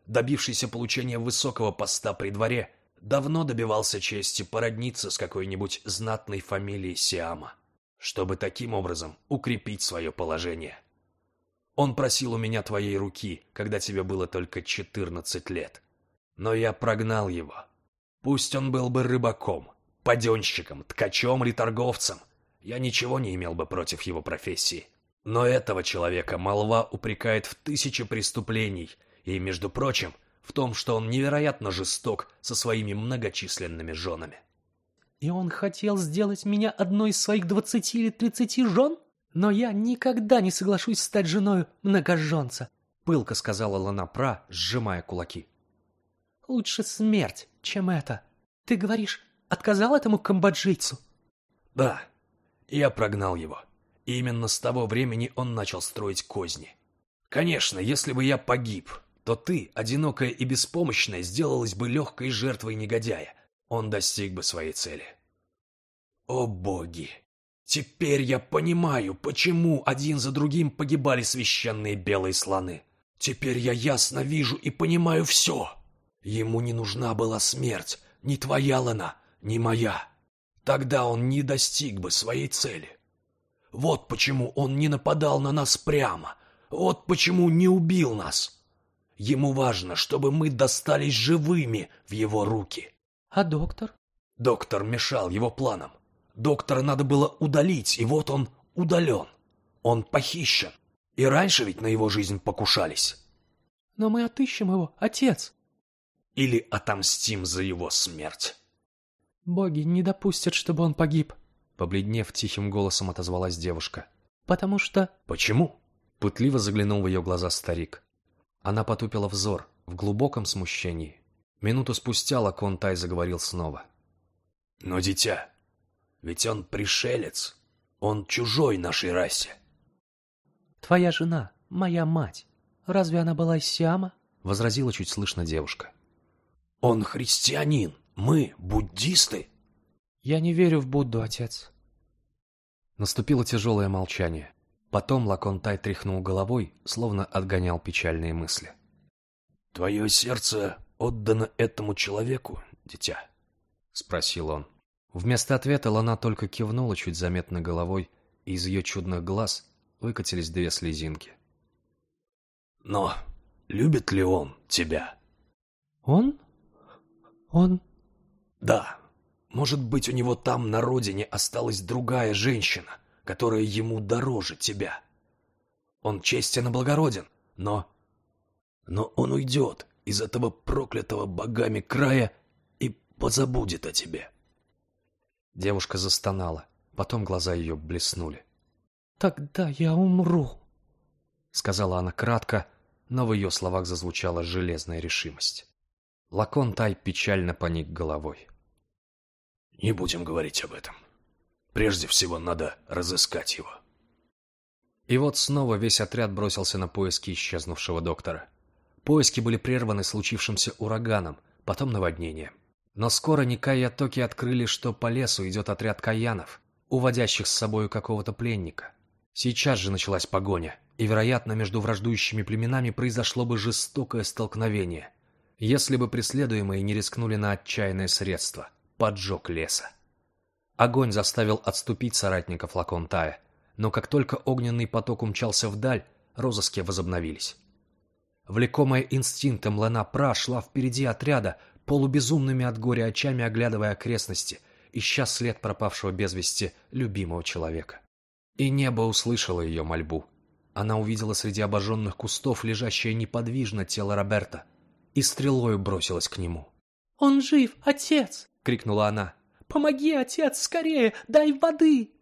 добившийся получения высокого поста при дворе, давно добивался чести породниться с какой-нибудь знатной фамилией Сиама, чтобы таким образом укрепить свое положение. Он просил у меня твоей руки, когда тебе было только четырнадцать лет. Но я прогнал его. Пусть он был бы рыбаком, паденщиком, ткачом или торговцем, я ничего не имел бы против его профессии. Но этого человека молва упрекает в тысячи преступлений и, между прочим, в том, что он невероятно жесток со своими многочисленными женами. «И он хотел сделать меня одной из своих двадцати или тридцати жен? Но я никогда не соглашусь стать женой многоженца», — пылко сказала Ланапра, сжимая кулаки. «Лучше смерть, чем это. Ты говоришь, отказал этому камбоджийцу?» «Да, я прогнал его. И именно с того времени он начал строить козни. Конечно, если бы я погиб, то ты, одинокая и беспомощная, сделалась бы легкой жертвой негодяя. Он достиг бы своей цели. О боги! Теперь я понимаю, почему один за другим погибали священные белые слоны. Теперь я ясно вижу и понимаю все. Ему не нужна была смерть, ни твоя лана, ни моя. Тогда он не достиг бы своей цели. Вот почему он не нападал на нас прямо. Вот почему не убил нас. Ему важно, чтобы мы достались живыми в его руки. А доктор? Доктор мешал его планам. Доктора надо было удалить, и вот он удален. Он похищен. И раньше ведь на его жизнь покушались. Но мы отыщем его, отец. Или отомстим за его смерть. Боги не допустят, чтобы он погиб. Побледнев, тихим голосом отозвалась девушка. Потому что... Почему? Пытливо заглянул в ее глаза старик. Она потупила взор в глубоком смущении. Минуту спустя Лакон Тай заговорил снова. «Но, дитя, ведь он пришелец. Он чужой нашей расе». «Твоя жена, моя мать. Разве она была из Сиама?» Возразила чуть слышно девушка. «Он христианин. Мы буддисты». «Я не верю в Будду, отец». Наступило тяжелое молчание. Потом Лаконтай тряхнул головой, словно отгонял печальные мысли. «Твое сердце отдано этому человеку, дитя?» — спросил он. Вместо ответа Лана только кивнула чуть заметно головой, и из ее чудных глаз выкатились две слезинки. «Но любит ли он тебя?» «Он? Он?» «Да. Может быть, у него там, на родине, осталась другая женщина, которая ему дороже тебя. Он честен и благороден, но... Но он уйдет из этого проклятого богами края и позабудет о тебе. Девушка застонала, потом глаза ее блеснули. «Тогда я умру», — сказала она кратко, но в ее словах зазвучала железная решимость. Лакон Тай печально поник головой. «Не будем говорить об этом. Прежде всего надо разыскать его. И вот снова весь отряд бросился на поиски исчезнувшего доктора. Поиски были прерваны случившимся ураганом, потом наводнением. Но скоро Никай и Атоки открыли, что по лесу идет отряд каянов, уводящих с собою какого-то пленника. Сейчас же началась погоня, и, вероятно, между враждующими племенами произошло бы жестокое столкновение, если бы преследуемые не рискнули на отчаянное средство – поджог леса. Огонь заставил отступить соратников Лаконтая, но как только огненный поток умчался вдаль, розыски возобновились. Влекомая инстинктом Лена Пра шла впереди отряда, полубезумными от горя очами оглядывая окрестности, ища след пропавшего без вести любимого человека. И небо услышало ее мольбу. Она увидела среди обожженных кустов лежащее неподвижно тело Роберта и стрелою бросилась к нему. «Он жив, отец!» — крикнула она. «Помоги, отец, скорее! Дай воды!»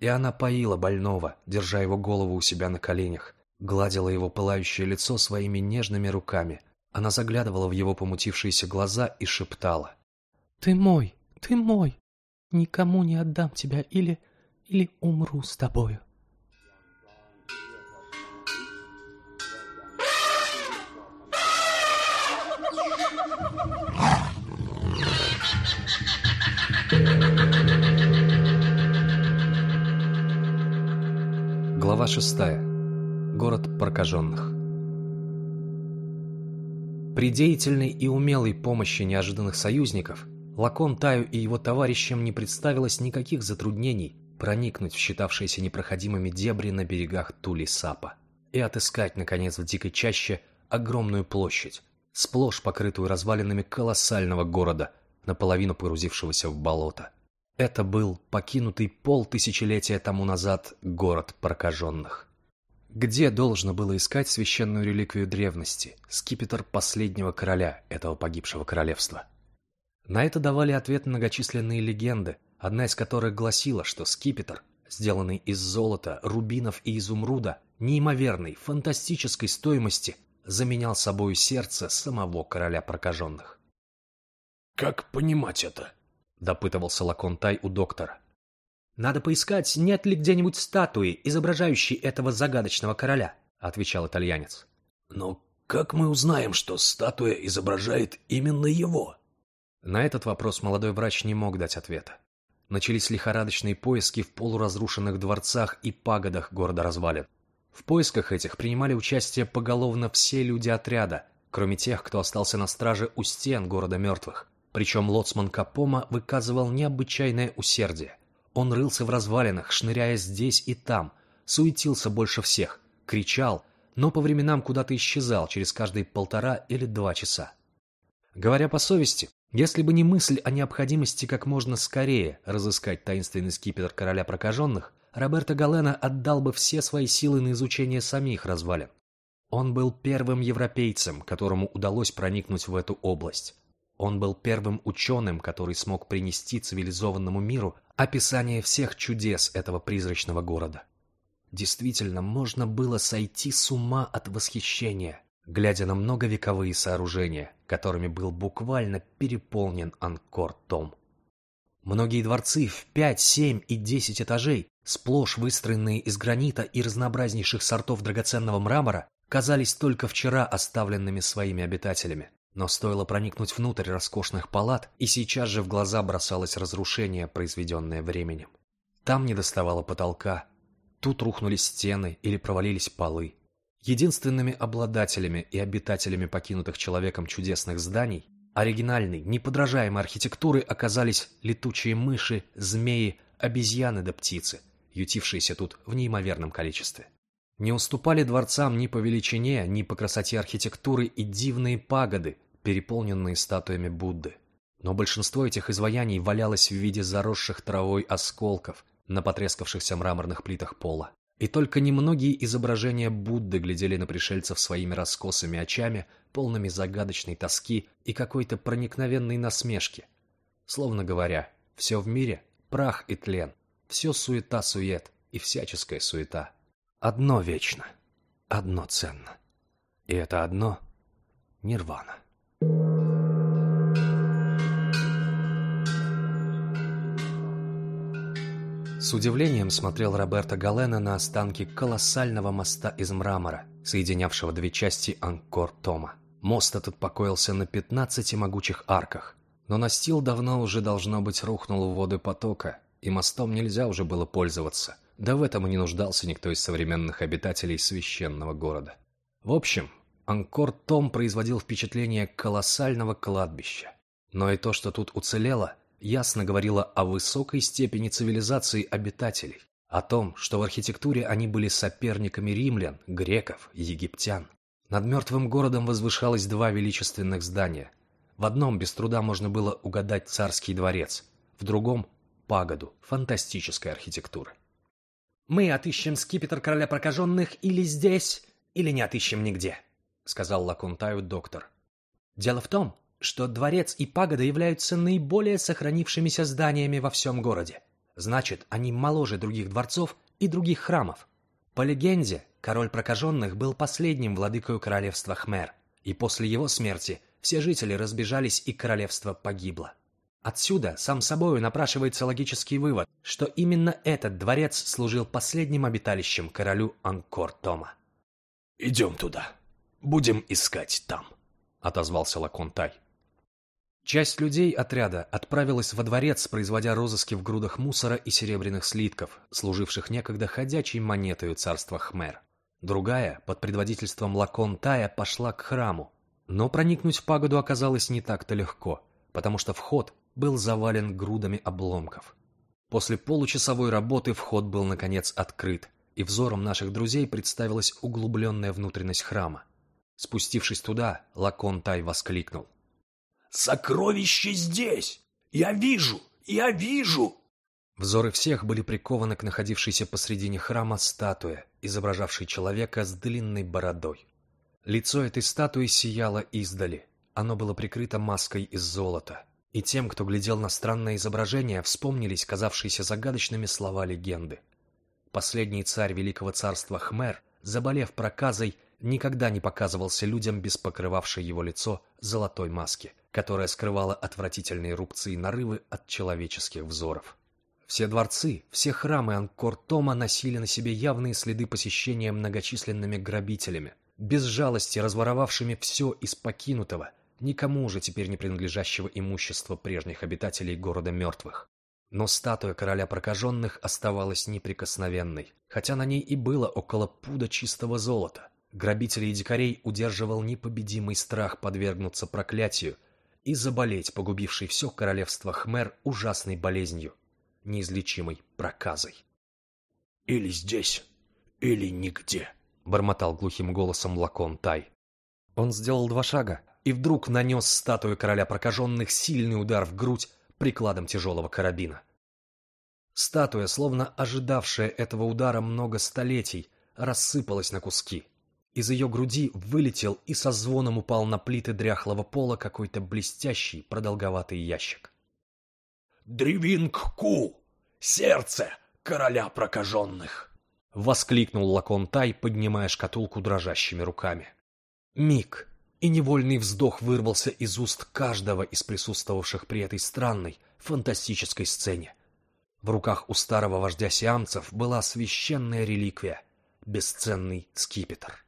И она поила больного, держа его голову у себя на коленях, гладила его пылающее лицо своими нежными руками. Она заглядывала в его помутившиеся глаза и шептала. «Ты мой, ты мой! Никому не отдам тебя или... или умру с тобою!» Глава шестая. Город прокаженных. При деятельной и умелой помощи неожиданных союзников Лакон Таю и его товарищам не представилось никаких затруднений проникнуть в считавшиеся непроходимыми дебри на берегах Тули-Сапа и отыскать, наконец, в дикой чаще огромную площадь, сплошь покрытую развалинами колоссального города, наполовину погрузившегося в болото. Это был покинутый полтысячелетия тому назад город прокаженных. Где должно было искать священную реликвию древности, скипетр последнего короля этого погибшего королевства? На это давали ответ многочисленные легенды, одна из которых гласила, что скипетр, сделанный из золота, рубинов и изумруда, неимоверной, фантастической стоимости, заменял собою сердце самого короля прокаженных. «Как понимать это?» — допытывался Лаконтай у доктора. «Надо поискать, нет ли где-нибудь статуи, изображающей этого загадочного короля», — отвечал итальянец. «Но как мы узнаем, что статуя изображает именно его?» На этот вопрос молодой врач не мог дать ответа. Начались лихорадочные поиски в полуразрушенных дворцах и пагодах города развалин. В поисках этих принимали участие поголовно все люди отряда, кроме тех, кто остался на страже у стен города мертвых. Причем лоцман Капома выказывал необычайное усердие. Он рылся в развалинах, шныряя здесь и там, суетился больше всех, кричал, но по временам куда-то исчезал через каждые полтора или два часа. Говоря по совести, если бы не мысль о необходимости как можно скорее разыскать таинственный скипетр короля прокаженных, Роберто Галена отдал бы все свои силы на изучение самих развалин. Он был первым европейцем, которому удалось проникнуть в эту область. Он был первым ученым, который смог принести цивилизованному миру описание всех чудес этого призрачного города. Действительно, можно было сойти с ума от восхищения, глядя на многовековые сооружения, которыми был буквально переполнен Анкор-Том. Многие дворцы в пять, семь и десять этажей, сплошь выстроенные из гранита и разнообразнейших сортов драгоценного мрамора, казались только вчера оставленными своими обитателями. Но стоило проникнуть внутрь роскошных палат, и сейчас же в глаза бросалось разрушение, произведенное временем. Там не доставало потолка, тут рухнули стены или провалились полы. Единственными обладателями и обитателями покинутых человеком чудесных зданий, оригинальной, неподражаемой архитектуры оказались летучие мыши, змеи, обезьяны да птицы, ютившиеся тут в неимоверном количестве. Не уступали дворцам ни по величине, ни по красоте архитектуры и дивные пагоды, переполненные статуями Будды. Но большинство этих изваяний валялось в виде заросших травой осколков на потрескавшихся мраморных плитах пола. И только немногие изображения Будды глядели на пришельцев своими раскосыми очами, полными загадочной тоски и какой-то проникновенной насмешки. Словно говоря, все в мире – прах и тлен, все суета-сует и всяческая суета. Одно вечно, одно ценно. И это одно – нирвана. С удивлением смотрел Роберто Галена на останки колоссального моста из мрамора, соединявшего две части Анкор-Тома. Мост этот покоился на пятнадцати могучих арках, но настил давно уже, должно быть, рухнул в воды потока, и мостом нельзя уже было пользоваться. Да в этом и не нуждался никто из современных обитателей священного города. В общем, Анкор-Том производил впечатление колоссального кладбища. Но и то, что тут уцелело, ясно говорило о высокой степени цивилизации обитателей, о том, что в архитектуре они были соперниками римлян, греков, египтян. Над мертвым городом возвышалось два величественных здания. В одном без труда можно было угадать царский дворец, в другом – пагоду фантастической архитектуры. «Мы отыщем скипетр короля прокаженных или здесь, или не отыщем нигде», — сказал Лаконтаю доктор. «Дело в том, что дворец и пагода являются наиболее сохранившимися зданиями во всем городе. Значит, они моложе других дворцов и других храмов. По легенде, король прокаженных был последним владыкой королевства Хмер, и после его смерти все жители разбежались и королевство погибло. Отсюда сам собою напрашивается логический вывод, что именно этот дворец служил последним обиталищем королю Анкор-Тома. «Идем туда. Будем искать там», — отозвался Лаконтай. Часть людей отряда отправилась во дворец, производя розыски в грудах мусора и серебряных слитков, служивших некогда ходячей монетой царства Хмер. Другая, под предводительством Лакон Тая, пошла к храму. Но проникнуть в пагоду оказалось не так-то легко, потому что вход был завален грудами обломков. После получасовой работы вход был, наконец, открыт, и взором наших друзей представилась углубленная внутренность храма. Спустившись туда, Лакон Тай воскликнул. Сокровище здесь! Я вижу! Я вижу!» Взоры всех были прикованы к находившейся посредине храма статуе, изображавшей человека с длинной бородой. Лицо этой статуи сияло издали. Оно было прикрыто маской из золота. И тем, кто глядел на странное изображение, вспомнились казавшиеся загадочными слова легенды. Последний царь Великого царства Хмер, заболев проказой, никогда не показывался людям без покрывавшей его лицо золотой маски – которая скрывала отвратительные рубцы и нарывы от человеческих взоров. Все дворцы, все храмы Анкор-Тома носили на себе явные следы посещения многочисленными грабителями, без жалости разворовавшими все из покинутого, никому уже теперь не принадлежащего имущества прежних обитателей города мертвых. Но статуя короля прокаженных оставалась неприкосновенной, хотя на ней и было около пуда чистого золота. Грабителей и дикарей удерживал непобедимый страх подвергнуться проклятию, и заболеть погубившей все королевство Хмер ужасной болезнью, неизлечимой проказой. «Или здесь, или нигде», — бормотал глухим голосом Лакон Тай. Он сделал два шага и вдруг нанес статую короля прокаженных сильный удар в грудь прикладом тяжелого карабина. Статуя, словно ожидавшая этого удара много столетий, рассыпалась на куски. Из ее груди вылетел и со звоном упал на плиты дряхлого пола какой-то блестящий продолговатый ящик. «Древинг-ку! Сердце короля прокаженных!» — воскликнул Лакон Тай, поднимая шкатулку дрожащими руками. Миг, и невольный вздох вырвался из уст каждого из присутствовавших при этой странной, фантастической сцене. В руках у старого вождя сиамцев была священная реликвия — бесценный скипетр.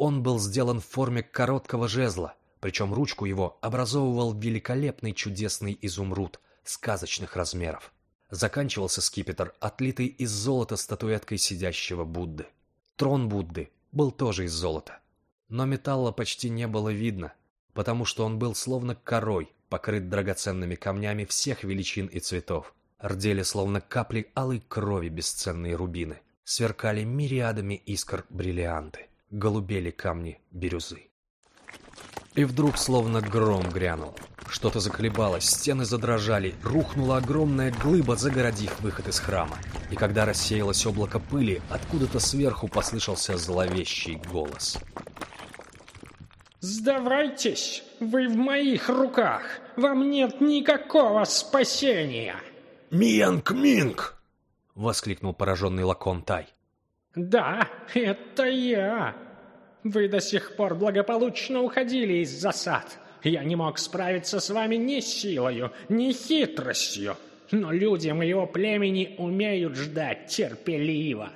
Он был сделан в форме короткого жезла, причем ручку его образовывал великолепный чудесный изумруд сказочных размеров. Заканчивался скипетр, отлитый из золота статуэткой сидящего Будды. Трон Будды был тоже из золота. Но металла почти не было видно, потому что он был словно корой, покрыт драгоценными камнями всех величин и цветов. Рдели словно капли алой крови бесценные рубины. Сверкали мириадами искр бриллианты голубели камни бирюзы. И вдруг словно гром грянул. Что-то заколебалось, стены задрожали, рухнула огромная глыба, загородив выход из храма. И когда рассеялось облако пыли, откуда-то сверху послышался зловещий голос. «Сдавайтесь! Вы в моих руках! Вам нет никакого спасения!» «Миянг-минг!» — воскликнул пораженный Лакон Тай. «Да, это я. Вы до сих пор благополучно уходили из засад. Я не мог справиться с вами ни силою, ни хитростью. Но люди моего племени умеют ждать терпеливо.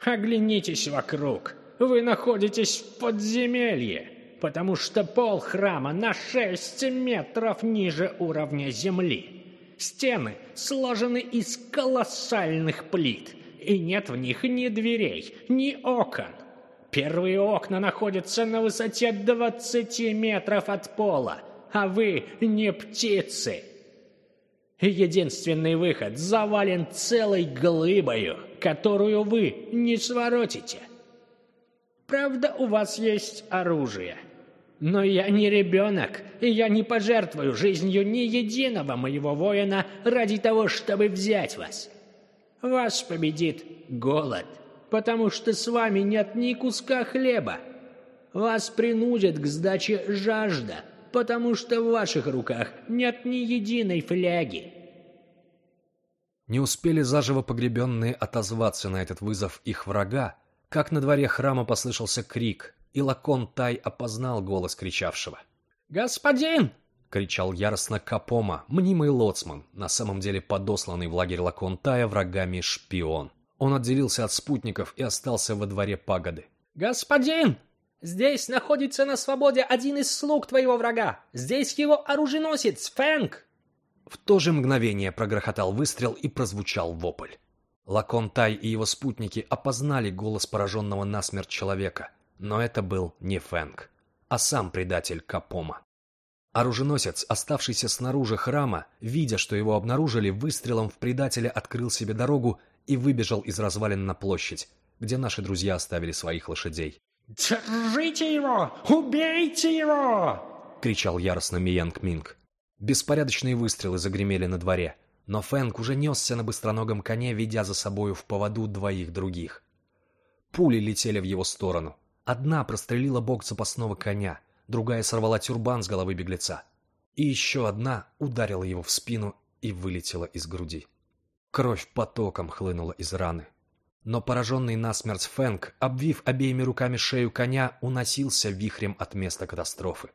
Оглянитесь вокруг. вы находитесь в подземелье, потому что пол храма на 6 метров ниже уровня земли. Стены сложены из колоссальных плит, и нет в них ни дверей, ни окон. Первые окна находятся на высоте 20 метров от пола, а вы не птицы. Единственный выход завален целой глыбою, которую вы не своротите. Правда, у вас есть оружие. Но я не ребенок, и я не пожертвую жизнью ни единого моего воина ради того, чтобы взять вас. Вас победит голод, потому что с вами нет ни куска хлеба. Вас принудят к сдаче жажда, потому что в ваших руках нет ни единой фляги. Не успели заживо погребенные отозваться на этот вызов их врага, как на дворе храма послышался крик, и Лакон Тай опознал голос кричавшего. «Господин!» — кричал яростно Капома, мнимый лоцман, на самом деле подосланный в лагерь Лакон Тая врагами шпион. Он отделился от спутников и остался во дворе пагоды. «Господин! Здесь находится на свободе один из слуг твоего врага! Здесь его оруженосец Фэнк!» В то же мгновение прогрохотал выстрел и прозвучал вопль. Лакон Тай и его спутники опознали голос пораженного насмерть человека, но это был не Фэнк, а сам предатель Капома. Оруженосец, оставшийся снаружи храма, видя, что его обнаружили, выстрелом в предателя открыл себе дорогу и выбежал из развалин на площадь, где наши друзья оставили своих лошадей. «Держите его! Убейте его!» — кричал яростно Миянг Минг. Беспорядочные выстрелы загремели на дворе — но Фэнк уже несся на быстроногом коне, ведя за собою в поводу двоих других. Пули летели в его сторону. Одна прострелила бок запасного коня, другая сорвала тюрбан с головы беглеца. И еще одна ударила его в спину и вылетела из груди. Кровь потоком хлынула из раны. Но пораженный насмерть Фэнк, обвив обеими руками шею коня, уносился вихрем от места катастрофы.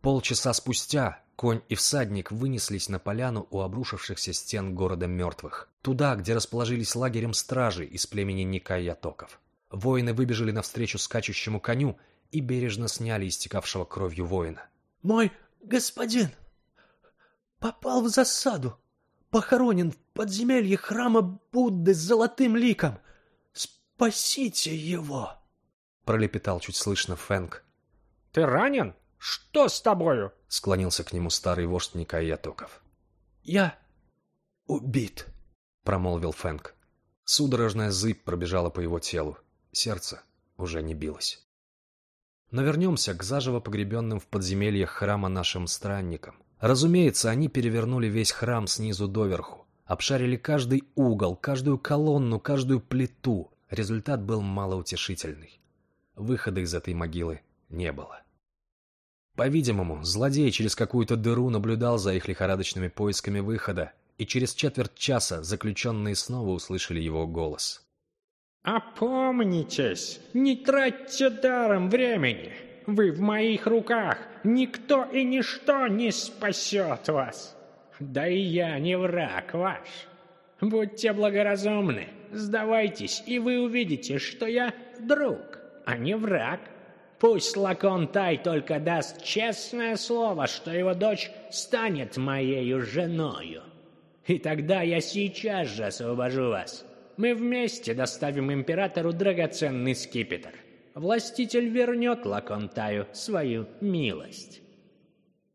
Полчаса спустя Конь и всадник вынеслись на поляну у обрушившихся стен города мертвых, туда, где расположились лагерем стражи из племени Никайятоков. Воины выбежали навстречу скачущему коню и бережно сняли истекавшего кровью воина. «Мой господин попал в засаду, похоронен в подземелье храма Будды с золотым ликом. Спасите его!» пролепетал чуть слышно Фэнк. «Ты ранен?» «Что с тобою?» — склонился к нему старый вождь Никаятоков. «Я убит», — промолвил Фэнк. Судорожная зыбь пробежала по его телу. Сердце уже не билось. Но вернемся к заживо погребенным в подземельях храма нашим странникам. Разумеется, они перевернули весь храм снизу доверху, обшарили каждый угол, каждую колонну, каждую плиту. Результат был малоутешительный. Выхода из этой могилы не было. По-видимому, злодей через какую-то дыру наблюдал за их лихорадочными поисками выхода, и через четверть часа заключенные снова услышали его голос. «Опомнитесь! Не тратьте даром времени! Вы в моих руках! Никто и ничто не спасет вас! Да и я не враг ваш! Будьте благоразумны, сдавайтесь, и вы увидите, что я друг, а не враг!» Пусть Лакон Тай только даст честное слово, что его дочь станет моею женою. И тогда я сейчас же освобожу вас. Мы вместе доставим императору драгоценный скипетр. Властитель вернет Лаконтаю свою милость.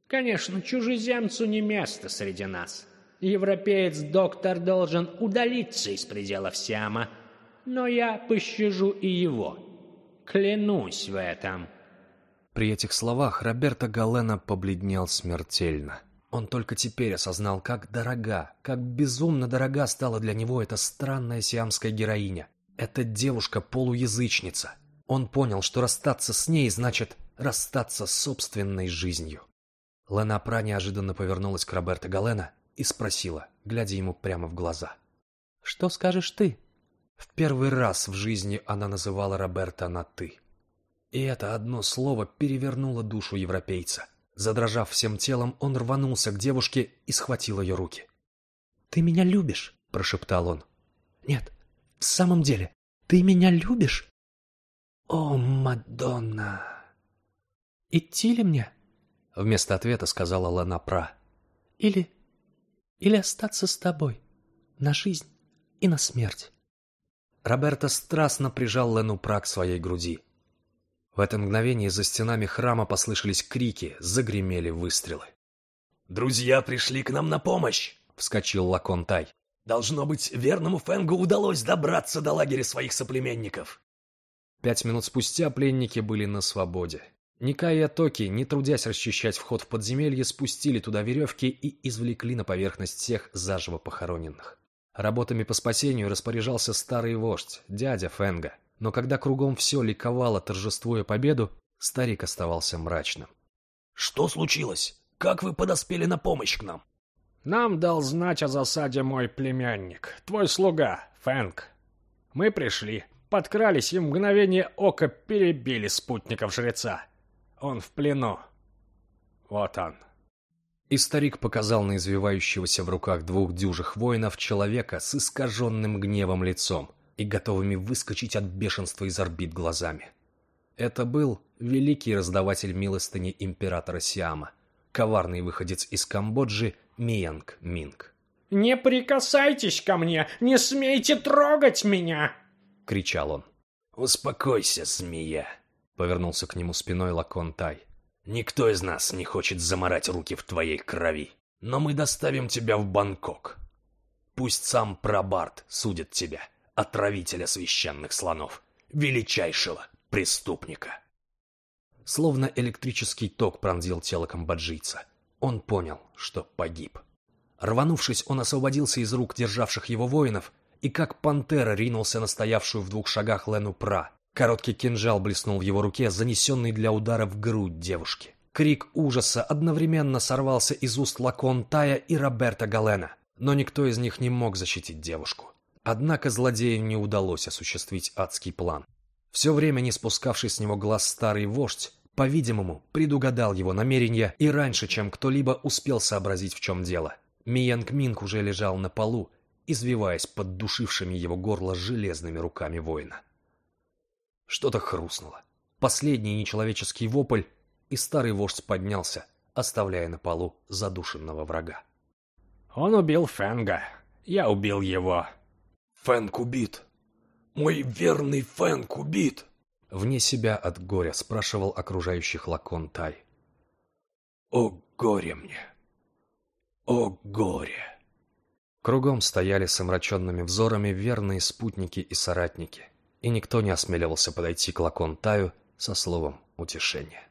Конечно, чужеземцу не место среди нас. Европеец-доктор должен удалиться из пределов Сиама, но я пощажу и его. Клянусь в этом. При этих словах Роберто Галена побледнел смертельно. Он только теперь осознал, как дорога, как безумно дорога стала для него эта странная сиамская героиня. Эта девушка-полуязычница. Он понял, что расстаться с ней значит расстаться с собственной жизнью. Лена Пра неожиданно повернулась к Роберто Галена и спросила, глядя ему прямо в глаза. «Что скажешь ты?» В первый раз в жизни она называла Роберта на «ты». И это одно слово перевернуло душу европейца. Задрожав всем телом, он рванулся к девушке и схватил ее руки. «Ты меня любишь?» – прошептал он. «Нет, в самом деле, ты меня любишь?» «О, Мадонна!» «Идти ли мне?» Вместо ответа сказала Лана Пра. «Или... или остаться с тобой на жизнь и на смерть?» Роберто страстно прижал Лену Пра к своей груди. В это мгновение за стенами храма послышались крики, загремели выстрелы. «Друзья пришли к нам на помощь!» — вскочил Лакон Тай. «Должно быть, верному Фэнгу удалось добраться до лагеря своих соплеменников!» Пять минут спустя пленники были на свободе. Никай и Атоки, не трудясь расчищать вход в подземелье, спустили туда веревки и извлекли на поверхность всех заживо похороненных. Работами по спасению распоряжался старый вождь, дядя Фенга. Но когда кругом все ликовало, торжествуя победу, старик оставался мрачным. «Что случилось? Как вы подоспели на помощь к нам?» «Нам дал знать о засаде мой племянник, твой слуга, Фэнг. Мы пришли, подкрались и в мгновение ока перебили спутников жреца. Он в плену. Вот он». И старик показал на извивающегося в руках двух дюжих воинов человека с искаженным гневом лицом и готовыми выскочить от бешенства из орбит глазами. Это был великий раздаватель милостыни императора Сиама, коварный выходец из Камбоджи Миянг Минг. «Не прикасайтесь ко мне! Не смейте трогать меня!» — кричал он. «Успокойся, змея!» — повернулся к нему спиной Лакон Тай. Никто из нас не хочет заморать руки в твоей крови, но мы доставим тебя в Бангкок. Пусть сам Прабарт судит тебя, отравителя священных слонов, величайшего преступника. Словно электрический ток пронзил тело камбоджийца. Он понял, что погиб. Рванувшись, он освободился из рук державших его воинов и как пантера ринулся на стоявшую в двух шагах Лену Пра, Короткий кинжал блеснул в его руке, занесенный для удара в грудь девушки. Крик ужаса одновременно сорвался из уст Лакон Тая и Роберта Галена, но никто из них не мог защитить девушку. Однако злодею не удалось осуществить адский план. Все время не спускавший с него глаз старый вождь, по-видимому, предугадал его намерения и раньше, чем кто-либо успел сообразить, в чем дело. Миянг Минг уже лежал на полу, извиваясь под душившими его горло железными руками воина. Что-то хрустнуло. Последний нечеловеческий вопль, и старый вождь поднялся, оставляя на полу задушенного врага. «Он убил Фенга. Я убил его». «Фэнг убит. Мой верный Фэнг убит!» Вне себя от горя спрашивал окружающих Лакон Тай. «О горе мне! О горе!» Кругом стояли с омраченными взорами верные спутники и соратники и никто не осмеливался подойти к Лакон Таю со словом утешения.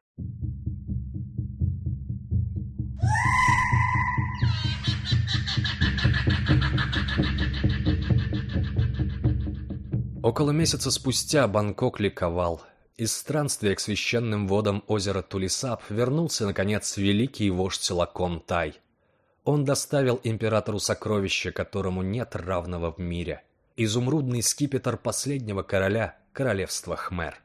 Около месяца спустя Бангкок ликовал. Из странствия к священным водам озера Тулисап вернулся, наконец, великий вождь Лакон Тай. Он доставил императору сокровище, которому нет равного в мире – изумрудный скипетр последнего короля королевства Хмер.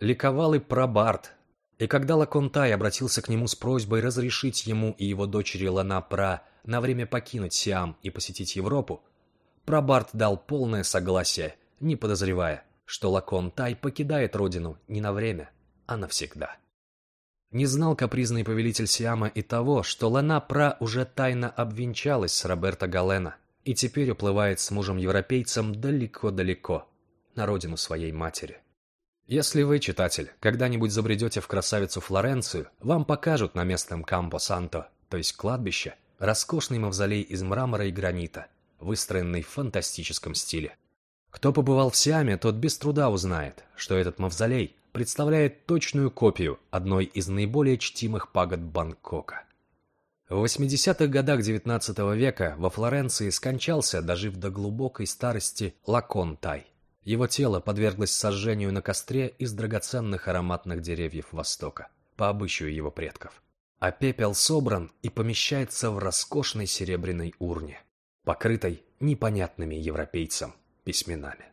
Ликовал и Прабарт, и когда Лаконтай обратился к нему с просьбой разрешить ему и его дочери Лана Пра на время покинуть Сиам и посетить Европу, Прабарт дал полное согласие, не подозревая, что Лаконтай покидает родину не на время, а навсегда. Не знал капризный повелитель Сиама и того, что Лана Пра уже тайно обвенчалась с Роберто Галена – и теперь уплывает с мужем-европейцем далеко-далеко, на родину своей матери. Если вы, читатель, когда-нибудь забредете в красавицу Флоренцию, вам покажут на местном Кампо-Санто, то есть кладбище, роскошный мавзолей из мрамора и гранита, выстроенный в фантастическом стиле. Кто побывал в Сиаме, тот без труда узнает, что этот мавзолей представляет точную копию одной из наиболее чтимых пагод Бангкока. В 80-х годах XIX века во Флоренции скончался, дожив до глубокой старости, Лакон Тай. Его тело подверглось сожжению на костре из драгоценных ароматных деревьев Востока, по обычаю его предков. А пепел собран и помещается в роскошной серебряной урне, покрытой непонятными европейцам письменами.